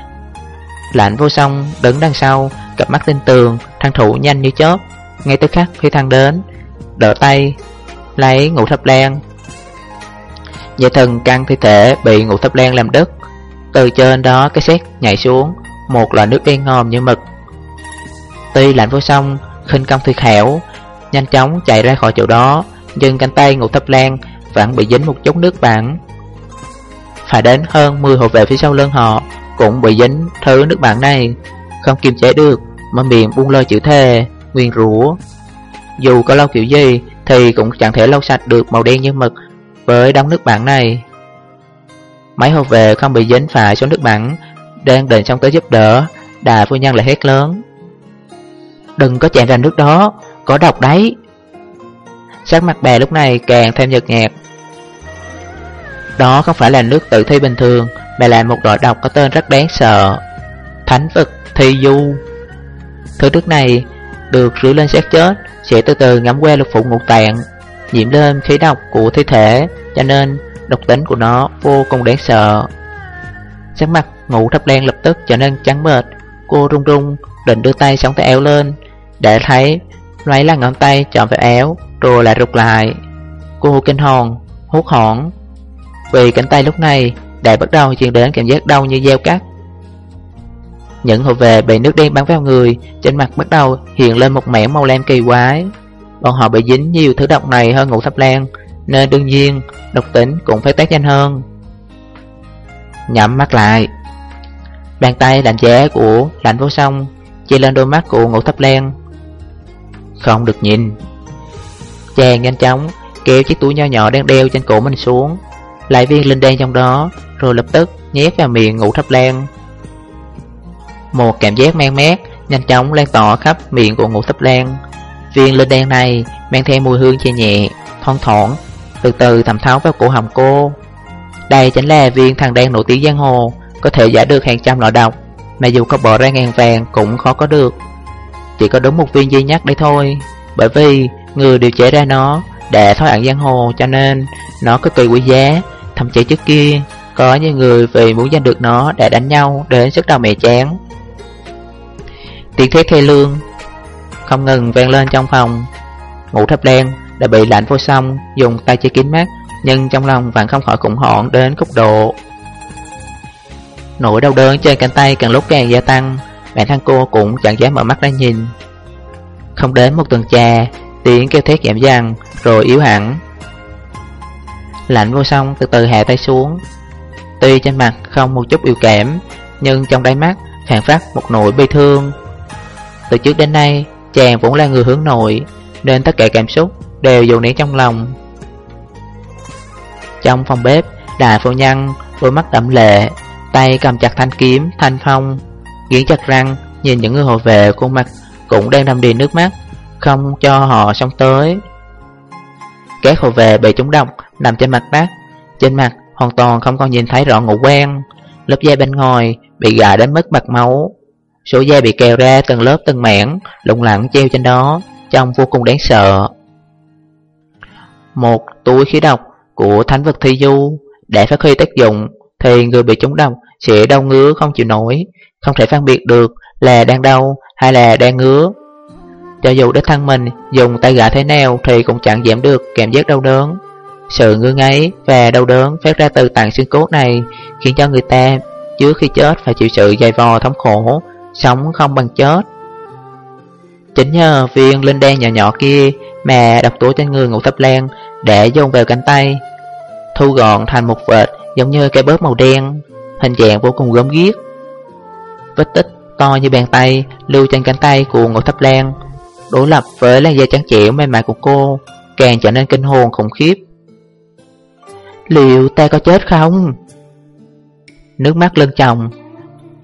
Lạnh vô song đứng đằng sau, Cặp mắt tinh tường, Thằng thủ nhanh như chớp. Ngay tức khắc khi thằng đến, Đỡ tay, Lấy ngủ thập len Dây thần căng thi thể bị ngũ thập đen làm đứt Từ trên đó cái xét nhảy xuống, Một loại nước đen ngòm như mực. Tuy lạnh vô song, khinh công tuyệt hẻo Nhanh chóng chạy ra khỏi chỗ đó, Nhưng cánh tay ngũ thập lan Vẫn bị dính một chút nước bẩn Phải đến hơn 10 hộ vệ phía sau lưng họ Cũng bị dính thứ nước bẩn này. Không kiềm chế được, Mà miệng buông lơi chữ thề Nguyên rủa. Dù có lâu kiểu gì Thì cũng chẳng thể lau sạch được màu đen như mực. Với đống nước bẩn này. Mấy hộp về không bị dính phải số nước bẩn Đang định xong tới giúp đỡ, Đà phu nhân lại hét lớn. Đừng có chạm ra nước đó, Có độc đấy. Sắc mặt bè lúc này càng thêm nhợt nhạt. Đó không phải là nước tự thi bình thường, Mà là một loại độc có tên rất đáng sợ, Thánh vực thi du. Thứ nước này được rửa lên xác chết, Sẽ từ từ ngắm qua lục phụ ngũ tạng Nhiễm lên khí độc của thi thể Cho nên độc tính của nó vô cùng đáng sợ. Sắc mặt ngủ thấp đen lập tức trở nên trắng mệt Cô run run định đưa tay sống tay éo lên để thấy lấy là ngón tay chọn vào éo Rồi lại rụt lại. Cô kinh hồn, hốt hỏn Vì cánh tay lúc này đã bắt đầu truyền đến cảm giác đau như gieo cắt. Những hộ về bị nước đen bắn vào người Trên mặt bắt đầu hiện lên một mảng màu lam kỳ quái. Bọn họ bị dính nhiều thứ độc này hơn ngủ thấp lan, Nên đương nhiên độc tính cũng phải test nhanh hơn. Nhắm mắt lại. Bàn tay lạnh giá của lạnh vô song Chia lên đôi mắt của ngủ thấp len không được nhìn. Chàng nhanh chóng kéo chiếc túi nho nhỏ đang đeo trên cổ mình xuống. Lại viên linh đen trong đó, Rồi lập tức nhét vào miệng ngủ thấp lan. Một cảm giác man mát Nhanh chóng lan tỏa khắp miệng của ngủ thấp lan. Viên linh đen này, mang theo mùi hương che nhẹ, thoang thoảng, Từ từ thẩm tháo vào cổ họng cô. Đây chính là viên thằng đen nổi tiếng giang hồ, Có thể giải được hàng trăm loại độc, Mà dù có bỏ ra ngàn vàng cũng khó có được. Chỉ có đúng một viên duy nhất đấy thôi, Bởi vì người điều chế ra nó Đã thoát ẩn giang hồ, cho nên Nó cực kỳ quý giá. Thậm chí trước kia, Có những người vì muốn giành được nó Đã đánh nhau đến sức đầu mẹ chán. Tiếng thế thê lương không ngừng vang lên trong phòng. Ngủ thấp đen đã bị lạnh vô song, Dùng tay che kín mắt Nhưng trong lòng vẫn không khỏi khủng hoảng đến cúc độ. Nỗi đau đớn trên cánh tay càng lúc càng gia tăng Bản thân cô cũng chẳng dám mở mắt ra nhìn. Không đến một tuần trà, Tiếng kêu thét giảm dần, Rồi yếu hẳn. Lạnh vô song từ từ hạ tay xuống. Tuy trên mặt không một chút yêu kém Nhưng trong đáy mắt phản phát một nỗi bi thương. Từ trước đến nay Chàng vẫn là người hướng nội Nên tất cả cảm xúc đều dồn nén trong lòng. Trong phòng bếp Đại phu nhân đôi mắt đậm lệ Tay cầm chặt thanh kiếm, thanh phong Nghiến chặt răng Nhìn những người hộ vệ khuôn mặt Cũng đang đầm đìa nước mắt Không cho họ sống tới. Các hộ vệ bị trúng độc Nằm trên mặt đất Trên mặt hoàn toàn không còn nhìn thấy rõ ngũ quen Lớp da bên ngoài bị gạ đến mất mặt máu. Số da bị kèo ra từng lớp từng mảng Lụng lặng treo trên đó, Trông vô cùng đáng sợ. Một túi khí độc của thánh vật thi du Để phát huy tác dụng, Thì người bị trúng độc sẽ đau ngứa không chịu nổi, Không thể phân biệt được là đang đau hay là đang ngứa. Cho dù đích thân mình dùng tay gã thế nào Thì cũng chẳng giảm được cảm giác đau đớn. Sự ngứa ngáy và đau đớn phát ra từ tạng xương cốt này Khiến cho người ta trước khi chết phải chịu sự dày vò thống khổ Sống không bằng chết. Chính nhờ viên linh đen nhỏ nhỏ kia Mà độc tố trên người ngủ thấp lan Để dồn vào cánh tay. Thu gọn thành một vệt Giống như cái bớt màu đen, Hình dạng vô cùng gớm ghiếc. Vết tích to như bàn tay Lưu trên cánh tay của ngũ thấp lan Đối lập với làn da trắng trẻo mềm mại của cô, Càng trở nên kinh hồn khủng khiếp. Liệu ta có chết không? Nước mắt lưng chồng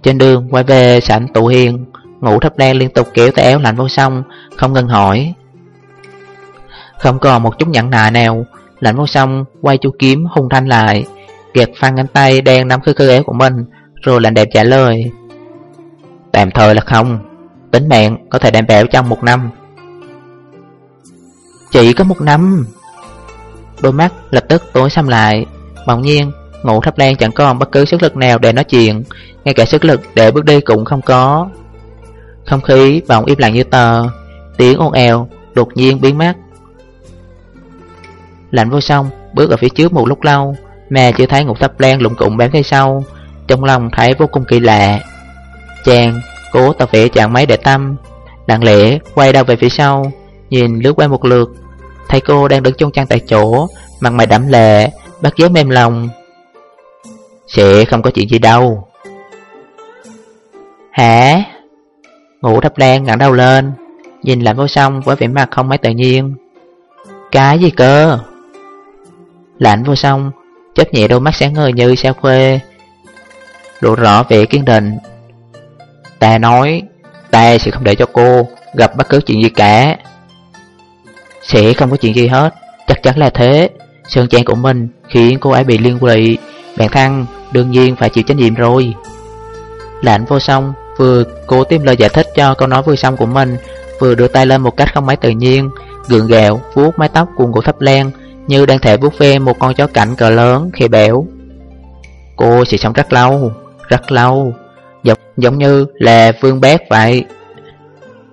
trên đường quay về sảnh tụ hiền, Ngủ thấp đen liên tục kéo tay áo lạnh vô sông Không ngừng hỏi. Không còn một chút nhận nạ nào, Lạnh vô sông quay chu kiếm hung thanh lại Gạt phan cánh tay đang nắm khư khư áo của mình, Rồi lạnh đẹp trả lời. Tạm thời là không, Tính mạng có thể đảm bảo trong một năm. Chỉ có một năm. Đôi mắt lập tức tối xăm lại, Bỗng nhiên Ngũ thấp lan chẳng còn bất cứ sức lực nào để nói chuyện. Ngay cả sức lực để bước đi cũng không có. Không khí bỗng im lặng như tờ. Tiếng ồn ào đột nhiên biến mất. Lạnh vô song, bước ở phía trước một lúc lâu, Mà chưa thấy ngũ thấp lan lụng cụng bám theo sau. Trong lòng thấy vô cùng kỳ lạ. Chàng cố tập vẽ chẳng máy để tâm, Lặng lẽ quay đầu về phía sau, Nhìn lướt qua một lượt. Thấy cô đang đứng chung chăn tại chỗ, Mặt mày đẫm lệ Bắt giới mềm lòng sẽ không có chuyện gì đâu. Hả? Ngủ thấp đen ngẩng đầu lên, Nhìn lại vô song với vẻ mặt không mấy tự nhiên. Cái gì cơ? Lạnh vô song Chấp nhẹ đôi mắt sáng ngời như sao khuê, Lộ rõ vẻ kiên định. Ta nói, Ta sẽ không để cho cô gặp bất cứ chuyện gì cả. Sẽ không có chuyện gì hết, Chắc chắn là thế. Sơn trang của mình khiến cô ấy bị liên lụy bạn thân đương nhiên phải chịu trách nhiệm rồi. Lạnh vô song vừa cố tìm lời giải thích cho câu nói vừa xong của mình Vừa đưa tay lên một cách không mấy tự nhiên Gượng gạo vuốt mái tóc cuồng của thấp len Như đang thể vuốt ve một con chó cảnh cờ lớn khi béo Cô sẽ sống rất lâu Rất lâu Giống, giống như là vương bác vậy.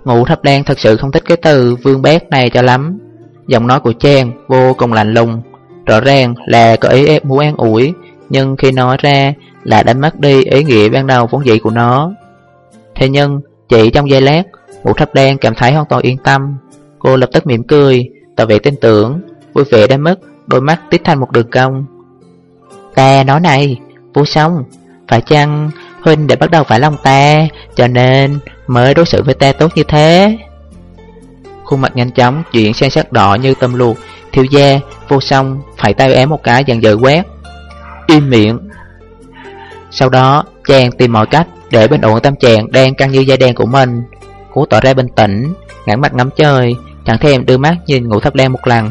Ngụ thấp len thật sự không thích cái từ vương bác này cho lắm. Giọng nói của Trang vô cùng lạnh lùng Rõ ràng là có ý muốn an ủi. Nhưng khi nói ra là đánh mất đi ý nghĩa ban đầu vốn dĩ của nó. Thế nhưng, chỉ trong giây lát mũ thấp đen cảm thấy hoàn toàn yên tâm. Cô lập tức mỉm cười, Tỏ vẻ tin tưởng, Vui vẻ đến mức đôi mắt tít thành một đường cong. Ta nói này Vô xong Phải chăng Huynh để bắt đầu phải lòng ta Cho nên mới đối xử với ta tốt như thế? Khuôn mặt nhanh chóng chuyển sang sắc đỏ như tâm luộc, Thiếu gia vô song phải tay ém một cái dần dời quét Im miệng. Sau đó chàng tìm mọi cách để bình ổn tâm trạng đang căng như dây đen của mình. Cố tỏ ra bình tĩnh, ngẩng mặt ngắm trời, Chẳng thèm đưa mắt nhìn ngũ thấp đen một lần.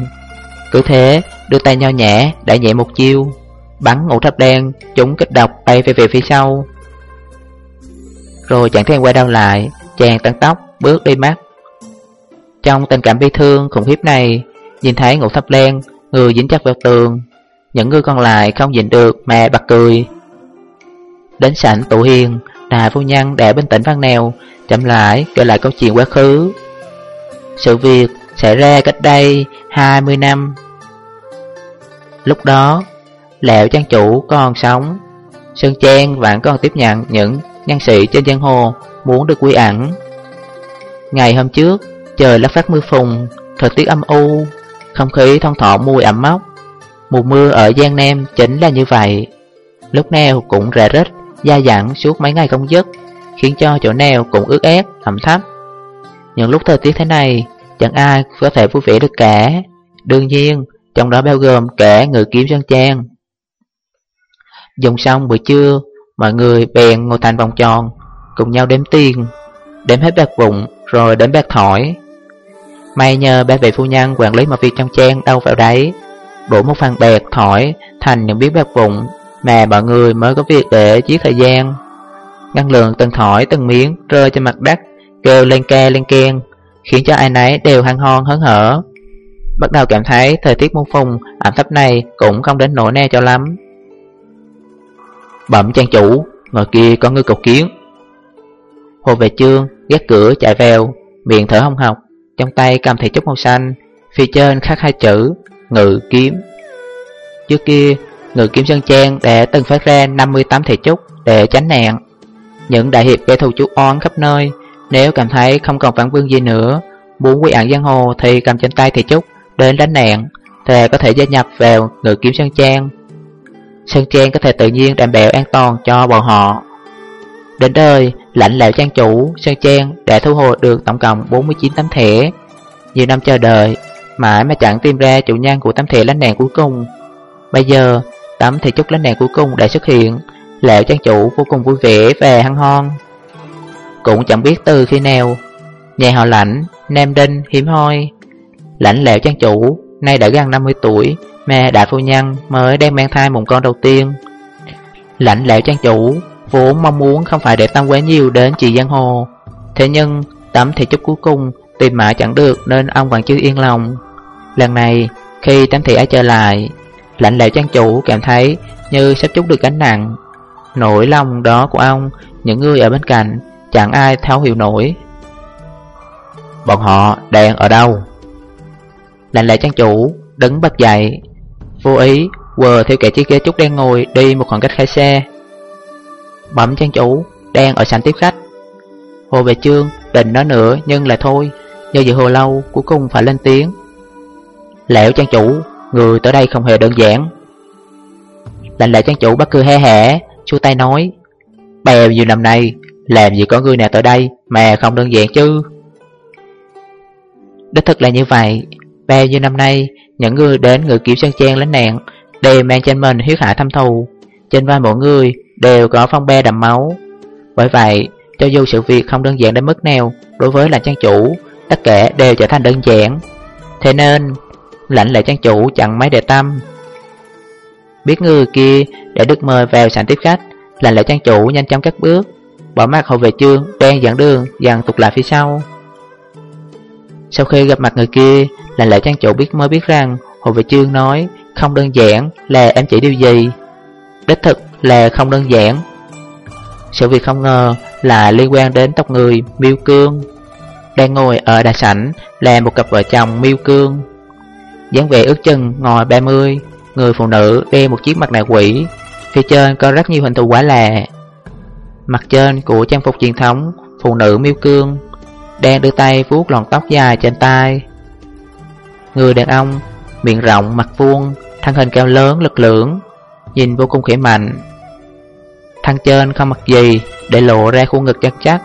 Cứ thế, đưa tay nho nhẹ đã nhẹ một chiêu, Bắn ngũ thấp đen Chúng kích độc bay về về phía sau. Rồi chẳng thèm quay đầu lại Chàng tăng tóc bước đi mắt. Trong tình cảm bi thương khủng khiếp này, Nhìn thấy ngũ thấp đen Người dính chặt vào tường những người còn lại không nhìn được mà bật cười. Đến sảnh tụ hiền Đà phu nhân để bình tĩnh văn nèo Chậm lại kể lại câu chuyện quá khứ. Sự việc xảy ra cách đây 20 năm. Lúc đó, Lẹo trang chủ còn sống. Sơn Trang vẫn còn tiếp nhận những nhân sĩ trên giang hồ muốn được quy ẩn. Ngày hôm trước, trời lắc phát mưa phùn, thời tiết âm u Không khí thông thọ mùi ẩm mốc. Mùa mưa ở Giang Nam chính là như vậy. Lúc nào cũng rã rít, da dặn suốt mấy ngày công dứt Khiến cho chỗ nào cũng ướt ép, ẩm thấp Những lúc thời tiết thế này Chẳng ai có thể vui vẻ được cả. Đương nhiên, trong đó bao gồm cả người kiếm dân trang Dùng xong buổi trưa, mọi người bèn ngồi thành vòng tròn Cùng nhau đếm tiền Đếm hết bạc bụng rồi đến bạc thỏi. May nhờ ba vị phu nhân quản lý mọi việc trong trang đâu vào đấy Đổ một phần bẹt thỏi thành những biết bạc vụn Mà mọi người mới có việc để giết thời gian. Ngăn lượng từng thỏi từng miếng rơi trên mặt đất Kêu lên ke lên keng Khiến cho ai nấy đều hăng hon hớn hở. Bắt đầu cảm thấy thời tiết môn phùng ẩm thấp này cũng không đến nỗi ne cho lắm. Bẩm trang chủ, ngồi kia có ngư cầu kiến. Hồ về trương, gác cửa chạy vào, miệng thở hông học Trong tay cầm thị trúc màu xanh Phía trên khắc hai chữ, ngự kiếm. Trước kia, ngự kiếm Sơn trang đã từng phát ra 58 thể trúc để tránh nạn. Những đại hiệp gây thù chú oán khắp nơi Nếu cảm thấy không còn phản vương gì nữa Muốn quy ẩn giang hồ thì cầm trên tay thể trúc đến đánh nạn Thì có thể gia nhập vào ngự kiếm Sơn Trang. Sơn Trang có thể tự nhiên đảm bảo an toàn cho bọn họ. Đến đời, lãnh lão trang chủ Sơn Trang đã thu hồi được tổng cộng 49 tấm thẻ Nhiều năm chờ đợi, mãi mà chẳng tìm ra chủ nhân của tấm thẻ lãnh nạn cuối cùng. Bây giờ, tấm thẻ chúc lãnh nạn cuối cùng đã xuất hiện. Lão trang chủ vô cùng vui vẻ và hăng hon. Cũng chẳng biết từ khi nào Nhà họ lãnh, Nam Đinh, hiếm hoi. Lãnh lẹo trang chủ, nay đã gần 50 tuổi Mà đại phu nhân mới đang mang thai một con đầu tiên. Lãnh lẹo trang chủ Vốn mong muốn không phải để tâm quá nhiều đến chị Giang Hồ. Thế nhưng tấm thẻ chúc cuối cùng tìm mãi chẳng được nên ông vẫn chưa yên lòng. Lần này, khi tấm thị ấy trở lại Lãnh lệ trang chủ cảm thấy như sắp chút được gánh nặng. Nỗi lòng đó của ông, Những người ở bên cạnh, Chẳng ai thấu hiểu nổi. Bọn họ đang ở đâu? Lãnh lệ trang chủ đứng bật dậy. Vô ý, quờ theo kẻ chiếc ghế trúc đang ngồi đi một khoảng cách khai xe. Bẩm trang chủ Đang ở sảnh tiếp khách. Hồ về trương định nói nữa nhưng là thôi Do dự hồ lâu cuối cùng phải lên tiếng. Lẻo trang chủ, Người tới đây không hề đơn giản. Lạnh lẹo trang chủ bắt cười he hẻ Chú tay nói Bèo nhiều năm nay, Làm gì có người nào tới đây Mà không đơn giản chứ? Đích thực là như vậy, Bao nhiêu năm nay, Những người đến người kiểu sân trang lánh nạn Đều mang trên mình huyết hạ thâm thù. Trên vai mỗi người đều có phong be đầm máu. Bởi vậy, cho dù sự việc không đơn giản đến mức nào, Đối với lãnh trang chủ, Tất cả đều trở thành đơn giản. Thế nên lệnh lại trang chủ chặn máy đề tâm Biết người kia đã được mời vào sảnh tiếp khách Lệnh lại trang chủ nhanh chóng cắt bước, Bỏ mặt hậu vệ trương đang dẫn đường dàn tục lại phía sau. Sau khi gặp mặt người kia Lệnh lại trang chủ biết mới biết rằng Hồ vệ trương nói, không đơn giản là em chỉ điều gì. Đích thực là không đơn giản. Sự việc không ngờ là liên quan đến tộc người Miêu Cương. Đang ngồi ở đại sảnh là một cặp vợ chồng Miêu Cương dáng vẻ ước chừng ngồi 30 Người phụ nữ đeo một chiếc mặt nạ quỷ. Phía trên có rất nhiều hình thù quả lạ. Mặt trên của trang phục truyền thống Phụ nữ Miêu Cương Đang đưa tay vuốt lọn tóc dài trên tay Người đàn ông Miệng rộng, mặt vuông Thân hình cao lớn, lực lưỡng Nhìn vô cùng khỏe mạnh. Thân trên không mặc gì Để lộ ra khuôn ngực chắc chắc.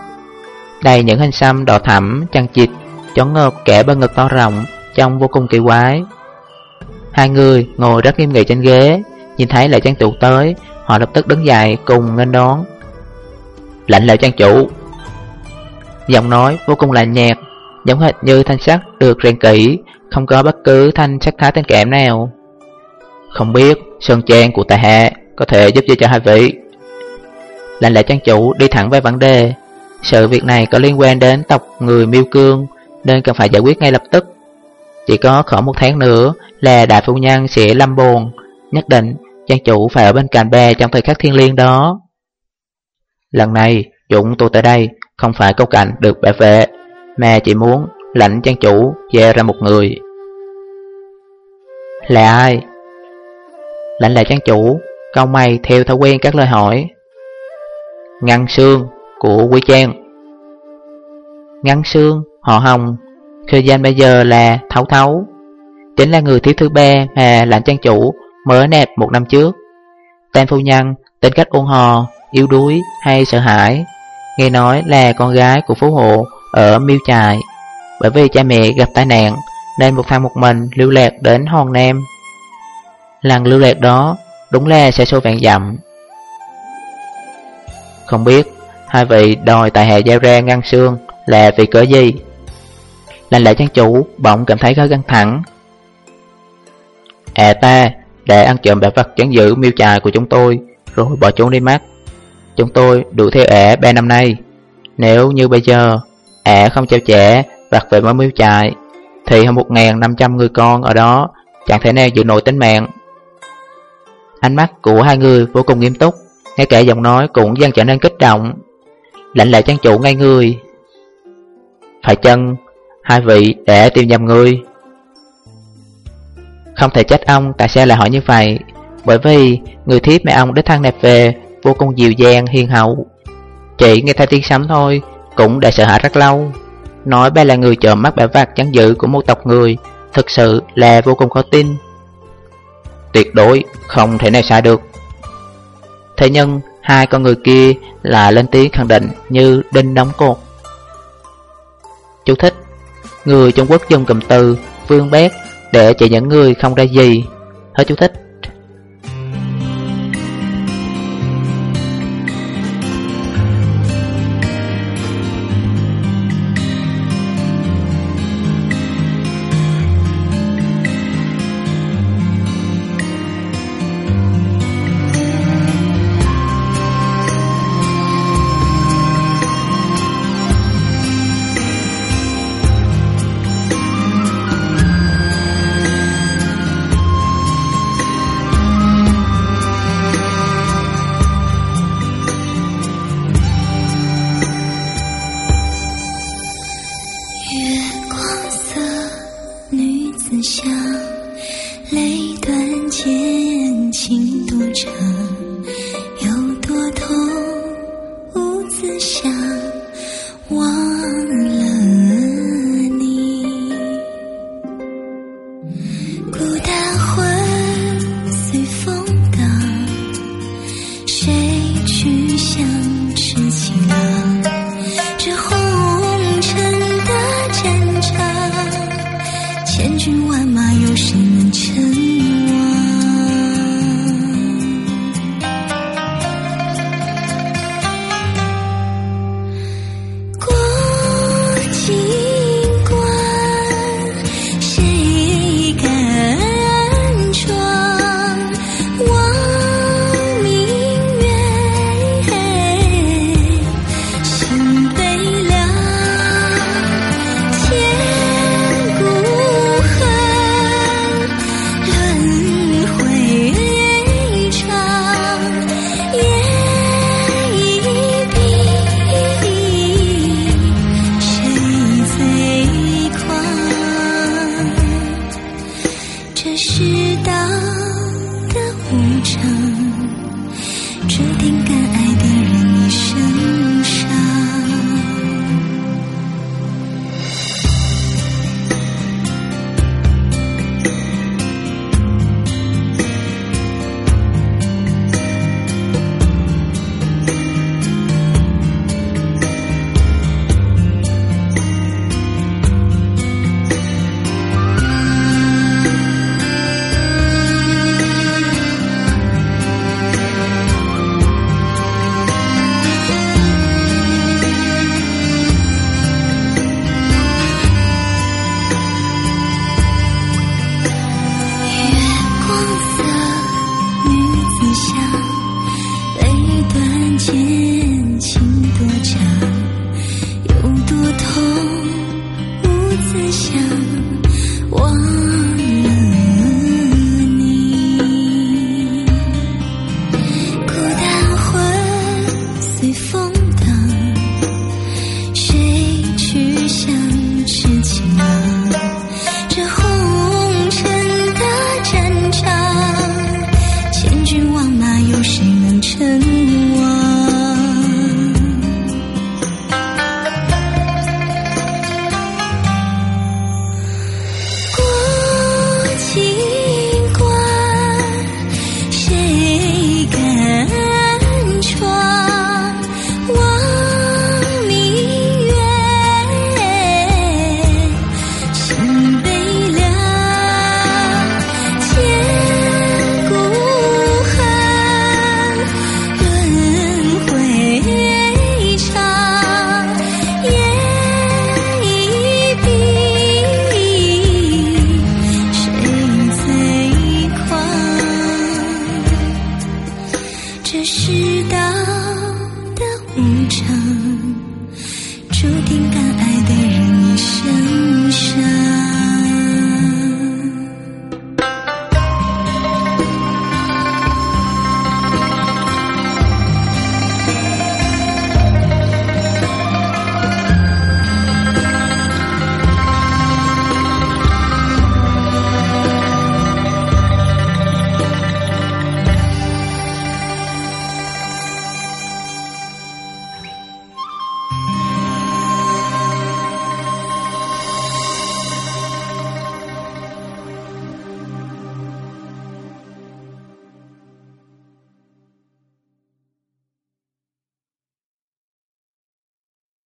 Đầy những hình xăm đỏ thẳm, chăn chịt Chóng ngợp kẻ bên ngực to rộng Trông vô cùng kỳ quái. Hai người ngồi rất nghiêm nghị trên ghế. Nhìn thấy lại trang chủ tới, Họ lập tức đứng dậy cùng nghênh đón. Lệnh Lệ trang chủ. Giọng nói vô cùng lạnh nhạt, Giống hệt như thanh sắc được rèn kỹ, Không có bất cứ thanh sắc thái tên kẽm nào. Không biết Sơn Trang của tài hạ Có thể giúp gì cho hai vị? Lệnh Lệ trang chủ đi thẳng về vấn đề. Sự việc này có liên quan đến tộc người miêu cương, Nên cần phải giải quyết ngay lập tức. Chỉ có khoảng một tháng nữa là đại phu nhân sẽ lâm bồn Nhất định trang chủ phải ở bên cạnh bè trong thời khắc thiên liêng đó. Lần này dũng tôi tới đây không phải câu cạnh được bảo vệ Mà chỉ muốn lãnh trang chủ về ra một người. Là ai? Lãnh là trang chủ Câu mày theo thói quen các lời hỏi. Ngăn xương của Quý Trang. Ngăn xương, họ hồng. Khơi danh bây giờ là Thấu Thấu. Chính là người thiếu thứ ba mà lãnh trang chủ mở nẹp một năm trước. Tên phu nhân, tính cách ôn hò, yếu đuối hay sợ hãi Nghe nói là con gái của phú hộ ở miêu trại. Bởi vì cha mẹ gặp tai nạn Nên một thằng một mình lưu lạc đến Hòn Nam. Lần lưu lạc đó đúng là sẽ xô vạn dặm. Không biết hai vị đòi tại hệ giao ra ngăn xương là vì cớ gì? Lành lại trang chủ bỗng cảm thấy hơi căng thẳng. À ta, để ăn trộm bẻ vật chấn giữ miêu trại của chúng tôi, Rồi bỏ trốn đi mắt Chúng tôi đuổi theo ẻ ba năm nay. Nếu như bây giờ ẻ không trao trẻ vặt về mới miêu trại Thì hơn 1.500 người con ở đó Chẳng thể nào giữ nổi tính mạng. Ánh mắt của hai người vô cùng nghiêm túc, Ngay cả giọng nói cũng dần trở nên kích động. Lạnh lại trang chủ ngay người. Phải chân Hai vị, để tìm nhầm người. Không thể trách ông tại sao lại hỏi như vậy, Bởi vì người thiếp mẹ ông đích thân nạp về, Vô cùng dịu dàng, hiền hậu. Chỉ nghe theo tiếng sấm thôi, Cũng đã sợ hãi rất lâu. Nói ba là người trộm mắt bẻ vạt chắn dự của một tộc người, Thực sự là vô cùng khó tin. Tuyệt đối không thể nào sai được. Thế nhưng, hai con người kia là lên tiếng khẳng định như đinh đóng cột. Chú thích Người Trung Quốc dùng cầm từ, vương bét, để chỉ những người không ra gì. Hết chú thích.